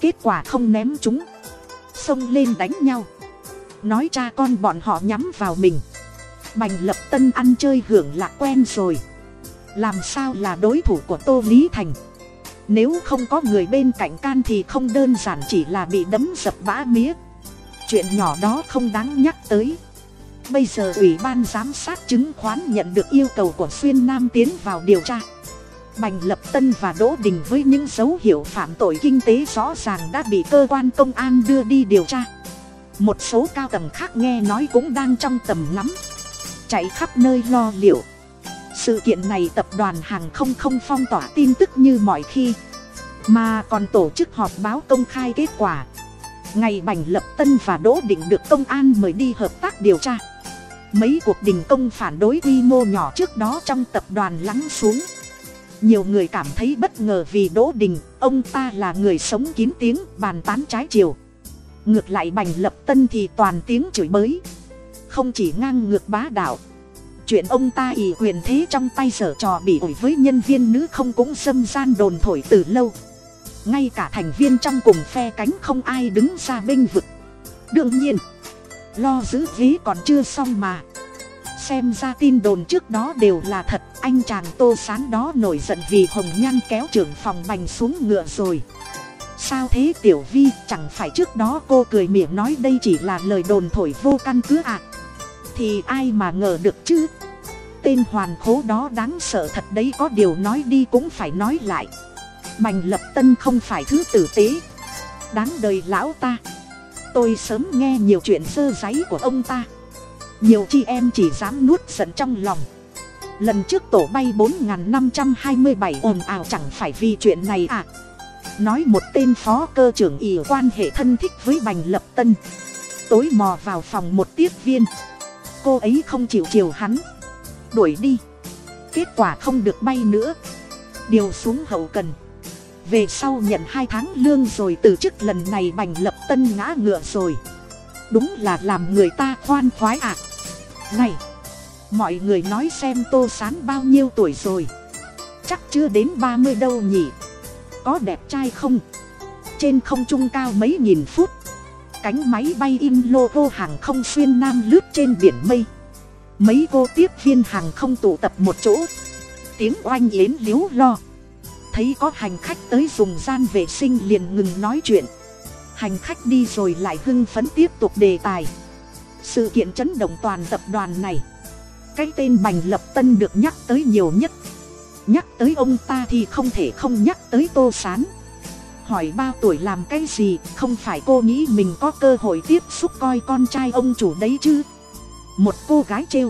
Kết quả không ném chúng. Xông lên đánh nhau. Nói cha con bọn họ nhắm vào mình. Bành lập tân ăn chơi hưởng lạc quen rồi. Làm sao là đối thủ của tô lý thành? Nếu không có người bên cạnh can thì không đơn giản chỉ là bị đấm dập bã mía chuyện nhỏ đó không đáng nhắc tới. Bây giờ ủy ban giám sát chứng khoán nhận được yêu cầu của xuyên nam tiến vào điều tra. Bành lập tân và đỗ đình với những dấu hiệu phạm tội kinh tế rõ ràng đã bị cơ quan công an đưa đi điều tra. Một số cao tầng khác nghe nói cũng đang trong tầm ngắm, chạy khắp nơi lo liệu. Sự kiện này tập đoàn hàng không không phong tỏa tin tức như mọi khi mà còn tổ chức họp báo công khai kết quả ngày bành lập tân và đỗ định được công an mời đi hợp tác điều tra. Mấy cuộc đình công phản đối quy mô nhỏ trước đó trong tập đoàn lắng xuống. Nhiều người cảm thấy bất ngờ vì đỗ đình ông ta là người sống kín tiếng, bàn tán trái chiều. Ngược lại bành lập tân thì toàn tiếng chửi bới. Không chỉ ngang ngược bá đạo. Chuyện ông ta ỷ quyền thế trong tay sở trò bị ổi với nhân viên nữ không cũng xâm gian đồn thổi từ lâu ngay cả thành viên trong cùng phe cánh không ai đứng ra bênh vực. Đương nhiên, lo giữ ghế còn chưa xong mà. Xem ra tin đồn trước đó đều là thật, anh chàng tô sán đó nổi giận vì hồng nhan kéo trưởng phòng bành xuống ngựa rồi. Sao thế tiểu vi, chẳng phải trước đó cô cười miệng nói đây chỉ là lời đồn thổi vô căn cứ à? Thì ai mà ngờ được chứ? Tên hoàn khố đó đáng sợ thật đấy, có điều nói đi cũng phải nói lại bành lập tân không phải thứ tử tế. Đáng đời lão ta. Tôi sớm nghe nhiều chuyện sơ giấy của ông ta. Nhiều chị em chỉ dám nuốt giận trong lòng. Lần trước tổ bay bốn n g h n năm trăm hai mươi bảy ồn ào chẳng phải vì chuyện này à? Nói một tên phó cơ trưởng ỉ quan hệ thân thích với bành lập tân. Tối mò vào phòng một tiếp viên. Cô ấy không chịu chiều hắn. Đuổi đi. Kết quả không được bay nữa. Điều xuống hậu cần về sau nhận hai tháng lương rồi từ chức lần này bành lập tân ngã ngựa rồi. Đúng là làm người ta khoan khoái ạ. À. này, mọi người nói xem tô sán bao nhiêu tuổi rồi? Chắc chưa đến ba mươi đâu nhỉ? Có đẹp trai không? Trên không trung cao mấy nghìn phút. Cánh máy bay in logo hàng không xuyên nam lướt trên biển mây. Mấy cô tiếp viên hàng không tụ tập một chỗ. Tiếng oanh yến liếu lo thấy có hành khách tới dùng gian vệ sinh liền ngừng nói chuyện. Hành khách đi rồi lại hưng phấn tiếp tục đề tài. Sự kiện chấn động toàn tập đoàn này. Cái tên bành lập tân được nhắc tới nhiều nhất. Nhắc tới ông ta thì không thể không nhắc tới tô s á n hỏi bao tuổi làm cái gì, không phải cô nghĩ mình có cơ hội tiếp xúc coi con trai ông chủ đấy chứ? Một cô gái trêu.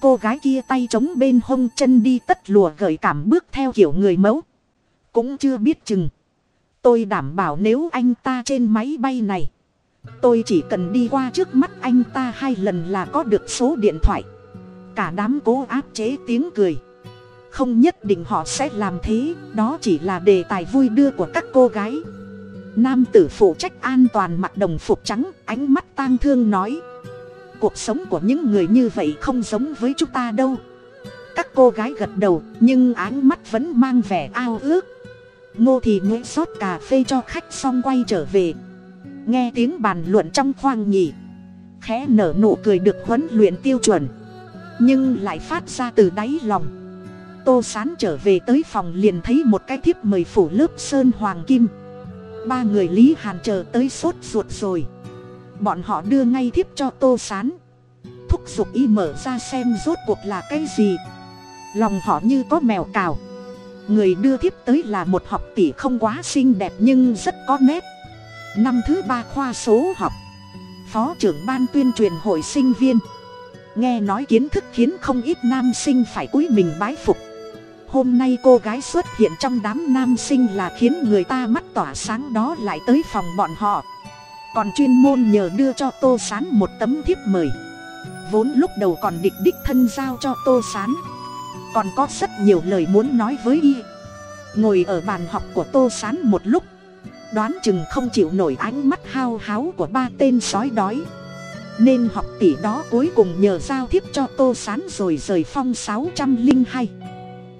Cô gái kia tay trống bên hông chân đi tất lùa gợi cảm bước theo kiểu người mẫu cũng chưa biết chừng. Tôi đảm bảo nếu anh ta trên máy bay này, tôi chỉ cần đi qua trước mắt anh ta hai lần là có được số điện thoại. Cả đám cố áp chế tiếng cười. Không nhất định họ sẽ làm thế, đó chỉ là đề tài vui đưa của các cô gái. Nam tử phụ trách an toàn mặc đồng phục trắng, ánh mắt tang thương nói, cuộc sống của những người như vậy không giống với chúng ta đâu. Các cô gái gật đầu, nhưng ánh mắt vẫn mang vẻ ao ước ngô thì nguyễn rót cà phê cho khách xong quay trở về. Nghe tiếng bàn luận trong khoang nhỉ. Khẽ nở nụ cười được huấn luyện tiêu chuẩn. Nhưng lại phát ra từ đáy lòng. Tô sán trở về tới phòng liền thấy một cái thiếp mời phủ lớp sơn hoàng kim. Ba người lý hàn chờ tới sốt ruột rồi. Bọn họ đưa ngay thiếp cho tô sán. Thúc giục y mở ra xem rốt cuộc là cái gì. Lòng họ như có mèo cào người đưa thiếp tới là một học tỷ không quá xinh đẹp nhưng rất có nét. Năm thứ ba khoa số học. Phó trưởng ban tuyên truyền hội sinh viên. Nghe nói kiến thức khiến không ít nam sinh phải cúi mình bái phục. Hôm nay cô gái xuất hiện trong đám nam sinh là khiến người ta mắt tỏa sáng đó lại tới phòng bọn họ. Còn chuyên môn nhờ đưa cho tô s á n một tấm thiếp mời. Vốn lúc đầu còn địch đích thân giao cho tô s á n còn có rất nhiều lời muốn nói với y. Ngồi ở bàn học của tô s á n một lúc. Đoán chừng không chịu nổi ánh mắt hao háo của ba tên sói đói. Nên học tỷ đó cuối cùng nhờ giao thiếp cho tô s á n rồi rời phong sáu trăm linh hai.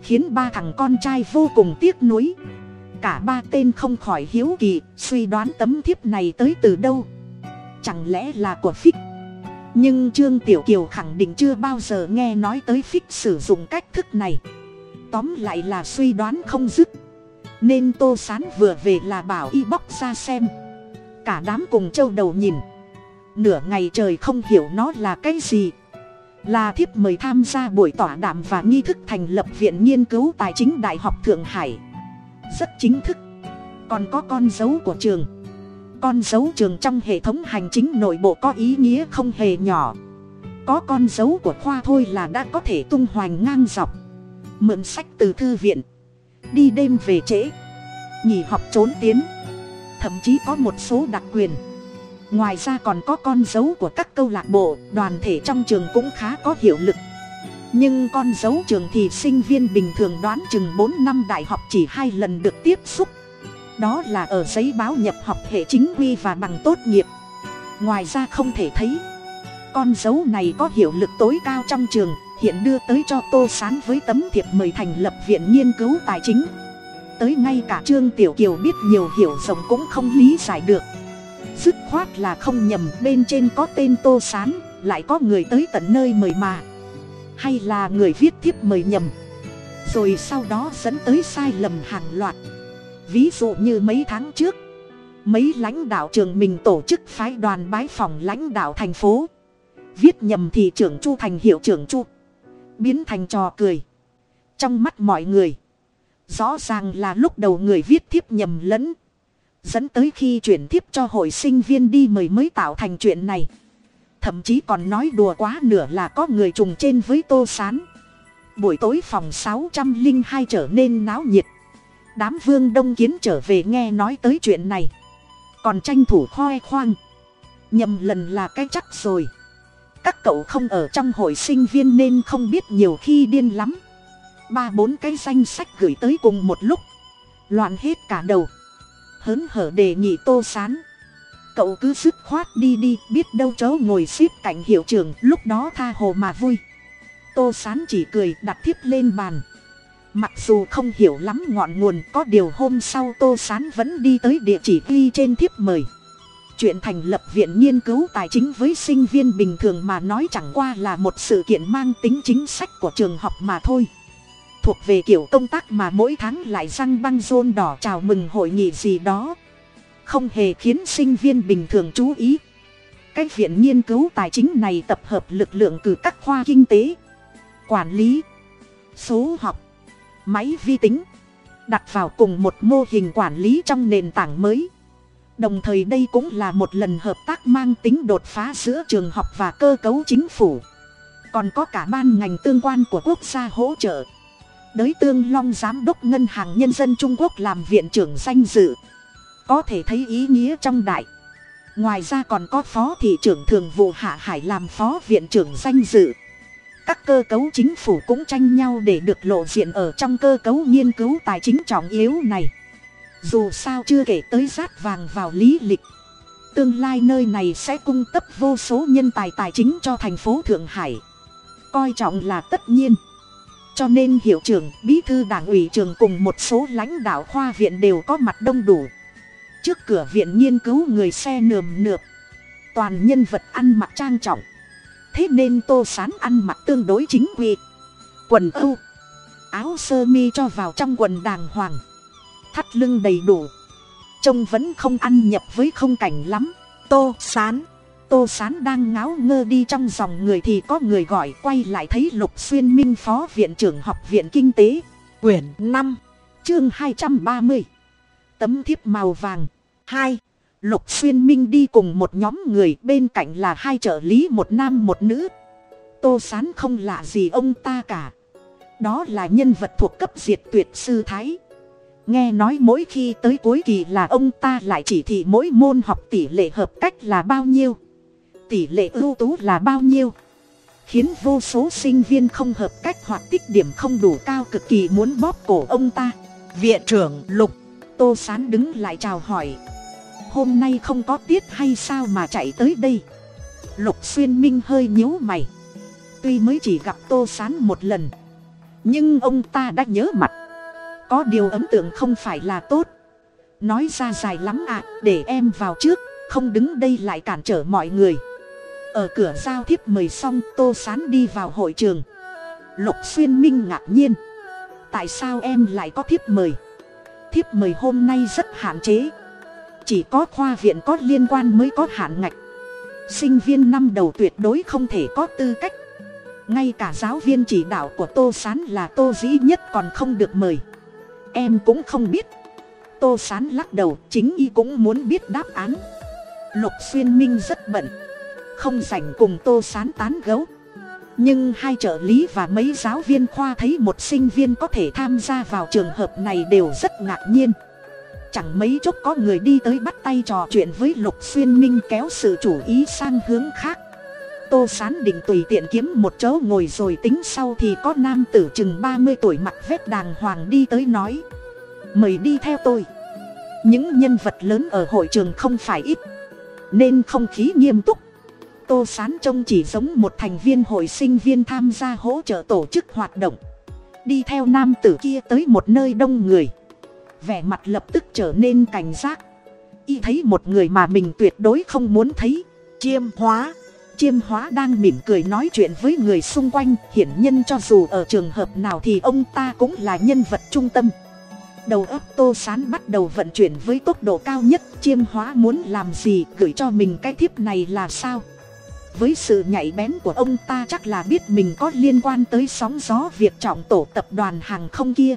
Khiến ba thằng con trai vô cùng tiếc nuối. Cả ba tên không khỏi hiếu kỳ, suy đoán tấm thiếp này tới từ đâu. Chẳng lẽ là của phích? Nhưng trương tiểu kiều khẳng định chưa bao giờ nghe nói tới phích sử dụng cách thức này. Tóm lại là suy đoán không dứt. Nên tô sán vừa về là bảo y bóc ra xem. Cả đám cùng châu đầu nhìn. Nửa ngày trời không hiểu nó là cái gì. Là thiếp mời tham gia buổi tọa đàm và nghi thức thành lập viện nghiên cứu tài chính đại học thượng hải. Rất chính thức. Còn có con dấu của trường con dấu trường trong hệ thống hành chính nội bộ có ý nghĩa không hề nhỏ. Có con dấu của khoa thôi là đã có thể tung hoành ngang dọc. Mượn sách từ thư viện. Đi đêm về trễ. Nghỉ học trốn tiến. Thậm chí có một số đặc quyền. Ngoài ra còn có con dấu của các câu lạc bộ, đoàn thể trong trường cũng khá có hiệu lực. Nhưng con dấu trường thì sinh viên bình thường đoán chừng bốn năm đại học chỉ hai lần được tiếp xúc đó là ở giấy báo nhập học hệ chính quy và bằng tốt nghiệp. Ngoài ra không thể thấy. Con dấu này có hiệu lực tối cao trong trường, hiện đưa tới cho tô sán với tấm thiệp mời thành lập viện nghiên cứu tài chính. Tới ngay cả trương tiểu kiều biết nhiều hiểu rộng cũng không lý giải được. Dứt khoát là không nhầm, bên trên có tên tô sán, lại có người tới tận nơi mời mà. Hay là người viết thiếp mời nhầm. Rồi sau đó dẫn tới sai lầm hàng loạt ví dụ như mấy tháng trước, mấy lãnh đạo trường mình tổ chức phái đoàn bái phòng lãnh đạo thành phố. Viết nhầm thì trưởng chu thành hiệu trưởng chu, biến thành trò cười. Trong mắt mọi người, rõ ràng là lúc đầu người viết thiếp nhầm lẫn, dẫn tới khi chuyển thiếp cho hội sinh viên đi mời mới tạo thành chuyện này. Thậm chí còn nói đùa quá nửa là có người trùng trên với tô s á n buổi tối phòng sáu trăm linh hai trở nên náo nhiệt đám vương đông kiến trở về nghe nói tới chuyện này. Còn tranh thủ khoe khoang. Nhầm lần là cái chắc rồi. Các cậu không ở trong hội sinh viên nên không biết nhiều khi điên lắm. Ba bốn cái danh sách gửi tới cùng một lúc. Loạn hết cả đầu. Hớn hở đề nghị tô sán. Cậu cứ dứt khoát đi đi, biết đâu cháu ngồi xếp cạnh hiệu trưởng, lúc đó tha hồ mà vui. Tô sán chỉ cười, đặt thiếp lên bàn mặc dù không hiểu lắm ngọn nguồn, có điều hôm sau tô sán vẫn đi tới địa chỉ ghi trên thiếp mời. Chuyện thành lập viện nghiên cứu tài chính với sinh viên bình thường mà nói chẳng qua là một sự kiện mang tính chính sách của trường học mà thôi. Thuộc về kiểu công tác mà mỗi tháng lại răng băng rôn đỏ chào mừng hội nghị gì đó. Không hề khiến sinh viên bình thường chú ý. Cái viện nghiên cứu tài chính này tập hợp lực lượng từ các khoa kinh tế, quản lý, số học máy vi tính, đặt vào cùng một mô hình quản lý trong nền tảng mới. Đồng thời đây cũng là một lần hợp tác mang tính đột phá giữa trường học và cơ cấu chính phủ. Còn có cả ban ngành tương quan của quốc gia hỗ trợ. Đới tương long giám đốc ngân hàng nhân dân trung quốc làm viện trưởng danh dự. Có thể thấy ý nghĩa trong đại. Ngoài ra còn có phó thị trưởng thường vụ hạ hải làm phó viện trưởng danh dự các cơ cấu chính phủ cũng tranh nhau để được lộ diện ở trong cơ cấu nghiên cứu tài chính trọng yếu này. Dù sao chưa kể tới rát vàng vào lý lịch. Tương lai nơi này sẽ cung cấp vô số nhân tài tài chính cho thành phố thượng hải. Coi trọng là tất nhiên. Cho nên hiệu trưởng, bí thư đảng ủy trường cùng một số lãnh đạo khoa viện đều có mặt đông đủ. Trước cửa viện nghiên cứu người xe nườm nượp. Toàn nhân vật ăn mặc trang trọng thế nên tô sán ăn mặc tương đối chính quy. Quần âu, áo sơ mi cho vào trong quần đàng hoàng, thắt lưng đầy đủ. Trông vẫn không ăn nhập với không cảnh lắm. Tô sán tô sán đang ngáo ngơ đi trong dòng người thì có người gọi quay lại thấy lục xuyên minh, phó viện trưởng học viện kinh tế, quyển năm, chương hai trăm ba mươi. Tấm thiếp màu vàng, hai lục xuyên minh đi cùng một nhóm người bên cạnh là hai trợ lý một nam một nữ. Tô sán không lạ gì ông ta cả. Đó là nhân vật thuộc cấp diệt tuyệt sư thái. Nghe nói mỗi khi tới cuối kỳ là ông ta lại chỉ thị mỗi môn học tỷ lệ hợp cách là bao nhiêu. Tỷ lệ ưu tú là bao nhiêu. Khiến vô số sinh viên không hợp cách hoặc tích điểm không đủ cao cực kỳ muốn bóp cổ ông ta. Viện trưởng lục. Tô sán đứng lại chào hỏi hôm nay không có tiết hay sao mà chạy tới đây? Lục xuyên minh hơi nhíu mày. Tuy mới chỉ gặp tô sán một lần, nhưng ông ta đã nhớ mặt. Có điều ấn tượng không phải là tốt. Nói ra dài lắm ạ, để em vào trước, không đứng đây lại cản trở mọi người. Ở cửa giao thiếp mời xong, tô sán đi vào hội trường. Lục xuyên minh ngạc nhiên. Tại sao em lại có thiếp mời? Thiếp mời hôm nay rất hạn chế chỉ có khoa viện có liên quan mới có hạn ngạch. Sinh viên năm đầu tuyệt đối không thể có tư cách. Ngay cả giáo viên chỉ đạo của tô s á n là tô dĩ nhất còn không được mời. Em cũng không biết. Tô s á n lắc đầu, chính y cũng muốn biết đáp án. Lục xuyên minh rất bận. Không dành cùng tô s á n tán gấu. Nhưng hai trợ lý và mấy giáo viên khoa thấy một sinh viên có thể tham gia vào trường hợp này đều rất ngạc nhiên chẳng mấy chốc có người đi tới bắt tay trò chuyện với lục xuyên minh kéo sự chủ ý sang hướng khác. Tô sán định tùy tiện kiếm một chỗ ngồi rồi tính sau thì có nam tử chừng ba mươi tuổi mặc vét đàng hoàng đi tới nói. Mời đi theo tôi. Những nhân vật lớn ở hội trường không phải ít, nên không khí nghiêm túc. Tô sán trông chỉ giống một thành viên hội sinh viên tham gia hỗ trợ tổ chức hoạt động. Đi theo nam tử kia tới một nơi đông người vẻ mặt lập tức trở nên cảnh giác. Y thấy một người mà mình tuyệt đối không muốn thấy. Chiêm hóa. Chiêm hóa đang mỉm cười nói chuyện với người xung quanh. Hiển nhân cho dù ở trường hợp nào thì ông ta cũng là nhân vật trung tâm. Đầu óc tô sán bắt đầu vận chuyển với tốc độ cao nhất. Chiêm hóa muốn làm gì? Gửi cho mình cái thiếp này là sao? Với sự nhạy bén của ông ta chắc là biết mình có liên quan tới sóng gió việc trọng tổ tập đoàn hàng không kia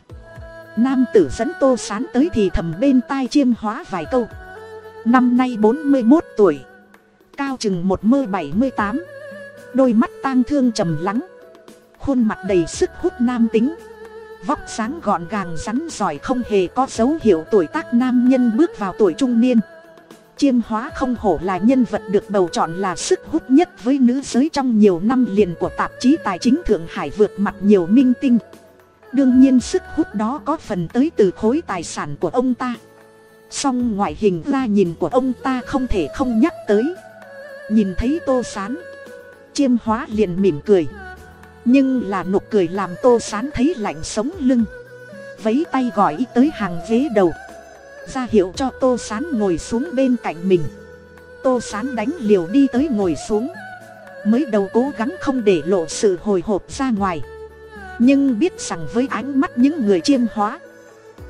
nam tử dẫn tô sán tới thì thầm bên tai chiêm hóa vài câu. Năm nay bốn mươi một tuổi, cao chừng một mơ bảy mươi tám, đôi mắt tang thương trầm lắng, khuôn mặt đầy sức hút nam tính, vóc sáng gọn gàng rắn giỏi không hề có dấu hiệu tuổi tác nam nhân bước vào tuổi trung niên. Chiêm hóa không hổ là nhân vật được bầu chọn là sức hút nhất với nữ giới trong nhiều năm liền của tạp chí tài chính thượng hải vượt mặt nhiều minh tinh đương nhiên sức hút đó có phần tới từ khối tài sản của ông ta. Song ngoại hình ra nhìn của ông ta không thể không nhắc tới. Nhìn thấy tô sán, chiêm hóa liền mỉm cười. Nhưng là nụ cười làm tô sán thấy lạnh sống lưng. Vấy tay gọi ý tới hàng ghế đầu. Ra hiệu cho tô sán ngồi xuống bên cạnh mình. Tô sán đánh liều đi tới ngồi xuống. Mới đầu cố gắng không để lộ sự hồi hộp ra ngoài nhưng biết rằng với ánh mắt những người chiêm hóa,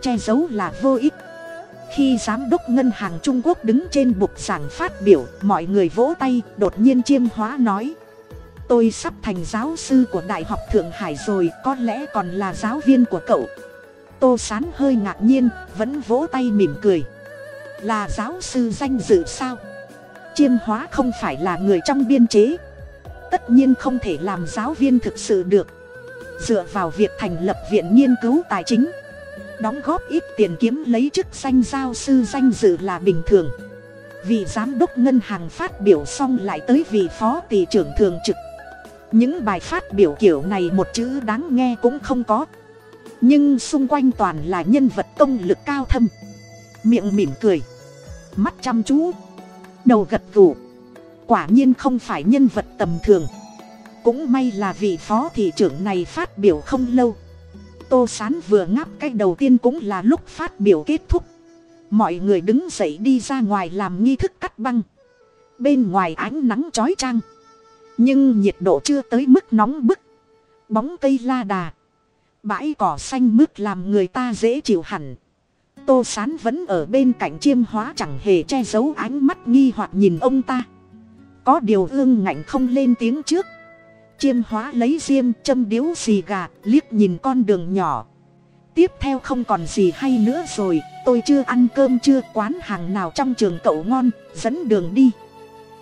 che giấu là vô ích. Khi giám đốc ngân hàng trung quốc đứng trên bục giảng phát biểu, mọi người vỗ tay, đột nhiên chiêm hóa nói, tôi sắp thành giáo sư của đại học thượng hải rồi, có lẽ còn là giáo viên của cậu. Tô sán hơi ngạc nhiên, vẫn vỗ tay mỉm cười. Là giáo sư danh dự sao? Chiêm hóa không phải là người trong biên chế. Tất nhiên không thể làm giáo viên thực sự được dựa vào việc thành lập viện nghiên cứu tài chính. Đóng góp ít tiền kiếm lấy chức danh giáo sư danh dự là bình thường. Vị giám đốc ngân hàng phát biểu xong lại tới vị phó tỷ trưởng thường trực. Những bài phát biểu kiểu này một chữ đáng nghe cũng không có. Nhưng xung quanh toàn là nhân vật công lực cao thâm. Miệng mỉm cười. Mắt chăm chú. Đầu gật gù. Quả nhiên không phải nhân vật tầm thường cũng may là vị phó thị trưởng này phát biểu không lâu. Tô sán vừa ngáp cái đầu tiên cũng là lúc phát biểu kết thúc. Mọi người đứng dậy đi ra ngoài làm nghi thức cắt băng. Bên ngoài ánh nắng chói chang. Nhưng nhiệt độ chưa tới mức nóng bức. Bóng cây la đà. Bãi cỏ xanh mướt làm người ta dễ chịu hẳn. Tô sán vẫn ở bên cạnh chiêm hóa chẳng hề che giấu ánh mắt nghi hoặc nhìn ông ta. Có điều ương ngạnh không lên tiếng trước chiêm hóa lấy diêm châm điếu xì gà, liếc nhìn con đường nhỏ. Tiếp theo không còn gì hay nữa rồi, tôi chưa ăn cơm chưa, quán hàng nào trong trường cậu ngon, dẫn đường đi.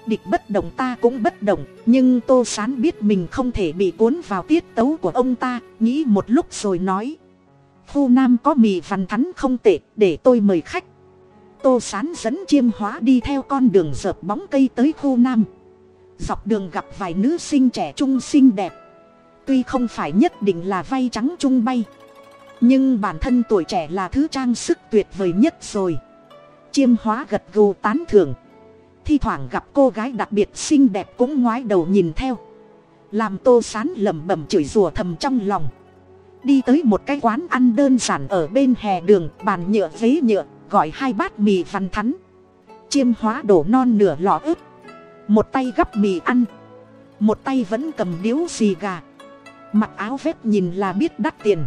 Địch bất động ta cũng bất động, nhưng tô sán biết mình không thể bị cuốn vào tiết tấu của ông ta, nghĩ một lúc rồi nói. Khu nam có mì vằn thắn không tệ, để tôi mời khách. Tô sán dẫn chiêm hóa đi theo con đường dợp bóng cây tới khu nam dọc đường gặp vài nữ sinh trẻ trung xinh đẹp. Tuy không phải nhất định là vay trắng trung bay, nhưng bản thân tuổi trẻ là thứ trang sức tuyệt vời nhất rồi. Chiêm hóa gật gù tán thưởng. Thi thoảng gặp cô gái đặc biệt xinh đẹp cũng ngoái đầu nhìn theo. Làm tô sán lẩm bẩm chửi rủa thầm trong lòng. Đi tới một cái quán ăn đơn giản ở bên hè đường, bàn nhựa ghế nhựa, gọi hai bát mì văn thắn. Chiêm hóa đổ non nửa lọ ướp một tay gắp mì ăn. Một tay vẫn cầm điếu xì gà. Mặc áo vét nhìn là biết đắt tiền.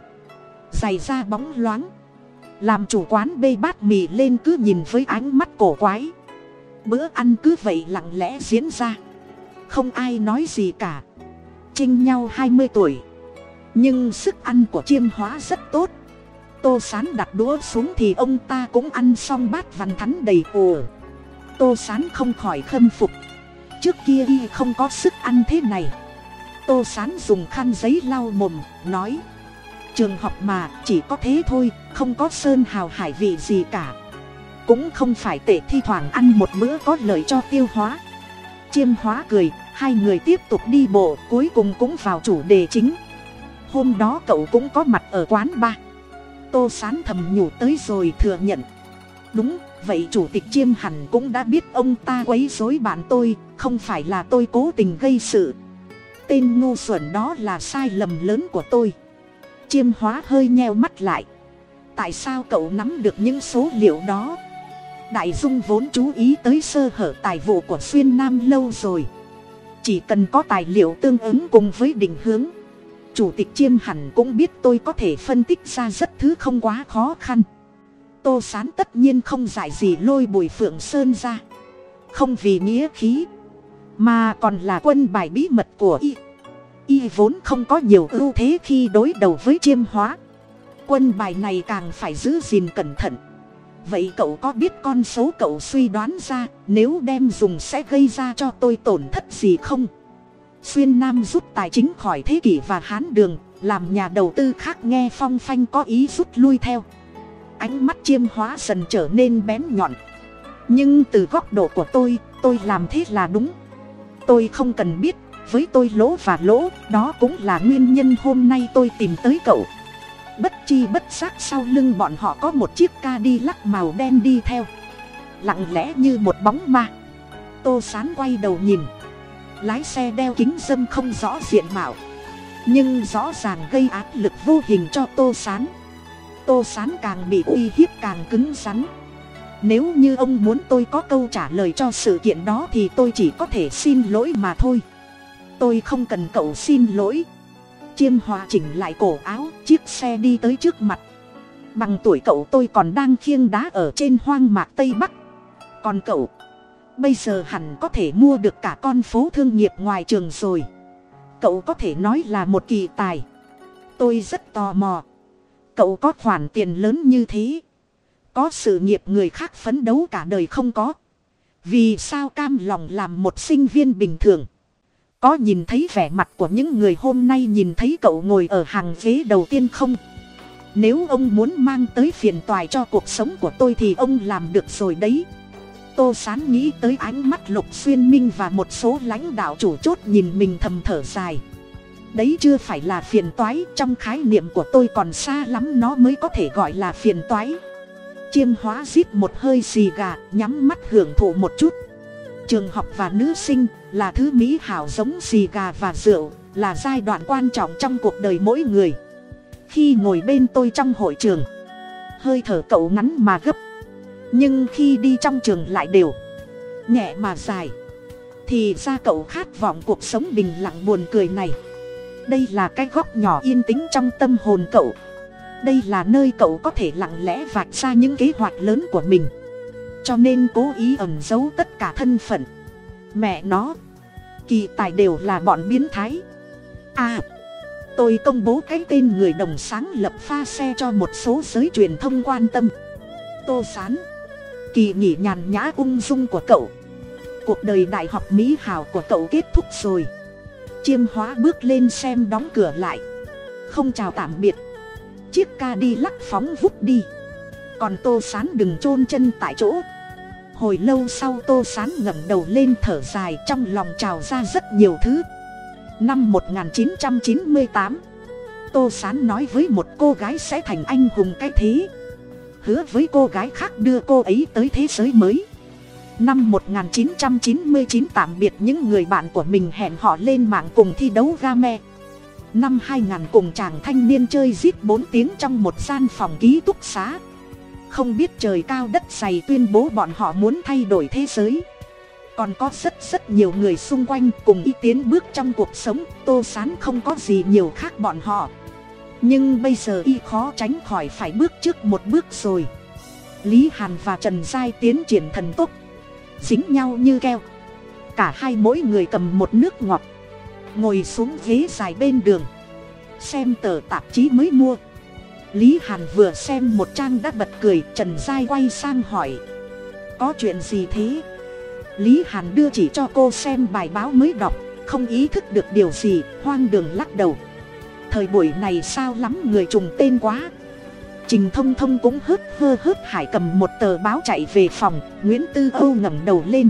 Giày da bóng loáng. Làm chủ quán bê bát mì lên cứ nhìn với ánh mắt cổ quái. Bữa ăn cứ vậy lặng lẽ diễn ra. Không ai nói gì cả. Chênh nhau hai mươi tuổi. Nhưng sức ăn của chiêm hóa rất tốt. Tô sán đặt đũa xuống thì ông ta cũng ăn xong bát vằn thắn đầy ồ. Tô sán không khỏi khâm phục trước kia y không có sức ăn thế này. Tô sán dùng khăn giấy lau mồm, nói, trường học mà, chỉ có thế thôi, không có sơn hào hải vị gì cả. Cũng không phải tệ thi thoảng ăn một bữa có lợi cho tiêu hóa. Chiêm hóa cười, hai người tiếp tục đi bộ, cuối cùng cũng vào chủ đề chính. Hôm đó cậu cũng có mặt ở quán ba. Tô sán thầm nhủ tới rồi thừa nhận, đúng vậy chủ tịch chiêm hẳn cũng đã biết ông ta quấy rối bạn tôi, không phải là tôi cố tình gây sự. Tên ngu xuẩn đó là sai lầm lớn của tôi. Chiêm hóa hơi nheo mắt lại. Tại sao cậu nắm được những số liệu đó? Đại dung vốn chú ý tới sơ hở tài vụ của xuyên nam lâu rồi. Chỉ cần có tài liệu tương ứng cùng với định hướng, chủ tịch chiêm hẳn cũng biết tôi có thể phân tích ra rất thứ không quá khó khăn tô sán tất nhiên không giải gì lôi bùi phượng sơn ra. Không vì nghĩa khí, mà còn là quân bài bí mật của y. Y vốn không có nhiều ưu thế khi đối đầu với chiêm hóa. Quân bài này càng phải giữ gìn cẩn thận. Vậy cậu có biết con số cậu suy đoán ra nếu đem dùng sẽ gây ra cho tôi tổn thất gì không? Xuyên nam rút tài chính khỏi thế kỷ và hán đường, làm nhà đầu tư khác nghe phong phanh có ý rút lui theo ánh mắt chiêm hóa dần trở nên bén nhọn. Nhưng từ góc độ của tôi tôi làm thế là đúng. Tôi không cần biết, với tôi lỗ và lỗ, đó cũng là nguyên nhân hôm nay tôi tìm tới cậu. Bất chi bất giác sau lưng bọn họ có một chiếc ca đi lắc màu đen đi theo. Lặng lẽ như một bóng ma. Tô sán quay đầu nhìn. Lái xe đeo kính dâm không rõ diện mạo. Nhưng rõ ràng gây áp lực vô hình cho tô sán tô sán càng bị uy hiếp càng cứng rắn. Nếu như ông muốn tôi có câu trả lời cho sự kiện đó thì tôi chỉ có thể xin lỗi mà thôi. Tôi không cần cậu xin lỗi. Chiêm hòa chỉnh lại cổ áo, chiếc xe đi tới trước mặt. Bằng tuổi cậu tôi còn đang khiêng đá ở trên hoang mạc tây bắc. Còn cậu, bây giờ hẳn có thể mua được cả con phố thương nghiệp ngoài trường rồi. Cậu có thể nói là một kỳ tài. Tôi rất tò mò cậu có khoản tiền lớn như thế. Có sự nghiệp người khác phấn đấu cả đời không có. Vì sao cam lòng làm một sinh viên bình thường? Có nhìn thấy vẻ mặt của những người hôm nay nhìn thấy cậu ngồi ở hàng ghế đầu tiên không? Nếu ông muốn mang tới phiền toài cho cuộc sống của tôi thì ông làm được rồi đấy. Tô sán nghĩ tới ánh mắt lục xuyên minh và một số lãnh đạo chủ chốt nhìn mình thầm thở dài đấy chưa phải là phiền toái, trong khái niệm của tôi còn xa lắm, nó mới có thể gọi là phiền toái. Chiêm hóa rít một hơi xì gà, nhắm mắt hưởng thụ một chút. Trường học và nữ sinh là thứ mỹ hảo giống xì gà và rượu, là giai đoạn quan trọng trong cuộc đời mỗi người. Khi ngồi bên tôi trong hội trường, hơi thở cậu ngắn mà gấp. Nhưng khi đi trong trường lại đều nhẹ mà dài, thì ra cậu khát vọng cuộc sống bình lặng buồn cười này đây là cái góc nhỏ yên tĩnh trong tâm hồn cậu. Đây là nơi cậu có thể lặng lẽ vạch ra những kế hoạch lớn của mình. Cho nên cố ý ẩn giấu tất cả thân phận. Mẹ nó, kỳ tài đều là bọn biến thái. À tôi công bố cái tên người đồng sáng lập pha xe cho một số giới truyền thông quan tâm. Tô sán, kỳ nghỉ nhàn nhã ung dung của cậu. Cuộc đời đại học mỹ hào của cậu kết thúc rồi chiêm hóa bước lên xem đóng cửa lại. Không chào tạm biệt. Chiếc ca đi lắc phóng vút đi. Còn tô sán đừng chôn chân tại chỗ. Hồi lâu sau tô sán ngẩng đầu lên thở dài trong lòng trào ra rất nhiều thứ. Năm 1998 tô sán nói với một cô gái sẽ thành anh hùng cái thế. Hứa với cô gái khác đưa cô ấy tới thế giới mới năm 1999 tạm biệt những người bạn của mình hẹn họ lên mạng cùng thi đấu game năm 2000 cùng chàng thanh niên chơi zip bốn tiếng trong một gian phòng ký túc xá. Không biết trời cao đất dày tuyên bố bọn họ muốn thay đổi thế giới. Còn có rất rất nhiều người xung quanh cùng ý tiến bước trong cuộc sống, tô sán không có gì nhiều khác bọn họ. Nhưng bây giờ y khó tránh khỏi phải bước trước một bước rồi. Lý hàn và trần giai tiến triển thần tốc dính nhau như keo. Cả hai mỗi người cầm một nước ngọt. Ngồi xuống ghế dài bên đường. Xem tờ tạp chí mới mua. Lý hàn vừa xem một trang đã bật cười, trần giai quay sang hỏi. Có chuyện gì thế? Lý hàn đưa chỉ cho cô xem bài báo mới đọc, không ý thức được điều gì, hoang đường lắc đầu. Thời buổi này sao lắm người trùng tên quá trình thông thông cũng hớt hơ hớt hải cầm một tờ báo chạy về phòng, nguyễn tư âu ngẩng đầu lên.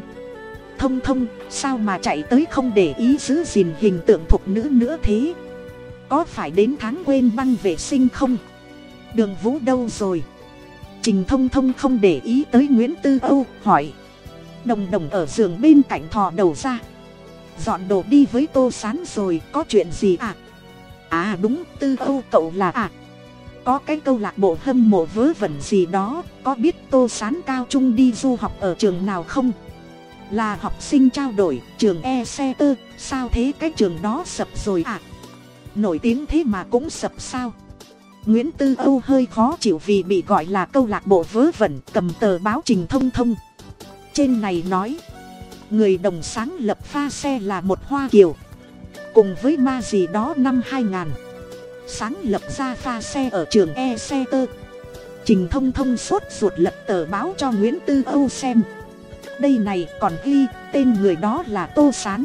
Thông thông, sao mà chạy tới không để ý giữ gìn hình tượng thục nữ nữa thế? Có phải đến tháng quên băng vệ sinh không? Đường vũ đâu rồi? Trình thông thông không để ý tới nguyễn tư âu, hỏi. Đồng đồng ở giường bên cạnh thò đầu ra. Dọn đồ đi với tô sán rồi, có chuyện gì à? À đúng, tư âu cậu là à? Có cái câu lạc bộ hâm mộ vớ vẩn gì đó, có biết tô sán cao trung đi du học ở trường nào không? Là học sinh trao đổi, trường e xe tơ, sao thế cái trường đó sập rồi à nổi tiếng thế mà cũng sập sao? Nguyễn tư âu hơi khó chịu vì bị gọi là câu lạc bộ vớ vẩn, cầm tờ báo trình thông thông. Trên này nói, người đồng sáng lập pha xe là một hoa kiều, cùng với ma gì đó năm hai ngàn sáng lập ra pha xe ở trường e xe tơ. Trình thông thông sốt ruột lật tờ báo cho nguyễn tư âu xem. Đây này còn ghi, tên người đó là tô sán.